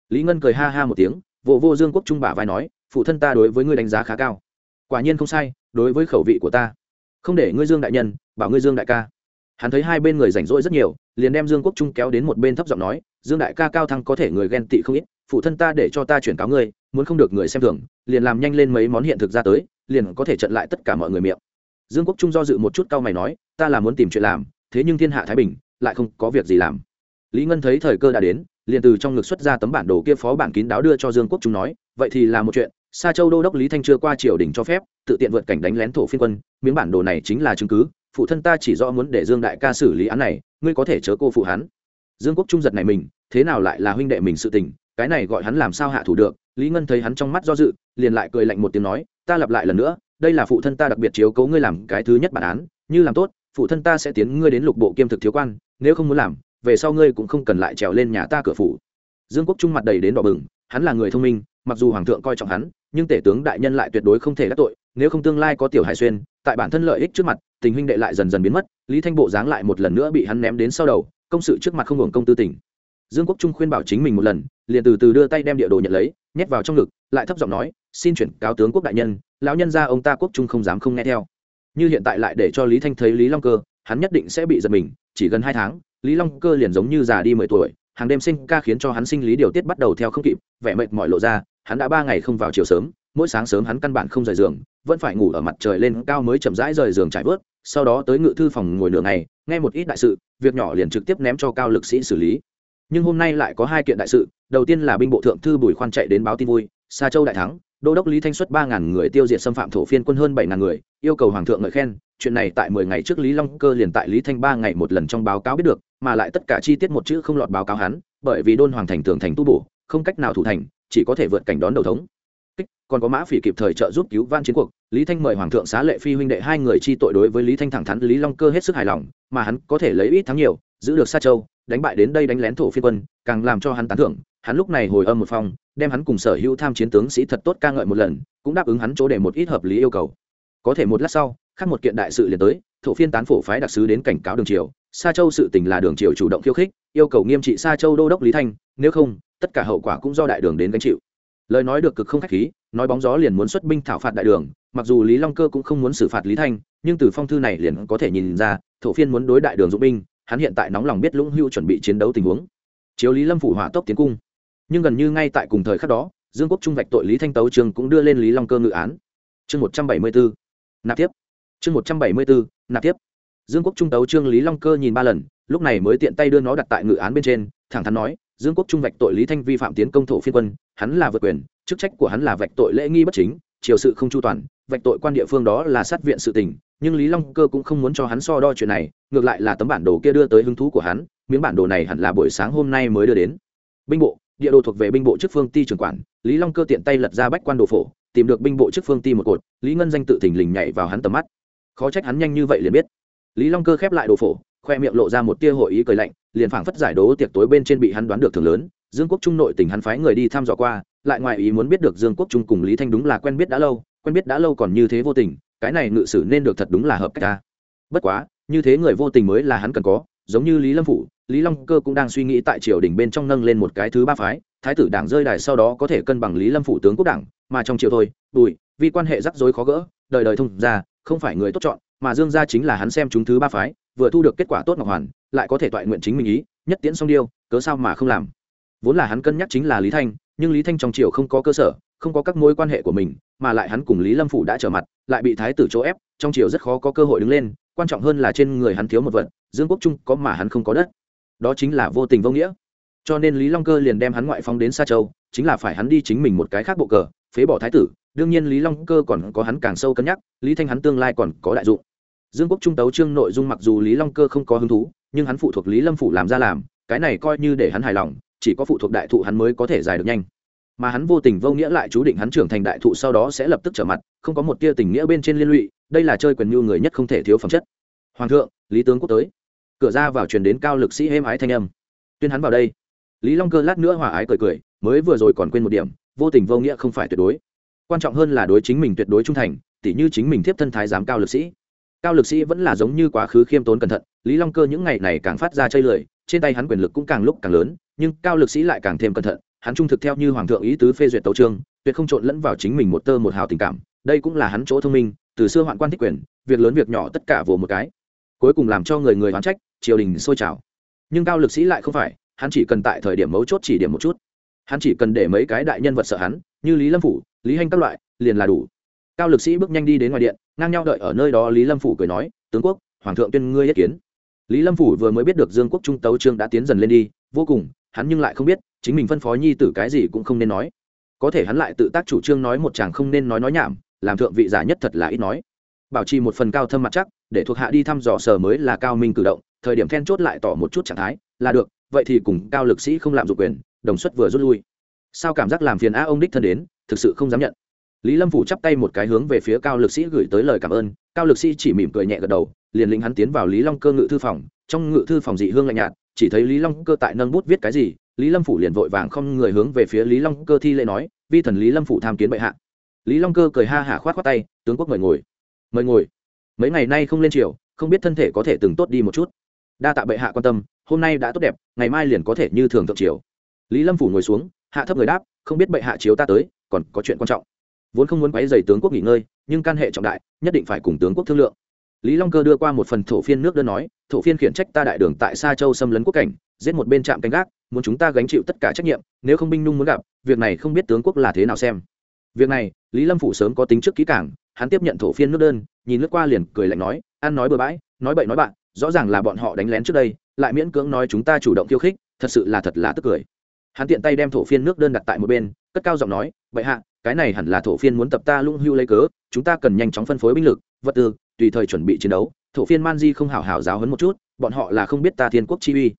Lý ngân cười ha ha một tiếng vụ vô, vô dương quốc trung bả vai nói phụ thân ta đối với ngươi đánh giá khá cao. Quả nhiên không sai đối với khẩu vị của ta. Không để ngươi dương đại nhân bảo ngươi dương đại ca. Hắn thấy hai bên người rảnh rỗi rất nhiều liền đem dương quốc trung kéo đến một bên thấp giọng nói dương đại ca cao thăng có thể người ghen tị không ít, phụ thân ta để cho ta chuyển cáo ngươi, muốn không được người xem thường, liền làm nhanh lên mấy món hiện thực ra tới, liền có thể trận lại tất cả mọi người miệng. Dương quốc trung do dự một chút cau mày nói, ta là muốn tìm chuyện làm, thế nhưng thiên hạ thái bình, lại không có việc gì làm. Lý ngân thấy thời cơ đã đến, liền từ trong ngực xuất ra tấm bản đồ kia phó bản kín đáo đưa cho dương quốc trung nói, vậy thì là một chuyện, sa châu đô đốc lý thanh chưa qua triều đình cho phép, tự tiện vượt cảnh đánh lén thổ phiên quân, miếng bản đồ này chính là chứng cứ, phụ thân ta chỉ rõ muốn để dương đại ca xử lý án này, ngươi có thể chớ cô phụ hắn dương quốc trung giật này mình, thế nào lại là huynh đệ mình sự tình, cái này gọi hắn làm sao hạ thủ được, lý ngân thấy hắn trong mắt do dự, liền lại cười lạnh một tiếng nói, ta lặp lại lần nữa, đây là phụ thân ta đặc biệt chiếu cố ngươi làm cái thứ nhất bản án, như làm tốt, phụ thân ta sẽ tiến ngươi đến lục bộ kiêm thực thiếu quan, nếu không muốn làm, về sau ngươi cũng không cần lại trèo lên nhà ta cửa phủ. Dương quốc trung mặt đầy đến đỏ bừng, hắn là người thông minh, mặc dù hoàng thượng coi trọng hắn, nhưng tể tướng đại nhân lại tuyệt đối không thể đắc tội, nếu không tương lai có tiểu hải xuyên, tại bản thân lợi ích trước mặt, tình huynh đệ lại dần dần biến mất, lý thanh bộ dáng lại một lần nữa bị hắn ném đến sau đầu công sự trước mặt không hưởng công tư tỉnh dương quốc trung khuyên bảo chính mình một lần, liền từ từ đưa tay đem địa đồ nhận lấy, nhét vào trong ngực, lại thấp giọng nói, xin chuyển cáo tướng quốc đại nhân, lão nhân ra ông ta quốc trung không dám không nghe theo. Như hiện tại lại để cho lý thanh thấy lý long cơ, hắn nhất định sẽ bị giật mình, chỉ gần hai tháng, lý long cơ liền giống như già đi mười tuổi, hàng đêm sinh ca khiến cho hắn sinh lý điều tiết bắt đầu theo không kịp, vẻ mệt mỏi lộ ra, hắn đã ba ngày không vào chiều sớm, mỗi sáng sớm hắn căn bản không rời giường, vẫn phải ngủ ở mặt trời lên cao mới chậm rãi rời giường trải vớt, sau đó tới ngự thư phòng ngồi nửa ngày, nghe một ít đại sự việc nhỏ liền trực tiếp ném cho cao lực sĩ xử lý. Nhưng hôm nay lại có hai kiện đại sự, đầu tiên là binh bộ thượng thư bùi khoan chạy đến báo tin vui xa châu đại thắng, đô đốc lý thanh xuất ba ngàn người tiêu diệt xâm phạm thổ phiên quân hơn bảy ngàn người, yêu cầu hoàng thượng ngợi khen, chuyện này tại mười ngày trước lý long cơ liền tại lý thanh ba ngày một lần trong báo cáo biết được, mà lại tất cả chi tiết một chữ không lọt báo cáo hắn, bởi vì đôn hoàng thành tường thành tu bổ, không cách nào thủ thành, chỉ có thể vượt cảnh đón đầu thống. Còn có mã phỉ kịp thời trợ giúp cứu van chiến cuộc lý thanh mời hoàng thượng xá lệ phi huynh đệ hai người chi tội đối với lý thanh thẳng thắn, lý long cơ hết sức hài lòng, mà hắn có thể lấy ít thắng nhiều, giữ được sa châu, đánh bại đến đây đánh lén thổ phiên quân, càng làm cho hắn tán thưởng. Hắn lúc này hồi âm một phong đem hắn cùng sở hữu tham chiến tướng sĩ thật tốt ca ngợi một lần, cũng đáp ứng hắn chỗ để một ít hợp lý yêu cầu. Có thể một lát sau, khác một kiện đại sự liền tới, thổ phiên tán phổ phái đặc sứ đến cảnh cáo đường triều. Sa châu sự tình là đường triều chủ động khiêu khích, yêu cầu nghiêm trị sa châu đô đốc lý thanh, nếu không, tất cả hậu quả cũng do đại đường đến gánh chịu. Lời nói được cực không khách khí, nói bóng gió liền muốn xuất binh thảo phạt đại đường mặc dù lý long cơ cũng không muốn xử phạt lý thanh, nhưng từ phong thư này liền có thể nhìn ra, thổ phiên muốn đối đại đường dũng binh, hắn hiện tại nóng lòng biết lũng hưu chuẩn bị chiến đấu tình huống. Chiếu lý lâm phủ hỏa tốc tiến cung. Nhưng gần như ngay tại cùng thời khắc đó, dương quốc trung vạch tội lý thanh tấu trường cũng đưa lên lý long cơ ngự án. Chương một trăm bảy mươi bốn nạp tiếp. Chương một trăm bảy mươi bốn nạp tiếp. Dương quốc trung tấu trương lý long cơ nhìn ba lần, lúc này mới tiện tay đưa nó đặt tại ngự án bên trên, thẳng thắn nói, dương quốc trung vạch tội lý thanh vi phạm tiến công thổ phiên quân, hắn là vượt quyền, chức trách của hắn là vạch tội lễ nghi bất chính triều sự không chu toàn, vạch tội quan địa phương đó là sát viện sự tình, nhưng lý long cơ cũng không muốn cho hắn so đo chuyện này, ngược lại là tấm bản đồ kia đưa tới hứng thú của hắn, miếng bản đồ này hẳn là buổi sáng hôm nay mới đưa đến. Binh bộ, địa đồ thuộc về binh bộ chức phương ti trưởng quản, lý long cơ tiện tay lật ra bách quan đồ phổ, tìm được binh bộ chức phương ti một cột, lý ngân danh tự thình lình nhảy vào hắn tầm mắt. Khó trách hắn nhanh như vậy liền biết. Lý long cơ khép lại đồ phổ, khoe miệng lộ ra một tia hội ý cười lạnh, liền phảng phất giải đố tiệc tối bên trên bị hắn đoán được thường lớn, dương quốc trung nội tỉnh hắn phái người đi thăm dò qua lại ngoài ý muốn biết được dương quốc trung cùng lý thanh đúng là quen biết đã lâu, quen biết đã lâu còn như thế vô tình, cái này ngự sử nên được thật đúng là hợp cách ta. Bất quá, như thế người vô tình mới là hắn cần có, giống như lý lâm phủ, lý long cơ cũng đang suy nghĩ tại triều đình bên trong nâng lên một cái thứ ba phái, thái tử đảng rơi đài sau đó có thể cân bằng lý lâm phủ tướng quốc đảng, mà trong triều thôi, bùi vì quan hệ rắc rối khó gỡ, đời đời thông ra, không phải người tốt chọn, mà dương gia chính là hắn xem chúng thứ ba phái, vừa thu được kết quả tốt ngọc hoàn, lại có thể toại nguyện chính mình ý, nhất tiễn song điêu, cớ sao mà không làm? Vốn là hắn cân nhắc chính là lý thanh nhưng lý thanh trong triều không có cơ sở, không có các mối quan hệ của mình, mà lại hắn cùng lý lâm phủ đã trở mặt, lại bị thái tử chỗ ép, trong triều rất khó có cơ hội đứng lên, quan trọng hơn là trên người hắn thiếu một vật, dương quốc trung có mà hắn không có đất. Đó chính là vô tình vô nghĩa. Cho nên lý long cơ liền đem hắn ngoại phóng đến xa châu, chính là phải hắn đi chính mình một cái khác bộ cờ, phế bỏ thái tử. Đương nhiên lý long cơ còn có hắn càng sâu cân nhắc, lý thanh hắn tương lai còn có đại dụng. Dương quốc trung tấu trương nội dung mặc dù lý long cơ không có hứng thú, nhưng hắn phụ thuộc lý lâm phủ làm ra làm, cái này coi như để hắn hài lòng chỉ có phụ thuộc đại thụ hắn mới có thể dài được nhanh. Mà hắn vô tình vô nghĩa lại chú định hắn trưởng thành đại thụ sau đó sẽ lập tức trở mặt, không có một tia tình nghĩa bên trên liên lụy, đây là chơi quyền mưu người nhất không thể thiếu phẩm chất. Hoàng thượng, lý tướng quốc tới. Cửa ra vào truyền đến cao lực sĩ êm ái thanh âm. Tuyên hắn vào đây. Lý long cơ lát nữa hòa ái cười cười, mới vừa rồi còn quên một điểm, vô tình vô nghĩa không phải tuyệt đối. Quan trọng hơn là đối chính mình tuyệt đối trung thành, tỉ như chính mình thiếp thân thái giám cao lực sĩ. Cao lực sĩ vẫn là giống như quá khứ khiêm tốn cẩn thận, lý long cơ những ngày này càng phát ra chơi lười, trên tay hắn quyền lực cũng càng lúc càng lớn nhưng cao lực sĩ lại càng thêm cẩn thận, hắn trung thực theo như hoàng thượng ý tứ phê duyệt tấu trương tuyệt không trộn lẫn vào chính mình một tơ một hào tình cảm, đây cũng là hắn chỗ thông minh, từ xưa hoạn quan thích quyền, việc lớn việc nhỏ tất cả vồ một cái. Cuối cùng làm cho người người oán trách, triều đình sôi trào. Nhưng cao lực sĩ lại không phải, hắn chỉ cần tại thời điểm mấu chốt chỉ điểm một chút. Hắn chỉ cần để mấy cái đại nhân vật sợ hắn, như lý lâm phủ, lý hanh các loại, liền là đủ. Cao lực sĩ bước nhanh đi đến ngoài điện, ngang nhau đợi ở nơi đó lý lâm phủ cười nói, tướng quốc, hoàng thượng tuyên ngươi yết kiến. Lý lâm phủ vừa mới biết được dương quốc trung tấu trương đã tiến dần lên đi, vô cùng hắn nhưng lại không biết, chính mình phân phó nhi tử cái gì cũng không nên nói. Có thể hắn lại tự tác chủ trương nói một chàng không nên nói nói nhảm, làm thượng vị giả nhất thật là ít nói. Bảo trì một phần cao thâm mặt chắc, để thuộc hạ đi thăm dò sở mới là cao minh cử động, thời điểm then chốt lại tỏ một chút trạng thái, là được, vậy thì cùng cao lực sĩ không làm dụng quyền, đồng xuất vừa rút lui. Sao cảm giác làm phiền a ông đích thân đến, thực sự không dám nhận. Lý lâm phủ chắp tay một cái hướng về phía cao lực sĩ gửi tới lời cảm ơn, cao lực sĩ chỉ mỉm cười nhẹ gật đầu, liền lĩnh hắn tiến vào lý long cơ ngự thư phòng, trong ngự thư phòng dị hương lạnh nhạt chỉ thấy lý long cơ tại nâng bút viết cái gì, lý lâm phủ liền vội vàng không người hướng về phía lý long cơ thi lễ nói, vi thần lý lâm phủ tham kiến bệ hạ. Lý long cơ cười ha hả khoát khoát tay, tướng quốc mời ngồi. Mời ngồi? Mấy ngày nay không lên triều, không biết thân thể có thể từng tốt đi một chút. Đa tạ bệ hạ quan tâm, hôm nay đã tốt đẹp, ngày mai liền có thể như thường thượng triều. Lý lâm phủ ngồi xuống, hạ thấp người đáp, không biết bệ hạ chiếu ta tới, còn có chuyện quan trọng. Vốn không muốn quấy dày tướng quốc nghỉ ngơi, nhưng can hệ trọng đại, nhất định phải cùng tướng quốc thương lượng lý long cơ đưa qua một phần thổ phiên nước đơn nói, thổ phiên khiển trách ta đại đường tại sa châu xâm lấn quốc cảnh, giết một bên trạm canh gác, muốn chúng ta gánh chịu tất cả trách nhiệm, nếu không binh nung muốn gặp, việc này không biết tướng quốc là thế nào xem. Việc này, lý lâm phủ sớm có tính trước kỹ cảng hắn tiếp nhận thổ phiên nước đơn, nhìn lướt qua liền cười lạnh nói, ăn nói bừa bãi, nói bậy nói bạn, rõ ràng là bọn họ đánh lén trước đây, lại miễn cưỡng nói chúng ta chủ động khiêu khích, thật sự là thật là tức cười. Hắn tiện tay đem thổ phiên nước đơn đặt tại một bên, cất cao giọng nói, bệ hạ, cái này hẳn là thổ phiên muốn tập ta lung hưu lấy cớ, chúng ta cần nhanh chóng phân phối binh lực, vật tư tùy thời chuẩn bị chiến đấu, thổ phiên man di không hảo hảo giáo hấn một chút, bọn họ là không biết ta thiên quốc chi uy.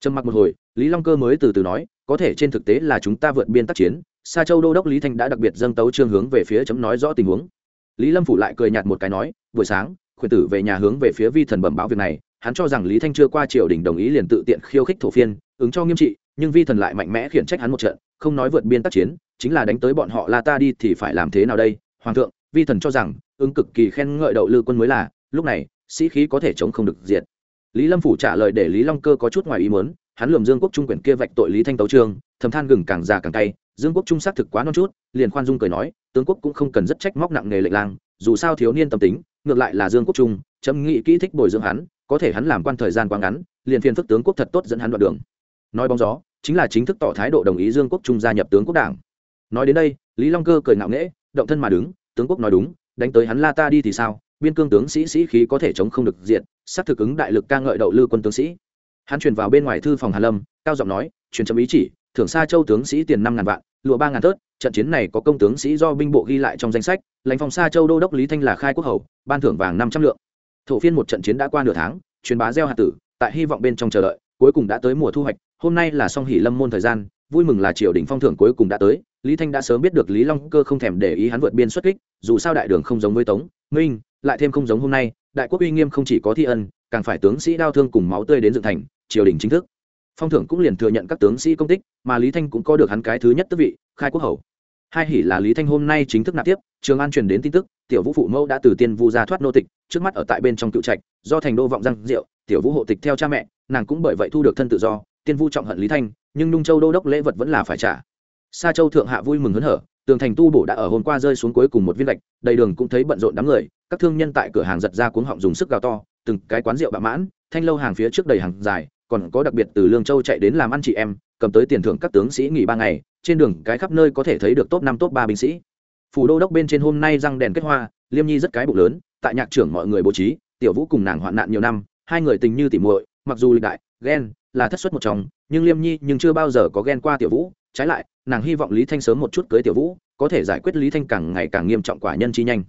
Trầm mặc một hồi, lý long cơ mới từ từ nói, có thể trên thực tế là chúng ta vượt biên tác chiến, sa châu đô đốc lý thanh đã đặc biệt dâng tấu trương hướng về phía chấm nói rõ tình huống. Lý lâm phủ lại cười nhạt một cái nói, buổi sáng, khuyển tử về nhà hướng về phía vi thần bẩm báo việc này, hắn cho rằng lý thanh chưa qua triều đình đồng ý liền tự tiện khiêu khích thổ phiên, ứng cho nghiêm trị, nhưng vi thần lại mạnh mẽ khiển trách hắn một trận, không nói vượt biên tác chiến, chính là đánh tới bọn họ la ta đi thì phải làm thế nào đây? Hoàng thượng, vi thần cho rằng ứng cực kỳ khen ngợi đậu lư quân mới là, lúc này, sĩ khí có thể chống không được diệt. Lý lâm phủ trả lời để lý long cơ có chút ngoài ý muốn, hắn lườm dương quốc trung quyển kia vạch tội lý thanh tấu trương thầm than gừng càng già càng cay, dương quốc trung xác thực quá non chút, liền khoan dung cười nói, tướng quốc cũng không cần rất trách móc nặng nghề lệnh lang, dù sao thiếu niên tâm tính, ngược lại là dương quốc trung, chấm nghĩ kỹ thích bồi dưỡng hắn, có thể hắn làm quan thời gian quá ngắn, liền phiền phức tướng quốc thật tốt dẫn hắn đoạn đường. Nói bóng gió, chính là chính thức tỏ thái độ đồng ý dương quốc trung gia nhập tướng quốc đảng. Nói đến đây, lý long cơ cười ngạo nghễ, động thân mà đứng, tướng quốc nói đúng đánh tới hắn la ta đi thì sao? Biên cương tướng sĩ sĩ khí có thể chống không được diện, sắp thực ứng đại lực ca ngợi đậu lư quân tướng sĩ. Hắn truyền vào bên ngoài thư phòng hàn lâm, cao giọng nói, truyền chấm ý chỉ, thưởng xa châu tướng sĩ tiền năm ngàn vạn, lụa ba ngàn tớt trận chiến này có công tướng sĩ do binh bộ ghi lại trong danh sách, lãnh phòng xa châu đô đốc lý thanh là khai quốc hầu, ban thưởng vàng năm trăm lượng. Thổ phiên một trận chiến đã qua nửa tháng, truyền bá gieo hạt tử, tại hy vọng bên trong chờ đợi, cuối cùng đã tới mùa thu hoạch, hôm nay là song hỷ lâm môn thời gian, vui mừng là triều đình phong thưởng cuối cùng đã tới lý thanh đã sớm biết được lý long cơ không thèm để ý hắn vượt biên xuất kích, dù sao đại đường không giống với tống, minh, lại thêm không giống hôm nay, đại quốc uy nghiêm không chỉ có thi ân, càng phải tướng sĩ đau thương cùng máu tươi đến dựng thành, triều đình chính thức. Phong thưởng cũng liền thừa nhận các tướng sĩ công tích, mà lý thanh cũng có được hắn cái thứ nhất tức vị, khai quốc hầu. Hai hỉ là lý thanh hôm nay chính thức nạp tiếp, trường an truyền đến tin tức, tiểu vũ phụ mẫu đã từ tiên vu ra thoát nô tịch, trước mắt ở tại bên trong cựu trạch, do thành đô vọng răng rượu, tiểu vũ hộ tịch theo cha mẹ, nàng cũng bởi vậy thu được thân tự do, tiên vu trọng hận lý thanh, nhưng nung châu đô đốc lễ vật vẫn là phải trả sa châu thượng hạ vui mừng hớn hở, tường thành tu bổ đã ở hôm qua rơi xuống cuối cùng một viên gạch, đầy đường cũng thấy bận rộn đám người, các thương nhân tại cửa hàng giật ra cuống họng dùng sức gào to, từng cái quán rượu bạ mãn, thanh lâu hàng phía trước đầy hàng dài, còn có đặc biệt từ lương châu chạy đến làm ăn chị em, cầm tới tiền thưởng các tướng sĩ nghỉ ba ngày, trên đường cái khắp nơi có thể thấy được top năm, top ba binh sĩ. Phủ đô đốc bên trên hôm nay răng đèn kết hoa, liêm nhi rất cái bụng lớn, tại nhạc trưởng mọi người bố trí, tiểu vũ cùng nàng hoạn nạn nhiều năm, hai người tình như tỉ muội, mặc dù lịch đại, ghen, là thất xuất một chồng, nhưng liêm nhi nhưng chưa bao giờ có ghen qua tiểu vũ trái lại, nàng hy vọng lý thanh sớm một chút cưới tiểu vũ, có thể giải quyết lý thanh càng ngày càng nghiêm trọng quả nhân chi nhanh.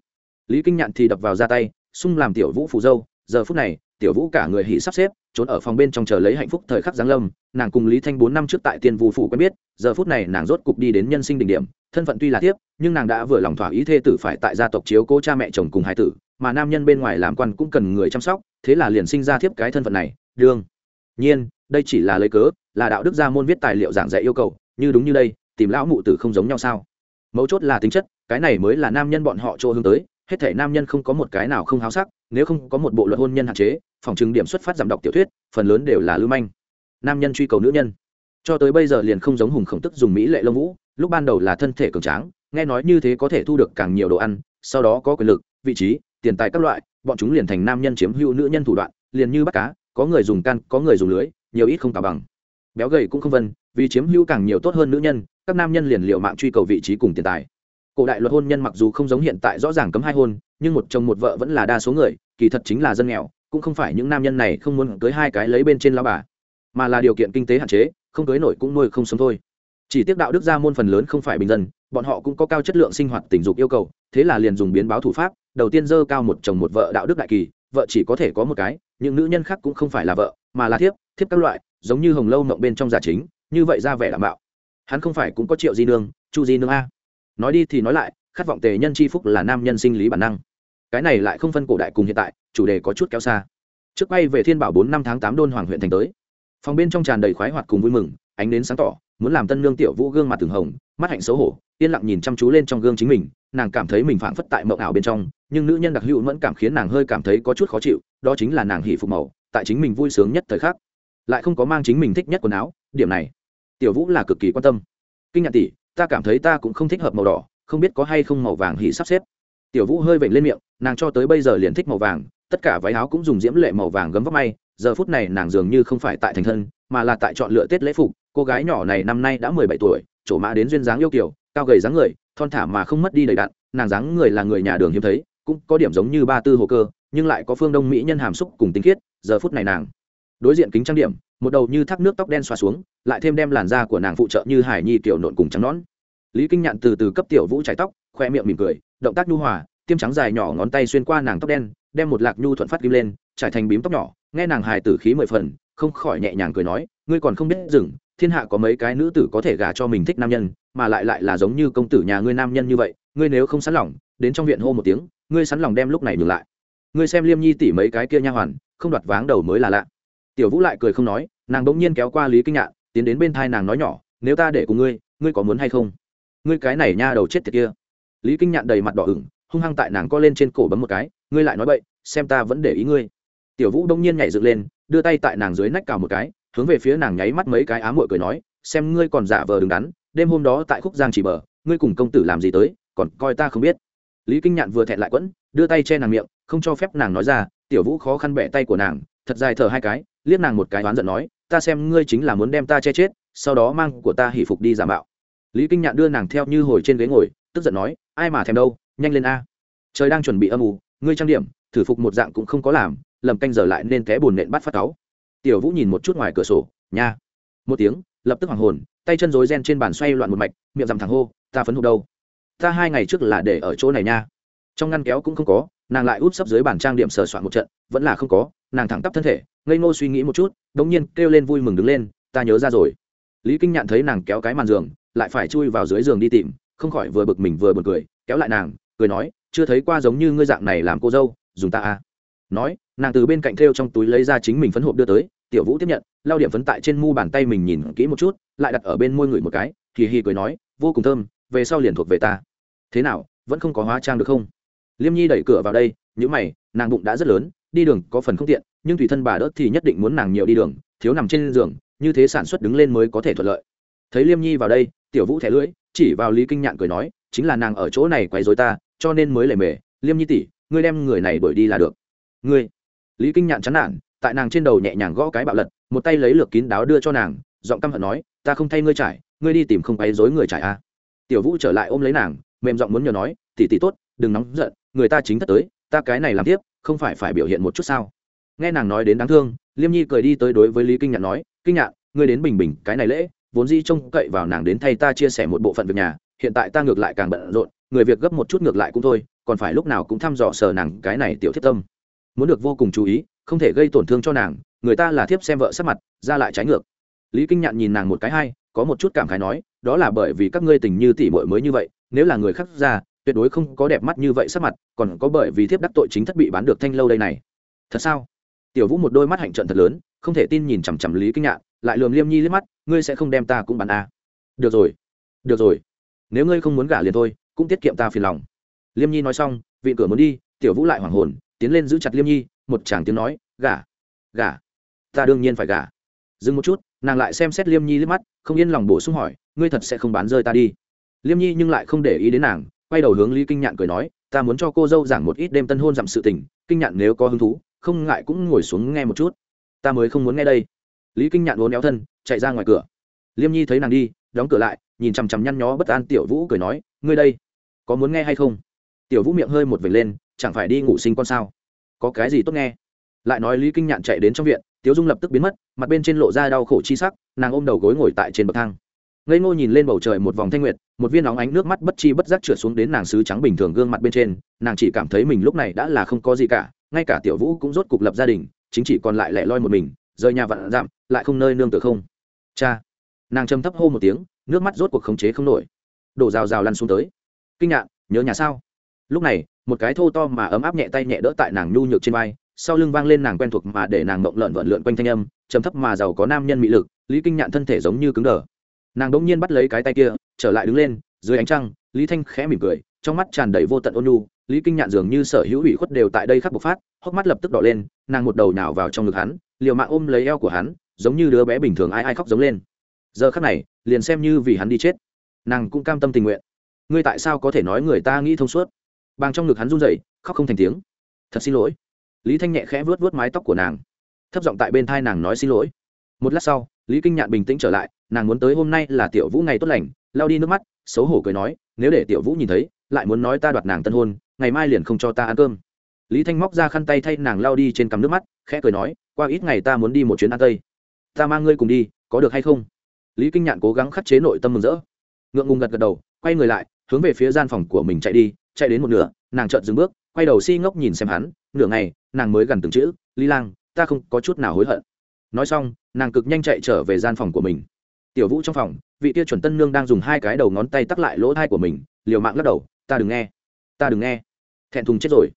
Lý kinh nhạn thì đập vào ra tay, xung làm tiểu vũ phù dâu. Giờ phút này, tiểu vũ cả người hỉ sắp xếp, trốn ở phòng bên trong chờ lấy hạnh phúc thời khắc giáng lâm. Nàng cùng lý thanh bốn năm trước tại tiên vu phủ quen biết, giờ phút này nàng rốt cục đi đến nhân sinh đỉnh điểm. Thân phận tuy là tiếp nhưng nàng đã vừa lòng thỏa ý thê tử phải tại gia tộc chiếu cố cha mẹ chồng cùng hai tử, mà nam nhân bên ngoài làm quan cũng cần người chăm sóc, thế là liền sinh ra thiếp cái thân phận này. Đương nhiên, đây chỉ là lấy cớ, là đạo đức gia môn viết tài liệu giảng dạy yêu cầu như đúng như đây, tìm lão mụ tử không giống nhau sao? Mấu chốt là tính chất, cái này mới là nam nhân bọn họ chỗ hướng tới, hết thể nam nhân không có một cái nào không háo sắc, nếu không có một bộ luật hôn nhân hạn chế, phòng chứng điểm xuất phát giảm đọc tiểu thuyết, phần lớn đều là lưu manh. Nam nhân truy cầu nữ nhân. Cho tới bây giờ liền không giống hùng khổng tức dùng mỹ lệ lông vũ, lúc ban đầu là thân thể cường tráng, nghe nói như thế có thể thu được càng nhiều đồ ăn, sau đó có quyền lực, vị trí, tiền tài các loại, bọn chúng liền thành nam nhân chiếm hữu nữ nhân thủ đoạn, liền như bắt cá, có người dùng can, có người dùng lưới, nhiều ít không cả bằng. Béo gầy cũng không vân vì chiếm hữu càng nhiều tốt hơn nữ nhân, các nam nhân liền liệu mạng truy cầu vị trí cùng tiền tài. Cổ đại luật hôn nhân mặc dù không giống hiện tại rõ ràng cấm hai hôn, nhưng một chồng một vợ vẫn là đa số người, kỳ thật chính là dân nghèo, cũng không phải những nam nhân này không muốn cưới hai cái lấy bên trên lao bà, mà là điều kiện kinh tế hạn chế, không cưới nổi cũng nuôi không sống thôi. Chỉ tiếc đạo đức gia môn phần lớn không phải bình dân, bọn họ cũng có cao chất lượng sinh hoạt tình dục yêu cầu, thế là liền dùng biến báo thủ pháp, đầu tiên dơ cao một chồng một vợ đạo đức đại kỳ, vợ chỉ có thể có một cái, những nữ nhân khác cũng không phải là vợ, mà là thiếp thiếp các loại, giống như hồng lâu mộng bên trong giả chính như vậy ra vẻ đảm bảo. Hắn không phải cũng có triệu di nương, chu di nương a? Nói đi thì nói lại, khát vọng tề nhân c h i phúc là nam nhân sinh lý bản năng. Cái này lại không phân cổ đại cùng hiện tại, chủ đề có chút kéo xa. Trước bay về thiên bảo bốn năm tháng tám đôn hoàng huyện thành tới. Phòng bên trong tràn đầy khoái hoạt cùng vui mừng, ánh đến sáng tỏ, muốn làm tân lương tiểu vũ gương mặt từng hồng, mắt hạnh xấu hổ, yên lặng nhìn chăm chú lên trong gương chính mình, nàng cảm thấy mình phảng phất tại mộng ảo bên trong, nhưng nữ nhân đặc hữu mẫn cảm khiến nàng hơi cảm thấy có chút khó chịu, đó chính là nàng hỉ phục màu, tại chính mình vui sướng nhất thời khắc. Lại không có mang chính mình thích nhất quần áo, điểm này tiểu vũ là cực kỳ quan tâm. Kinh nhạn tỷ, ta cảm thấy ta cũng không thích hợp màu đỏ, không biết có hay không màu vàng hỉ sắp xếp. Tiểu vũ hơi vểnh lên miệng, nàng cho tới bây giờ liền thích màu vàng, tất cả váy áo cũng dùng diễm lệ màu vàng gấm vóc may, giờ phút này nàng dường như không phải tại thành thân, mà là tại chọn lựa tết lễ phục. Cô gái nhỏ này năm nay đã mười bảy tuổi chỗ mã đến duyên dáng yêu kiểu cao gầy dáng người, thon thả mà không mất đi đầy đặn, nàng dáng người là người nhà đường hiếm thấy, cũng có điểm giống như ba tư hồ cơ, nhưng lại có phương đông mỹ nhân hàm xúc cùng tinh khiết, giờ phút này nàng đối diện kính trang điểm, một đầu như thác nước tóc đen xoa xuống, lại thêm đem làn da của nàng phụ trợ như hải nhi kiểu nộn cùng trắng nón lý kinh nhạn từ từ cấp tiểu vũ chải tóc, khoe miệng mỉm cười, động tác nhu hòa, tiêm trắng dài nhỏ ngón tay xuyên qua nàng tóc đen, đem một lạc nhu thuận phát kim lên, trải thành bím tóc nhỏ, nghe nàng hài tử khí mười phần, không khỏi nhẹ nhàng cười nói, ngươi còn không biết dừng thiên hạ có mấy cái nữ tử có thể gả cho mình thích nam nhân, mà lại lại là giống như công tử nhà ngươi nam nhân như vậy, ngươi nếu không sẵn lòng, đến trong viện hô một tiếng, ngươi sẵn lòng đem lúc này ngừng lại. Ngươi xem liêm nhi tỉ mấy cái kia nha hoàn, không đoạt váng đầu mới là lạ tiểu vũ lại cười không nói, nàng bỗng nhiên kéo qua lý kinh nhạn, tiến đến bên thai nàng nói nhỏ, nếu ta để cùng ngươi ngươi có muốn hay không? Ngươi cái này nha đầu chết tiệt kia. Lý kinh nhạn đầy mặt đỏ ửng, hung hăng tại nàng co lên trên cổ bấm một cái, ngươi lại nói bậy, xem ta vẫn để ý ngươi. Tiểu vũ đông nhiên nhảy dựng lên, đưa tay tại nàng dưới nách cào một cái, hướng về phía nàng nháy mắt mấy cái ám muội cười nói, xem ngươi còn giả vờ đứng đắn, đêm hôm đó tại khúc giang chỉ bờ, ngươi cùng công tử làm gì tới, còn coi ta không biết. Lý kinh nhạn vừa thẹn lại quẫn, đưa tay che nàng miệng, không cho phép nàng nói ra, tiểu vũ khó khăn bẻ tay của nàng, thật dài thở hai cái liếc nàng một cái oán giận nói ta xem ngươi chính là muốn đem ta che chết sau đó mang của ta hỉ phục đi giả mạo. Lý kinh nhạn đưa nàng theo như hồi trên ghế ngồi tức giận nói ai mà thèm đâu nhanh lên a. Trời đang chuẩn bị âm u, ngươi trang điểm thử phục một dạng cũng không có làm lầm canh giờ lại nên té bùn nện bắt phát cáu. Tiểu vũ nhìn một chút ngoài cửa sổ nha. Một tiếng lập tức hoàng hồn tay chân rối ren trên bàn xoay loạn một mạch miệng rằm thẳng hô ta phấn hụt đâu? Ta hai ngày trước là để ở chỗ này nha. Trong ngăn kéo cũng không có nàng lại úp sấp dưới bàn trang điểm sờ soạn một trận vẫn là không có nàng thẳng tắp thân thể, ngây ngô suy nghĩ một chút đ ỗ n g nhiên kêu lên vui mừng đứng lên, ta nhớ ra rồi. Lý kinh nhạn thấy nàng kéo cái màn giường, lại phải chui vào dưới giường đi tìm, không khỏi vừa bực mình vừa bực cười, kéo lại nàng, cười nói, chưa thấy qua giống như ngươi dạng này làm cô dâu, dùng ta à. Nói, nàng từ bên cạnh thêu trong túi lấy ra chính mình phấn hộp đưa tới, tiểu vũ tiếp nhận, lao điểm phấn tại trên mu bàn tay mình nhìn kỹ một chút, lại đặt ở bên môi người một cái thì hi cười nói, vô cùng thơm, về sau liền thuộc về ta. Thế nào, vẫn không có hóa trang được không? Liêm nhi đẩy cửa vào đây nhữ mày, nàng bụng đã rất lớn đi đường có phần không tiện, nhưng thủy thân bà đỡ thì nhất định muốn nàng nhiều đi đường, thiếu nằm trên giường, như thế sản xuất đứng lên mới có thể thuận lợi. Thấy liêm nhi vào đây, tiểu vũ thẻ lưỡi, chỉ vào lý kinh nhạn cười nói, chính là nàng ở chỗ này quấy dối ta, cho nên mới lề mề, liêm nhi tỷ, ngươi đem người này đuổi đi là được. Ngươi? Lý kinh nhạn chán nản, tại nàng trên đầu nhẹ nhàng gõ cái bạo lật, một tay lấy lược kín đáo đưa cho nàng, giọng căm hận nói, ta không thay ngươi trải, ngươi đi tìm không quấy dối người trải a tiểu vũ trở lại ôm lấy nàng, mềm giọng muốn nhờ nói tỉ tỉ tốt, đừng nóng giận, người ta chính thất tới ta cái này làm tiếp, không phải phải biểu hiện một chút sao? Nghe nàng nói đến đáng thương, liêm nhi cười đi tới đối với lý kinh nhạn nói, kinh nhạn, ngươi đến bình bình, cái này lễ, vốn dĩ trông cậy vào nàng đến thay ta chia sẻ một bộ phận việc nhà, hiện tại ta ngược lại càng bận rộn, người việc gấp một chút ngược lại cũng thôi, còn phải lúc nào cũng thăm dò sờ nàng cái này tiểu thiết tâm. Muốn được vô cùng chú ý, không thể gây tổn thương cho nàng, người ta là thiếp xem vợ sắc mặt, ra lại trái ngược. Lý kinh nhạn nhìn nàng một cái hay, có một chút cảm khái nói, đó là bởi vì các ngươi tình như tỉ muội mới như vậy, nếu là người khác ra tuyệt đối không có đẹp mắt như vậy sắc mặt, còn có bởi vì thiếp đắc tội chính thất bị bán được thanh lâu đây này. Thật sao? Tiểu vũ một đôi mắt hạnh trận thật lớn, không thể tin nhìn chằm chằm lý kinh nhạn, lại lườm liêm nhi liếc mắt, ngươi sẽ không đem ta cũng bán à. được rồi được rồi, nếu ngươi không muốn gả liền thôi, cũng tiết kiệm ta phiền lòng. Liêm nhi nói xong, vị cửa muốn đi, tiểu vũ lại hoảng hồn, tiến lên giữ chặt liêm nhi, một chàng tiếng nói, gả gả, ta đương nhiên phải gả. Dừng một chút, nàng lại xem xét liêm nhi liếc mắt, không yên lòng bổ sung hỏi, ngươi thật sẽ không bán rơi ta đi? Liêm nhi nhưng lại không để ý đến nàng quay đầu hướng lý kinh nhạn cười nói, ta muốn cho cô dâu giảng một ít đêm tân hôn dặm sự tình, kinh nhạn nếu có hứng thú, không ngại cũng ngồi xuống nghe một chút. Ta mới không muốn nghe đây. Lý kinh nhạn uốn éo thân, chạy ra ngoài cửa. Liêm nhi thấy nàng đi, đóng cửa lại, nhìn chằm chằm nhăn nhó bất an tiểu vũ cười nói, ngươi đây, có muốn nghe hay không? Tiểu vũ miệng hơi một vệt lên, chẳng phải đi ngủ sinh con sao? Có cái gì tốt nghe? Lại nói lý kinh nhạn chạy đến trong viện, tiếu dung lập tức biến mất, mặt bên trên lộ ra đau khổ chi sắc, nàng ôm đầu gối ngồi tại trên bậc thang. Ngây ngô nhìn lên bầu trời một vòng thanh nguyệt một viên óng ánh nước mắt bất chi bất giác trượt xuống đến nàng sứ trắng bình thường gương mặt bên trên, nàng chỉ cảm thấy mình lúc này đã là không có gì cả, ngay cả tiểu vũ cũng rốt cục lập gia đình, chính chỉ còn lại lẻ loi một mình, rời nhà vạn dặm, lại không nơi nương tựa không. Cha! Nàng châm thấp hô một tiếng, nước mắt rốt cuộc khống chế không nổi. Đổ rào rào lăn xuống tới. Kinh ngạc, nhớ nhà sao? Lúc này, một cái thô to mà ấm áp nhẹ tay nhẹ đỡ tại nàng nhu nhược trên vai, sau lưng vang lên nàng quen thuộc mà để nàng mộng lợn vợn lượn quanh thanh âm, trầm thấp mà giàu có nam nhân mị lực, lý kinh nhạn thân thể giống như cứng đờ. Nàng đỗng nhiên bắt lấy cái tay kia trở lại đứng lên, dưới ánh trăng, lý thanh khẽ mỉm cười, trong mắt tràn đầy vô tận ôn nhu, lý kinh nhạn dường như sở hữu ủy khuất đều tại đây khắc bộc phát, hốc mắt lập tức đỏ lên, nàng một đầu nào vào trong ngực hắn, liều mạng ôm lấy eo của hắn, giống như đứa bé bình thường ai ai khóc giống lên. Giờ khắc này, liền xem như vì hắn đi chết, nàng cũng cam tâm tình nguyện. Ngươi tại sao có thể nói người ta nghĩ thông suốt? Bằng trong ngực hắn run rẩy, khóc không thành tiếng. Thật xin lỗi. Lý thanh nhẹ khẽ vuốt vuốt mái tóc của nàng, thấp giọng tại bên thai nàng nói xin lỗi. Một lát sau, lý kinh nhạn bình tĩnh trở lại nàng muốn tới hôm nay là tiểu vũ ngày tốt lành lao đi nước mắt, xấu hổ cười nói, nếu để tiểu vũ nhìn thấy, lại muốn nói ta đoạt nàng tân hôn, ngày mai liền không cho ta ăn cơm. Lý thanh móc ra khăn tay thay nàng lao đi trên cằm nước mắt, khẽ cười nói, qua ít ngày ta muốn đi một chuyến ăn tây. Ta mang ngươi cùng đi, có được hay không? Lý kinh nhạn cố gắng khắc chế nội tâm mừng rỡ. Ngượng ngùng gật gật đầu, quay người lại, hướng về phía gian phòng của mình chạy đi, chạy đến một nửa, nàng chợt dừng bước, quay đầu si ngốc nhìn xem hắn, nửa ngày, nàng mới gần từng chữ, lý lang, ta không có chút nào hối hận. Nói xong, nàng cực nhanh chạy trở về gian phòng của mình tiểu vũ trong phòng, vị tia chuẩn tân nương đang dùng hai cái đầu ngón tay tắc lại lỗ thai của mình, liều mạng lắc đầu, ta đừng nghe, ta đừng nghe. Thẹn thùng chết rồi.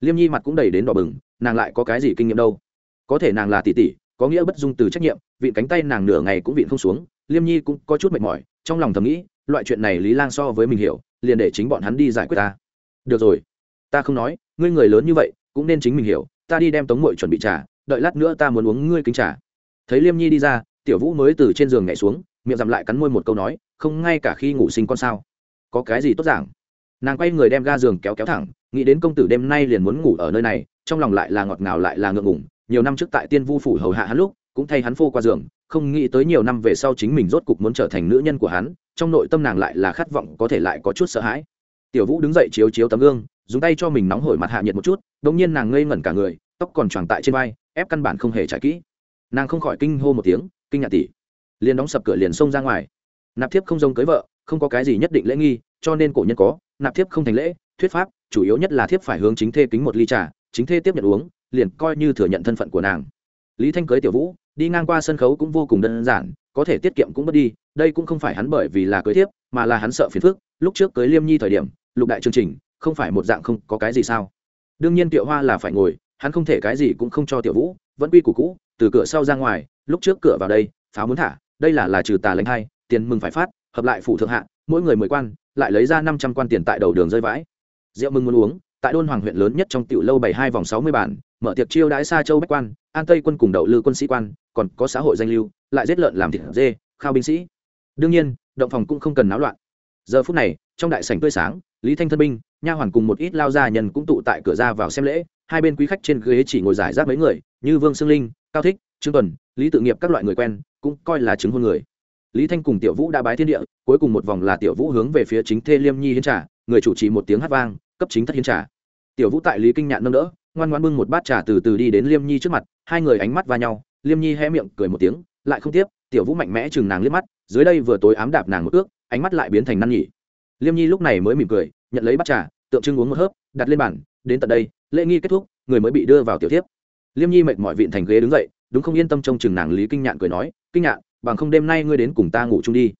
Liêm nhi mặt cũng đầy đến đỏ bừng, nàng lại có cái gì kinh nghiệm đâu? Có thể nàng là tỷ tỷ, có nghĩa bất dung từ trách nhiệm, vịn cánh tay nàng nửa ngày cũng vịn không xuống, liêm nhi cũng có chút mệt mỏi, trong lòng thầm nghĩ, loại chuyện này lý lang so với mình hiểu, liền để chính bọn hắn đi giải quyết ta. Được rồi, ta không nói, ngươi người lớn như vậy, cũng nên chính mình hiểu, ta đi đem tống mội chuẩn bị trả đợi lát nữa ta muốn uống ngươi kính trả thấy liêm nhi đi ra tiểu vũ mới từ trên giường nhảy xuống, miệng dặm lại cắn môi một câu nói, không ngay cả khi ngủ sinh con sao? Có cái gì tốt giảng? Nàng quay người đem ga giường kéo kéo thẳng, nghĩ đến công tử đêm nay liền muốn ngủ ở nơi này, trong lòng lại là ngọt ngào lại là ngượng ngủng nhiều năm trước tại tiên vu phủ hầu hạ hắn lúc, cũng thay hắn phô qua giường, không nghĩ tới nhiều năm về sau chính mình rốt cục muốn trở thành nữ nhân của hắn, trong nội tâm nàng lại là khát vọng có thể lại có chút sợ hãi. Tiểu vũ đứng dậy chiếu chiếu tấm gương, dùng tay cho mình nóng hổi mặt hạ nhiệt một chút đ ỗ n g nhiên nàng ngây ngẩn cả người, tóc còn tròn tại trên vai, ép căn bản không hề trải kỹ. Nàng không khỏi kinh hô một tiếng kinh nhạc tỷ liền đóng sập cửa liền xông ra ngoài. Nạp thiếp không giống cưới vợ, không có cái gì nhất định lễ nghi, cho nên cổ nhân có, nạp thiếp không thành lễ, thuyết pháp, chủ yếu nhất là thiếp phải hướng chính thê kính một ly trà, chính thê tiếp nhận uống, liền coi như thừa nhận thân phận của nàng. Lý thanh cưới tiểu vũ, đi ngang qua sân khấu cũng vô cùng đơn giản, có thể tiết kiệm cũng mất đi, đây cũng không phải hắn bởi vì là cưới thiếp, mà là hắn sợ phiền phức, lúc trước cưới liêm nhi thời điểm, lục đại chương trình, không phải một dạng không có cái gì sao. Đương nhiên Tiểu hoa là phải ngồi, hắn không thể cái gì cũng không cho tiểu vũ, vẫn quy củ cũ, từ cửa sau ra ngoài lúc trước cửa vào đây, pháo muốn thả, đây là là trừ tà lãnh hai tiền mừng phải phát, hợp lại phủ thượng hạ, mỗi người mười quan, lại lấy ra năm trăm quan tiền tại đầu đường rơi vãi. Rượu mừng muốn uống, tại đôn hoàng huyện lớn nhất trong tiểu lâu bảy hai vòng sáu mươi bản, mở tiệc chiêu đãi xa châu bách quan, an tây quân cùng đậu lư quân sĩ quan, còn có xã hội danh lưu, lại giết lợn làm thịt dê, khao binh sĩ. Đương nhiên, động phòng cũng không cần náo loạn. Giờ phút này, trong đại sảnh tươi sáng, lý thanh thân binh, nha hoàn cùng một ít lao gia nhân cũng tụ tại cửa ra vào xem lễ, hai bên quý khách trên ghế chỉ ngồi giải rác mấy người, như vương sương linh, cao thích, trương tuần lý tự nghiệp các loại người quen cũng coi là chứng hôn người. Lý thanh cùng tiểu vũ đã bái thiên địa, cuối cùng một vòng là tiểu vũ hướng về phía chính thê liêm nhi hiến trà, người chủ trì một tiếng hát vang, cấp chính thất hiến trà. Tiểu vũ tại lý kinh nhạn nâng đỡ, ngoan ngoan bưng một bát trà từ từ đi đến liêm nhi trước mặt, hai người ánh mắt va nhau, liêm nhi hé miệng cười một tiếng, lại không tiếp, tiểu vũ mạnh mẽ chừng nàng liếc mắt, dưới đây vừa tối ám đạp nàng một ước, ánh mắt lại biến thành năn nhỉ liêm nhi lúc này mới mỉm cười, nhận lấy bát trà, tượng trưng uống một hớp, đặt lên bàn, đến tận đây, lễ nghi kết thúc, người mới bị đưa vào tiểu tiếp liêm nhi mệt mỏi vịn thành ghế đứng dậy đúng không yên tâm trông chừng nàng lý kinh nhạn cười nói, kinh nhạn, bằng không đêm nay ngươi đến cùng ta ngủ chung đi.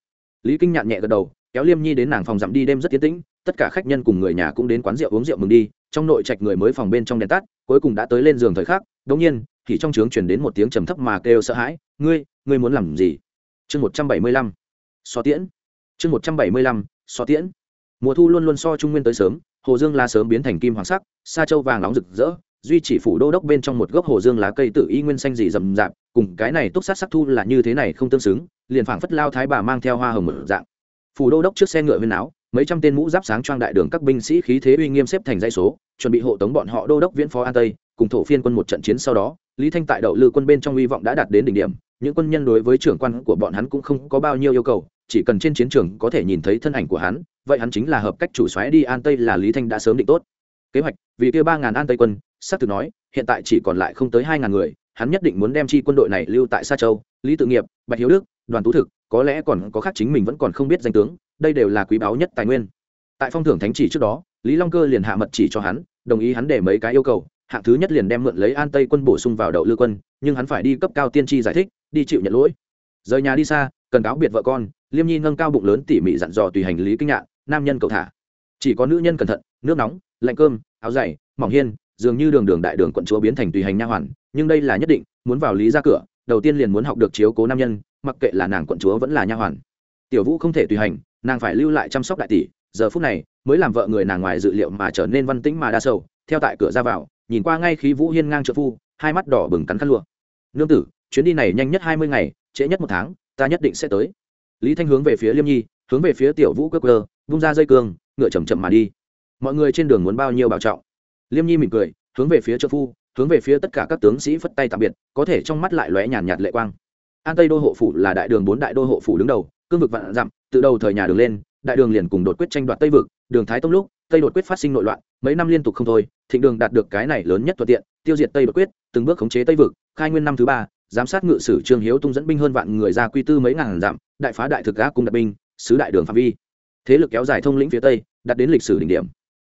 Lý kinh nhạn nhẹ gật đầu, kéo liêm nhi đến nàng phòng dặm đi đêm rất tiến tĩnh, tất cả khách nhân cùng người nhà cũng đến quán rượu uống rượu mừng đi, trong nội trạch người mới phòng bên trong đèn tắt, cuối cùng đã tới lên giường thời khắc đống nhiên, thì trong trướng chuyển đến một tiếng trầm thấp mà kêu sợ hãi, ngươi ngươi muốn làm gì? Chương một trăm bảy mươi lăm, so tiễn. Chương một trăm bảy mươi lăm, so tiễn. Mùa thu luôn luôn so trung nguyên tới sớm, hồ dương la sớm biến thành kim hoàng sắc, sa châu vàng nóng rực rỡ duy chỉ phủ đô đốc bên trong một gốc hồ dương lá cây tự y nguyên xanh dị rầm rạp, cùng cái này túc sát sắc thu là như thế này không tương xứng, liền phảng phất lao thái bà mang theo hoa hồng mở dạng. Phủ đô đốc trước xe ngựa viên áo, mấy trăm tên mũ giáp sáng trang đại đường các binh sĩ khí thế uy nghiêm xếp thành dãy số, chuẩn bị hộ tống bọn họ đô đốc viễn phó an tây, cùng thổ phiên quân một trận chiến sau đó, lý thanh tại đậu lư quân bên trong uy vọng đã đạt đến đỉnh điểm, những quân nhân đối với trưởng quan của bọn hắn cũng không có bao nhiêu yêu cầu, chỉ cần trên chiến trường có thể nhìn thấy thân ảnh của hắn, vậy hắn chính là hợp cách chủ xoáy đi an tây là lý thanh đã sớm định tốt. Kế hoạch, vì kia ba ngàn an tây quân xác thực nói hiện tại chỉ còn lại không tới hai ngàn người hắn nhất định muốn đem chi quân đội này lưu tại sa châu. Lý tự nghiệp bạch hiếu đức đoàn tú thực có lẽ còn có khác chính mình vẫn còn không biết danh tướng đây đều là quý báu nhất tài nguyên. Tại phong thưởng thánh chỉ trước đó lý long cơ liền hạ mật chỉ cho hắn đồng ý hắn để mấy cái yêu cầu. Hạng thứ nhất liền đem mượn lấy an tây quân bổ sung vào đậu lư quân nhưng hắn phải đi cấp cao tiên tri giải thích đi chịu nhận lỗi. Rời nhà đi xa cần cáo biệt vợ con liêm nhi nâng cao bụng lớn tỉ mỉ dặn dò tùy hành lý kinh nhạ, nam nhân cầu thả. Chỉ có nữ nhân cẩn thận nước nóng lạnh cơm áo dày mỏng hiên dường như đường đường đại đường quận chúa biến thành tùy hành nha hoàn, nhưng đây là nhất định, muốn vào lý ra cửa, đầu tiên liền muốn học được chiếu cố nam nhân, mặc kệ là nàng quận chúa vẫn là nha hoàn. Tiểu vũ không thể tùy hành, nàng phải lưu lại chăm sóc đại tỷ, giờ phút này, mới làm vợ người nàng ngoài dự liệu mà trở nên văn tĩnh mà đa sầu, theo tại cửa ra vào, nhìn qua ngay khí vũ hiên ngang trợ phu, hai mắt đỏ bừng cắn khăn lụa. Nương tử, chuyến đi này nhanh nhất hai mươi ngày, trễ nhất một tháng, ta nhất định sẽ tới. Lý thanh hướng về phía liêm nhi, hướng về phía tiểu vũ cơ cơ vung ra dây cương, ngựa chầm chậm mà đi. Mọi người trên đường muốn bao nhiêu bảo trọng? Liêm nhi mỉm cười, hướng về phía trợ phu, hướng về phía tất cả các tướng sĩ phất tay tạm biệt, có thể trong mắt lại lóe nhàn nhạt lệ quang. An tây đô hộ phủ là đại đường bốn đại đô hộ phủ đứng đầu, cương vực vạn dặm, từ đầu thời nhà đường lên, đại đường liền cùng đột quyết tranh đoạt tây vực, đường thái tông lúc, tây đột quyết phát sinh nội loạn, mấy năm liên tục không thôi, thịnh đường đạt được cái này lớn nhất thuận tiện, tiêu diệt tây đột quyết, từng bước khống chế tây vực, khai nguyên năm thứ ba, giám sát ngự sử trương hiếu tung dẫn binh hơn vạn người ra quy tư mấy ngàn dặm, đại phá đại thực gác cung đặt binh, sứ đại đường phạm vi. Thế lực kéo dài thông lĩnh phía tây đặt đến lịch sử đỉnh điểm.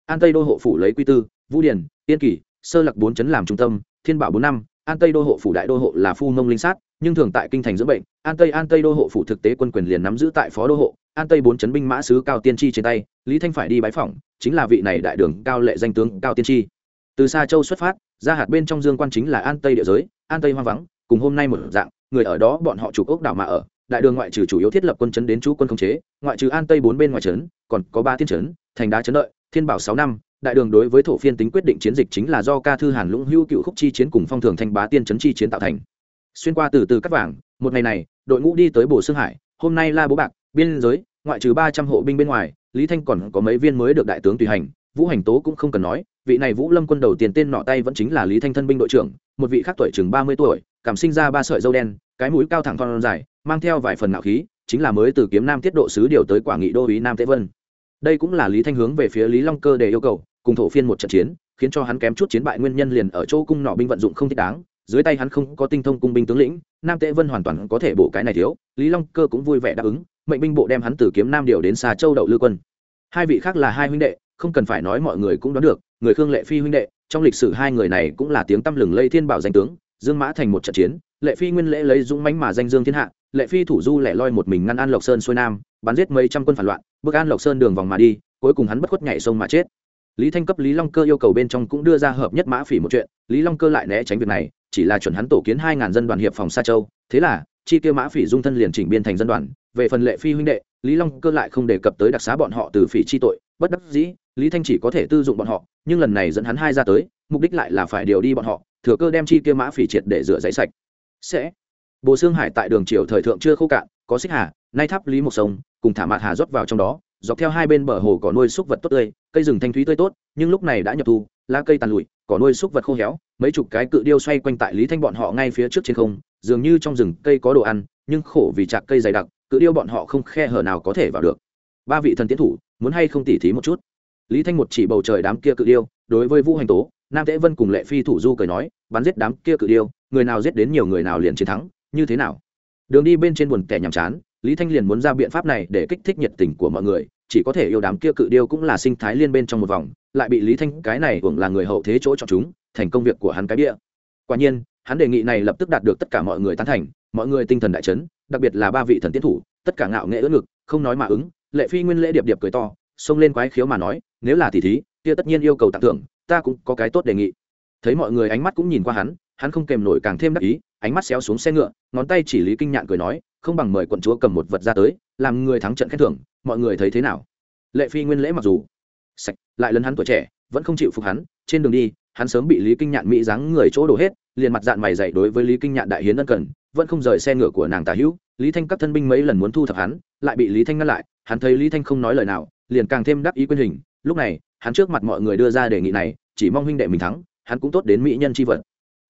An tây đô hộ phủ lấy quy tư vũ điển yên kỳ, sơ lạc bốn chấn làm trung tâm, thiên bảo bốn năm, an tây đô hộ phủ đại đô hộ là phu nông linh sát, nhưng thường tại kinh thành dưỡng bệnh, an tây an tây đô hộ phủ thực tế quân quyền liền nắm giữ tại phó đô hộ, an tây bốn chấn binh mã sứ cao tiên tri trên tay, lý thanh phải đi bái phỏng, chính là vị này đại đường cao lệ danh tướng cao tiên tri. Từ xa châu xuất phát, ra hạt bên trong dương quan chính là an tây địa giới, an tây hoang vắng, cùng hôm nay một dạng, người ở đó bọn họ chủ ốc đảo mà ở, đại đường ngoại trừ chủ yếu thiết lập quân chấn đến chú quân không chế, ngoại trừ an tây bốn bên ngoài trấn, còn có ba thiên trấn thành đá chấn lợi thiên bảo sáu năm đại đường đối với thổ phiên tính quyết định chiến dịch chính là do ca thư hàn lũng hưu cựu khúc chi chiến cùng phong thường thanh bá tiên trấn chi chiến tạo thành. Xuyên qua từ từ cắt vàng, một ngày này, đội ngũ đi tới bồ xương hải, hôm nay la bố bạc, biên giới, ngoại trừ ba trăm hộ binh bên ngoài, lý thanh còn có mấy viên mới được đại tướng tùy hành, vũ hành tố cũng không cần nói, vị này vũ lâm quân đầu tiền tên nọ tay vẫn chính là lý thanh thân binh đội trưởng, một vị khác tuổi chừng ba mươi tuổi, cảm sinh ra ba sợi dâu đen, cái mũi cao thẳng thon dài, mang theo vài phần nạo khí, chính là mới từ kiếm nam tiết độ sứ điều tới quả nghị đô ý nam tế vân đây cũng là lý thanh hướng về phía lý long cơ để yêu cầu, cùng thổ phiên một trận chiến, khiến cho hắn kém chút chiến bại nguyên nhân liền ở chỗ cung nọ binh vận dụng không thích đáng. Dưới tay hắn không có tinh thông cung binh tướng lĩnh, nam tế vân hoàn toàn có thể bổ cái này thiếu. Lý long cơ cũng vui vẻ đáp ứng, mệnh binh bộ đem hắn từ kiếm nam điều đến xa châu đậu lư quân. Hai vị khác là hai huynh đệ, không cần phải nói mọi người cũng đoán được, người khương lệ phi huynh đệ, trong lịch sử hai người này cũng là tiếng tăm lừng lây thiên bảo danh tướng, dương mã thành một trận chiến, lệ phi nguyên lễ lấy dũng mãnh mà danh dương thiên hạ lệ phi thủ du lẻ loi một mình ngăn an lộc sơn xuôi nam, bắn giết mấy trăm quân phản loạn, bước an lộc sơn đường vòng mà đi, cuối cùng hắn bất khuất nhảy sông mà chết. Lý thanh cấp lý long cơ yêu cầu bên trong cũng đưa ra hợp nhất mã phỉ một chuyện, lý long cơ lại né tránh việc này, chỉ là chuẩn hắn tổ kiến hai ngàn dân đoàn hiệp phòng sa châu, thế là, chi tiêu mã phỉ dung thân liền chỉnh biên thành dân đoàn. Về phần lệ phi huynh đệ, lý long cơ lại không đề cập tới đặc xá bọn họ từ phỉ chi tội, bất đắc dĩ, lý thanh chỉ có thể tư dụng bọn họ, nhưng lần này dẫn hắn hai ra tới, mục đích lại là phải điều đi bọn họ, thừa cơ đem chi tiêu mã phỉ triệt để rửa giấy sạch. Sẽ bồ xương hải tại đường triều thời thượng chưa khô cạn, có xích hà, nay tháp lý một sông, cùng thả mạt hà rót vào trong đó, dọc theo hai bên bờ hồ có nuôi súc vật tốt tươi, cây rừng thanh thúy tươi tốt, nhưng lúc này đã nhập thu, lá cây tàn lụi có nuôi súc vật khô héo, mấy chục cái cự điêu xoay quanh tại lý thanh bọn họ ngay phía trước trên không, dường như trong rừng cây có đồ ăn, nhưng khổ vì chạc cây dày đặc, cự điêu bọn họ không khe hở nào có thể vào được. Ba vị thần tiến thủ, muốn hay không tỉ thí một chút? Lý thanh một chỉ bầu trời đám kia cự điêu, đối với vũ hành tố, nam tế vân cùng lệ phi thủ du cười nói, bắn giết đám kia cự điêu, người nào giết đến nhiều người nào liền chiến thắng như thế nào? Đường đi bên trên buồn tẻ nhàm chán, lý thanh liền muốn ra biện pháp này để kích thích nhiệt tình của mọi người, chỉ có thể yêu đám kia cự điêu cũng là sinh thái liên bên trong một vòng, lại bị lý thanh cái này hưởng là người hậu thế chỗ cho chúng, thành công việc của hắn cái bia quả nhiên, hắn đề nghị này lập tức đạt được tất cả mọi người tán thành, mọi người tinh thần đại chấn, đặc biệt là ba vị thần tiến thủ, tất cả ngạo nghệ ưỡn ngực, không nói mà ứng, lệ phi nguyên lễ điệp điệp cười to, xông lên quái khiếu mà nói, nếu là tỷ thí, kia tất nhiên yêu cầu tặng thưởng, ta cũng có cái tốt đề nghị. Thấy mọi người ánh mắt cũng nhìn qua hắn hắn không kèm nổi càng thêm đắc ý, ánh mắt xéo xuống xe ngựa, ngón tay chỉ lý kinh nhạn cười nói, không bằng mời quận chúa cầm một vật ra tới, làm người thắng trận khen thưởng, mọi người thấy thế nào? Lệ phi nguyên lễ mặc dù sạch, lại lần hắn tuổi trẻ, vẫn không chịu phục hắn, trên đường đi, hắn sớm bị lý kinh nhạn mỹ dáng người chỗ đổ hết, liền mặt dạng mày dậy đối với lý kinh nhạn đại hiến ân cần, vẫn không rời xe ngựa của nàng tả hữu, lý thanh các thân binh mấy lần muốn thu thập hắn, lại bị lý thanh ngăn lại, hắn thấy lý thanh không nói lời nào, liền càng thêm đắc ý quyên hình, lúc này, hắn trước mặt mọi người đưa ra đề nghị này, chỉ mong huynh đệ mình thắng, hắn cũng tốt đến mỹ nhân c h i vật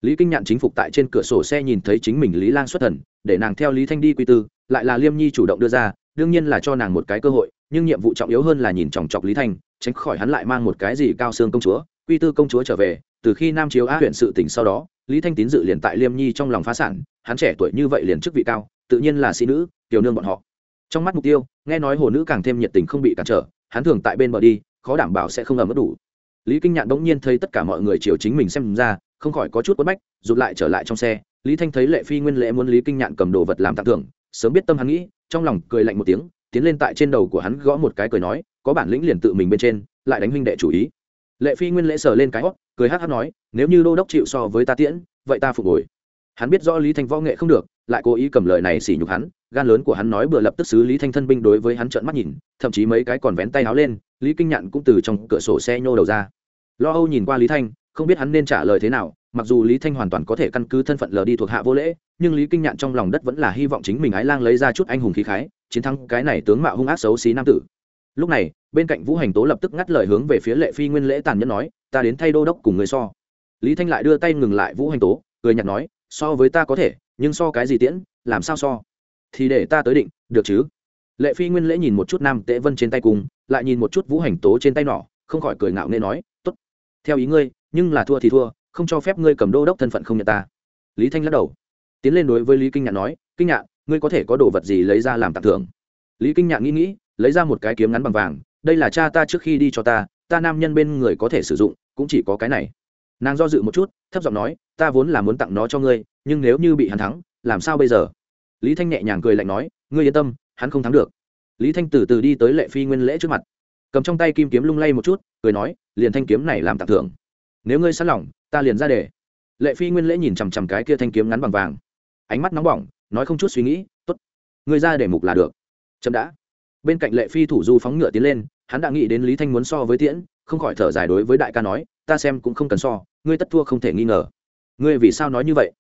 lý kinh nhạn chính phục tại trên cửa sổ xe nhìn thấy chính mình lý lang xuất thần, để nàng theo lý thanh đi quy tư, lại là liêm nhi chủ động đưa ra, đương nhiên là cho nàng một cái cơ hội, nhưng nhiệm vụ trọng yếu hơn là nhìn chòng chọc lý thanh, tránh khỏi hắn lại mang một cái gì cao xương công chúa, quy tư công chúa trở về, từ khi nam chiếu á huyện sự tỉnh sau đó, lý thanh tín dự liền tại liêm nhi trong lòng phá sản, hắn trẻ tuổi như vậy liền chức vị cao, tự nhiên là sĩ nữ, tiểu nương bọn họ. Trong mắt mục tiêu, nghe nói hồ nữ càng thêm nhiệt tình không bị cản trở, hắn thường tại bên bờ đi, khó đảm bảo sẽ không ở mất đủ. Lý kinh nhạn bỗng nhiên thấy tất cả mọi người chiều chính mình xem ra không khỏi có chút quất bách, rụt lại trở lại trong xe, lý thanh thấy lệ phi nguyên lễ muốn lý kinh nhạn cầm đồ vật làm tặng thưởng, sớm biết tâm hắn nghĩ, trong lòng cười lạnh một tiếng, tiến lên tại trên đầu của hắn gõ một cái cười nói, có bản lĩnh liền tự mình bên trên, lại đánh huynh đệ chủ ý. Lệ phi nguyên lễ sờ lên cái hót cười hát hát nói, nếu như đô đốc chịu so với ta tiễn, vậy ta phục hồi. Hắn biết rõ lý thanh võ nghệ không được, lại cố ý cầm lời này xỉ nhục hắn, gan lớn của hắn nói bừa lập tức xứ lý thanh thân binh đối với hắn trợn mắt nhìn, thậm chí mấy cái còn vén tay áo lên, lý kinh nhạn cũng từ trong cửa sổ xe nhô đầu ra. Lo âu nhìn qua lý thanh không biết hắn nên trả lời thế nào, mặc dù lý thanh hoàn toàn có thể căn cứ thân phận lờ đi thuộc hạ vô lễ, nhưng lý kinh nhạn trong lòng đất vẫn là hy vọng chính mình ái lang lấy ra chút anh hùng khí khái, chiến thắng cái này tướng mạo hung ác xấu xí nam tử. Lúc này, bên cạnh vũ hành tố lập tức ngắt lời hướng về phía lệ phi nguyên lễ tàn nhẫn nói, ta đến thay đô đốc cùng người so. Lý thanh lại đưa tay ngừng lại vũ hành tố, cười nhặt nói, so với ta có thể, nhưng so cái gì tiễn, làm sao so? Thì để ta tới định, được chứ? Lệ phi nguyên lễ nhìn một chút nam tễ vân trên tay cùng, lại nhìn một chút vũ hành tố trên tay nỏ không khỏi cười ngạo nên nói t ố t theo ý ngươi nhưng là thua thì thua, không cho phép ngươi cầm đô đốc thân phận không nhận ta. Lý thanh lắc đầu, tiến lên đối với lý kinh nhạn nói, kinh nhạn, ngươi có thể có đồ vật gì lấy ra làm tặng thưởng? Lý kinh nhạn nghĩ nghĩ, lấy ra một cái kiếm ngắn bằng vàng, đây là cha ta trước khi đi cho ta ta nam nhân bên người có thể sử dụng, cũng chỉ có cái này. Nàng do dự một chút, thấp giọng nói, ta vốn là muốn tặng nó cho ngươi, nhưng nếu như bị hắn thắng, làm sao bây giờ? Lý thanh nhẹ nhàng cười lạnh nói, ngươi yên tâm, hắn không thắng được. Lý thanh từ từ đi tới lệ phi nguyên lễ trước mặt, cầm trong tay kim kiếm lung lay một chút, cười nói, liền thanh kiếm này làm tặng thưởng nếu ngươi sẵn lòng, ta liền ra để lệ phi nguyên lễ nhìn chằm chằm cái kia thanh kiếm ngắn bằng vàng. Ánh mắt nóng bỏng, nói không chút suy nghĩ t ố t ngươi ra để mục là được. Chậm đã. Bên cạnh lệ phi thủ du phóng ngựa tiến lên, hắn đã nghĩ đến lý thanh muốn so với tiễn, không khỏi thở dài đối với đại ca nói, ta xem cũng không cần so, ngươi tất thua không thể nghi ngờ. Ngươi vì sao nói như vậy?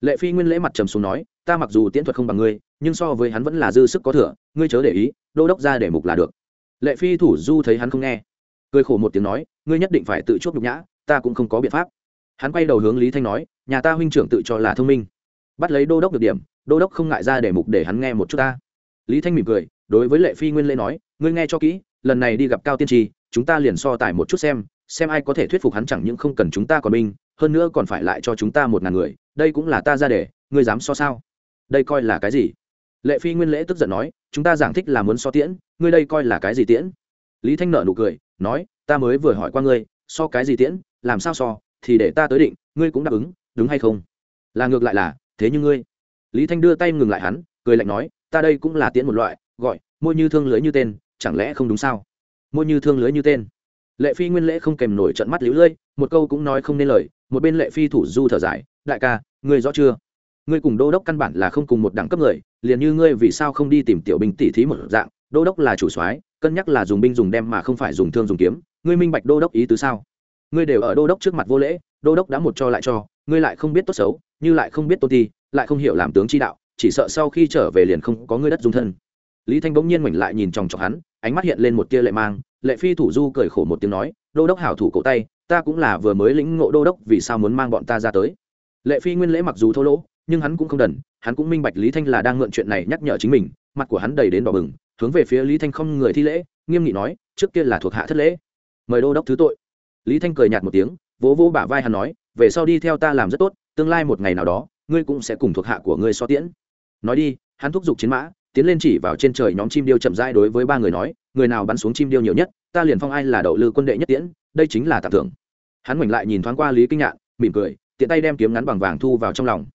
Lệ phi nguyên lễ mặt trầm xuống nói, ta mặc dù tiễn thuật không bằng ngươi, nhưng so với hắn vẫn là dư sức có thừa, ngươi chớ để ý, đô đốc ra để mục là được. Lệ phi thủ du thấy hắn không nghe, cười khổ một tiếng nói, ngươi nhất định phải tự chuốc nhục nhã ta cũng không có biện pháp. Hắn quay đầu hướng lý thanh nói, nhà ta huynh trưởng tự cho là thông minh. Bắt lấy đô đốc được điểm, đô đốc không ngại ra để mục để hắn nghe một chút ta. Lý thanh mỉm cười, đối với lệ phi nguyên lễ nói, ngươi nghe cho kỹ, lần này đi gặp cao tiên tri chúng ta liền so tài một chút xem xem ai có thể thuyết phục hắn chẳng những không cần chúng ta còn binh, hơn nữa còn phải lại cho chúng ta một ngàn người, đây cũng là ta ra để, ngươi dám so sao? Đây coi là cái gì? Lệ phi nguyên lễ tức giận nói, chúng ta giảng thích là muốn so tiễn, ngươi đây coi là cái gì tiễn? Lý thanh nợ nụ cười, nói, ta mới vừa hỏi qua ngươi, so cái gì tiễn? Làm sao so, thì để ta tới định, ngươi cũng đáp ứng, đúng hay không? Là ngược lại là, thế nhưng ngươi. Lý thanh đưa tay ngừng lại hắn, cười lạnh nói, ta đây cũng là tiễn một loại, gọi môi như thương lưới như tên, chẳng lẽ không đúng sao? Môi như thương lưới như tên. Lệ phi nguyên lễ không kèm nổi trận mắt lũ lưỡi một câu cũng nói không nên lời, một bên lệ phi thủ du thở dài, đại ca, ngươi rõ chưa? Ngươi cùng đô đốc căn bản là không cùng một đẳng cấp người, liền như ngươi vì sao không đi tìm tiểu binh tỉ thí một dạng, đô đốc là chủ soái, cân nhắc là dùng binh dùng đem mà không phải dùng thương dùng kiếm, ngươi minh bạch đô đốc ý tứ sao? Ngươi đều ở đô đốc trước mặt vô lễ, đô đốc đã một cho lại cho, ngươi lại không biết tốt xấu, như lại không biết tôn ti, lại không hiểu làm tướng chi đạo, chỉ sợ sau khi trở về liền không có ngươi đất dung thân. Lý thanh bỗng nhiên mảnh lại nhìn chòng chọc hắn, ánh mắt hiện lên một tia lệ mang, lệ phi thủ du cười khổ một tiếng nói, đô đốc hảo thủ cổ tay, ta cũng là vừa mới lĩnh ngộ đô đốc, vì sao muốn mang bọn ta ra tới? Lệ phi nguyên lễ mặc dù thô lỗ, nhưng hắn cũng không đần, hắn cũng minh bạch lý thanh là đang mượn chuyện này nhắc nhở chính mình, mặt của hắn đầy đến đỏ bừng, hướng về phía lý thanh không người thi lễ, nghiêm nghị nói, trước kia là thuộc hạ thất lễ. Mời đô đốc thứ tội lý thanh cười nhạt một tiếng, vỗ vỗ bả vai hắn nói, về sau đi theo ta làm rất tốt, tương lai một ngày nào đó, ngươi cũng sẽ cùng thuộc hạ của ngươi so tiễn. Nói đi, hắn thúc giục chiến mã, tiến lên chỉ vào trên trời nhóm chim điêu chậm rãi đối với ba người nói, người nào bắn xuống chim điêu nhiều nhất, ta liền phong ai là đậu lư quân đệ nhất tiễn, đây chính là tặng thưởng. Hắn ngoảnh lại nhìn thoáng qua lý kinh nhạn, mỉm cười, tiện tay đem kiếm ngắn bằng vàng thu vào trong lòng.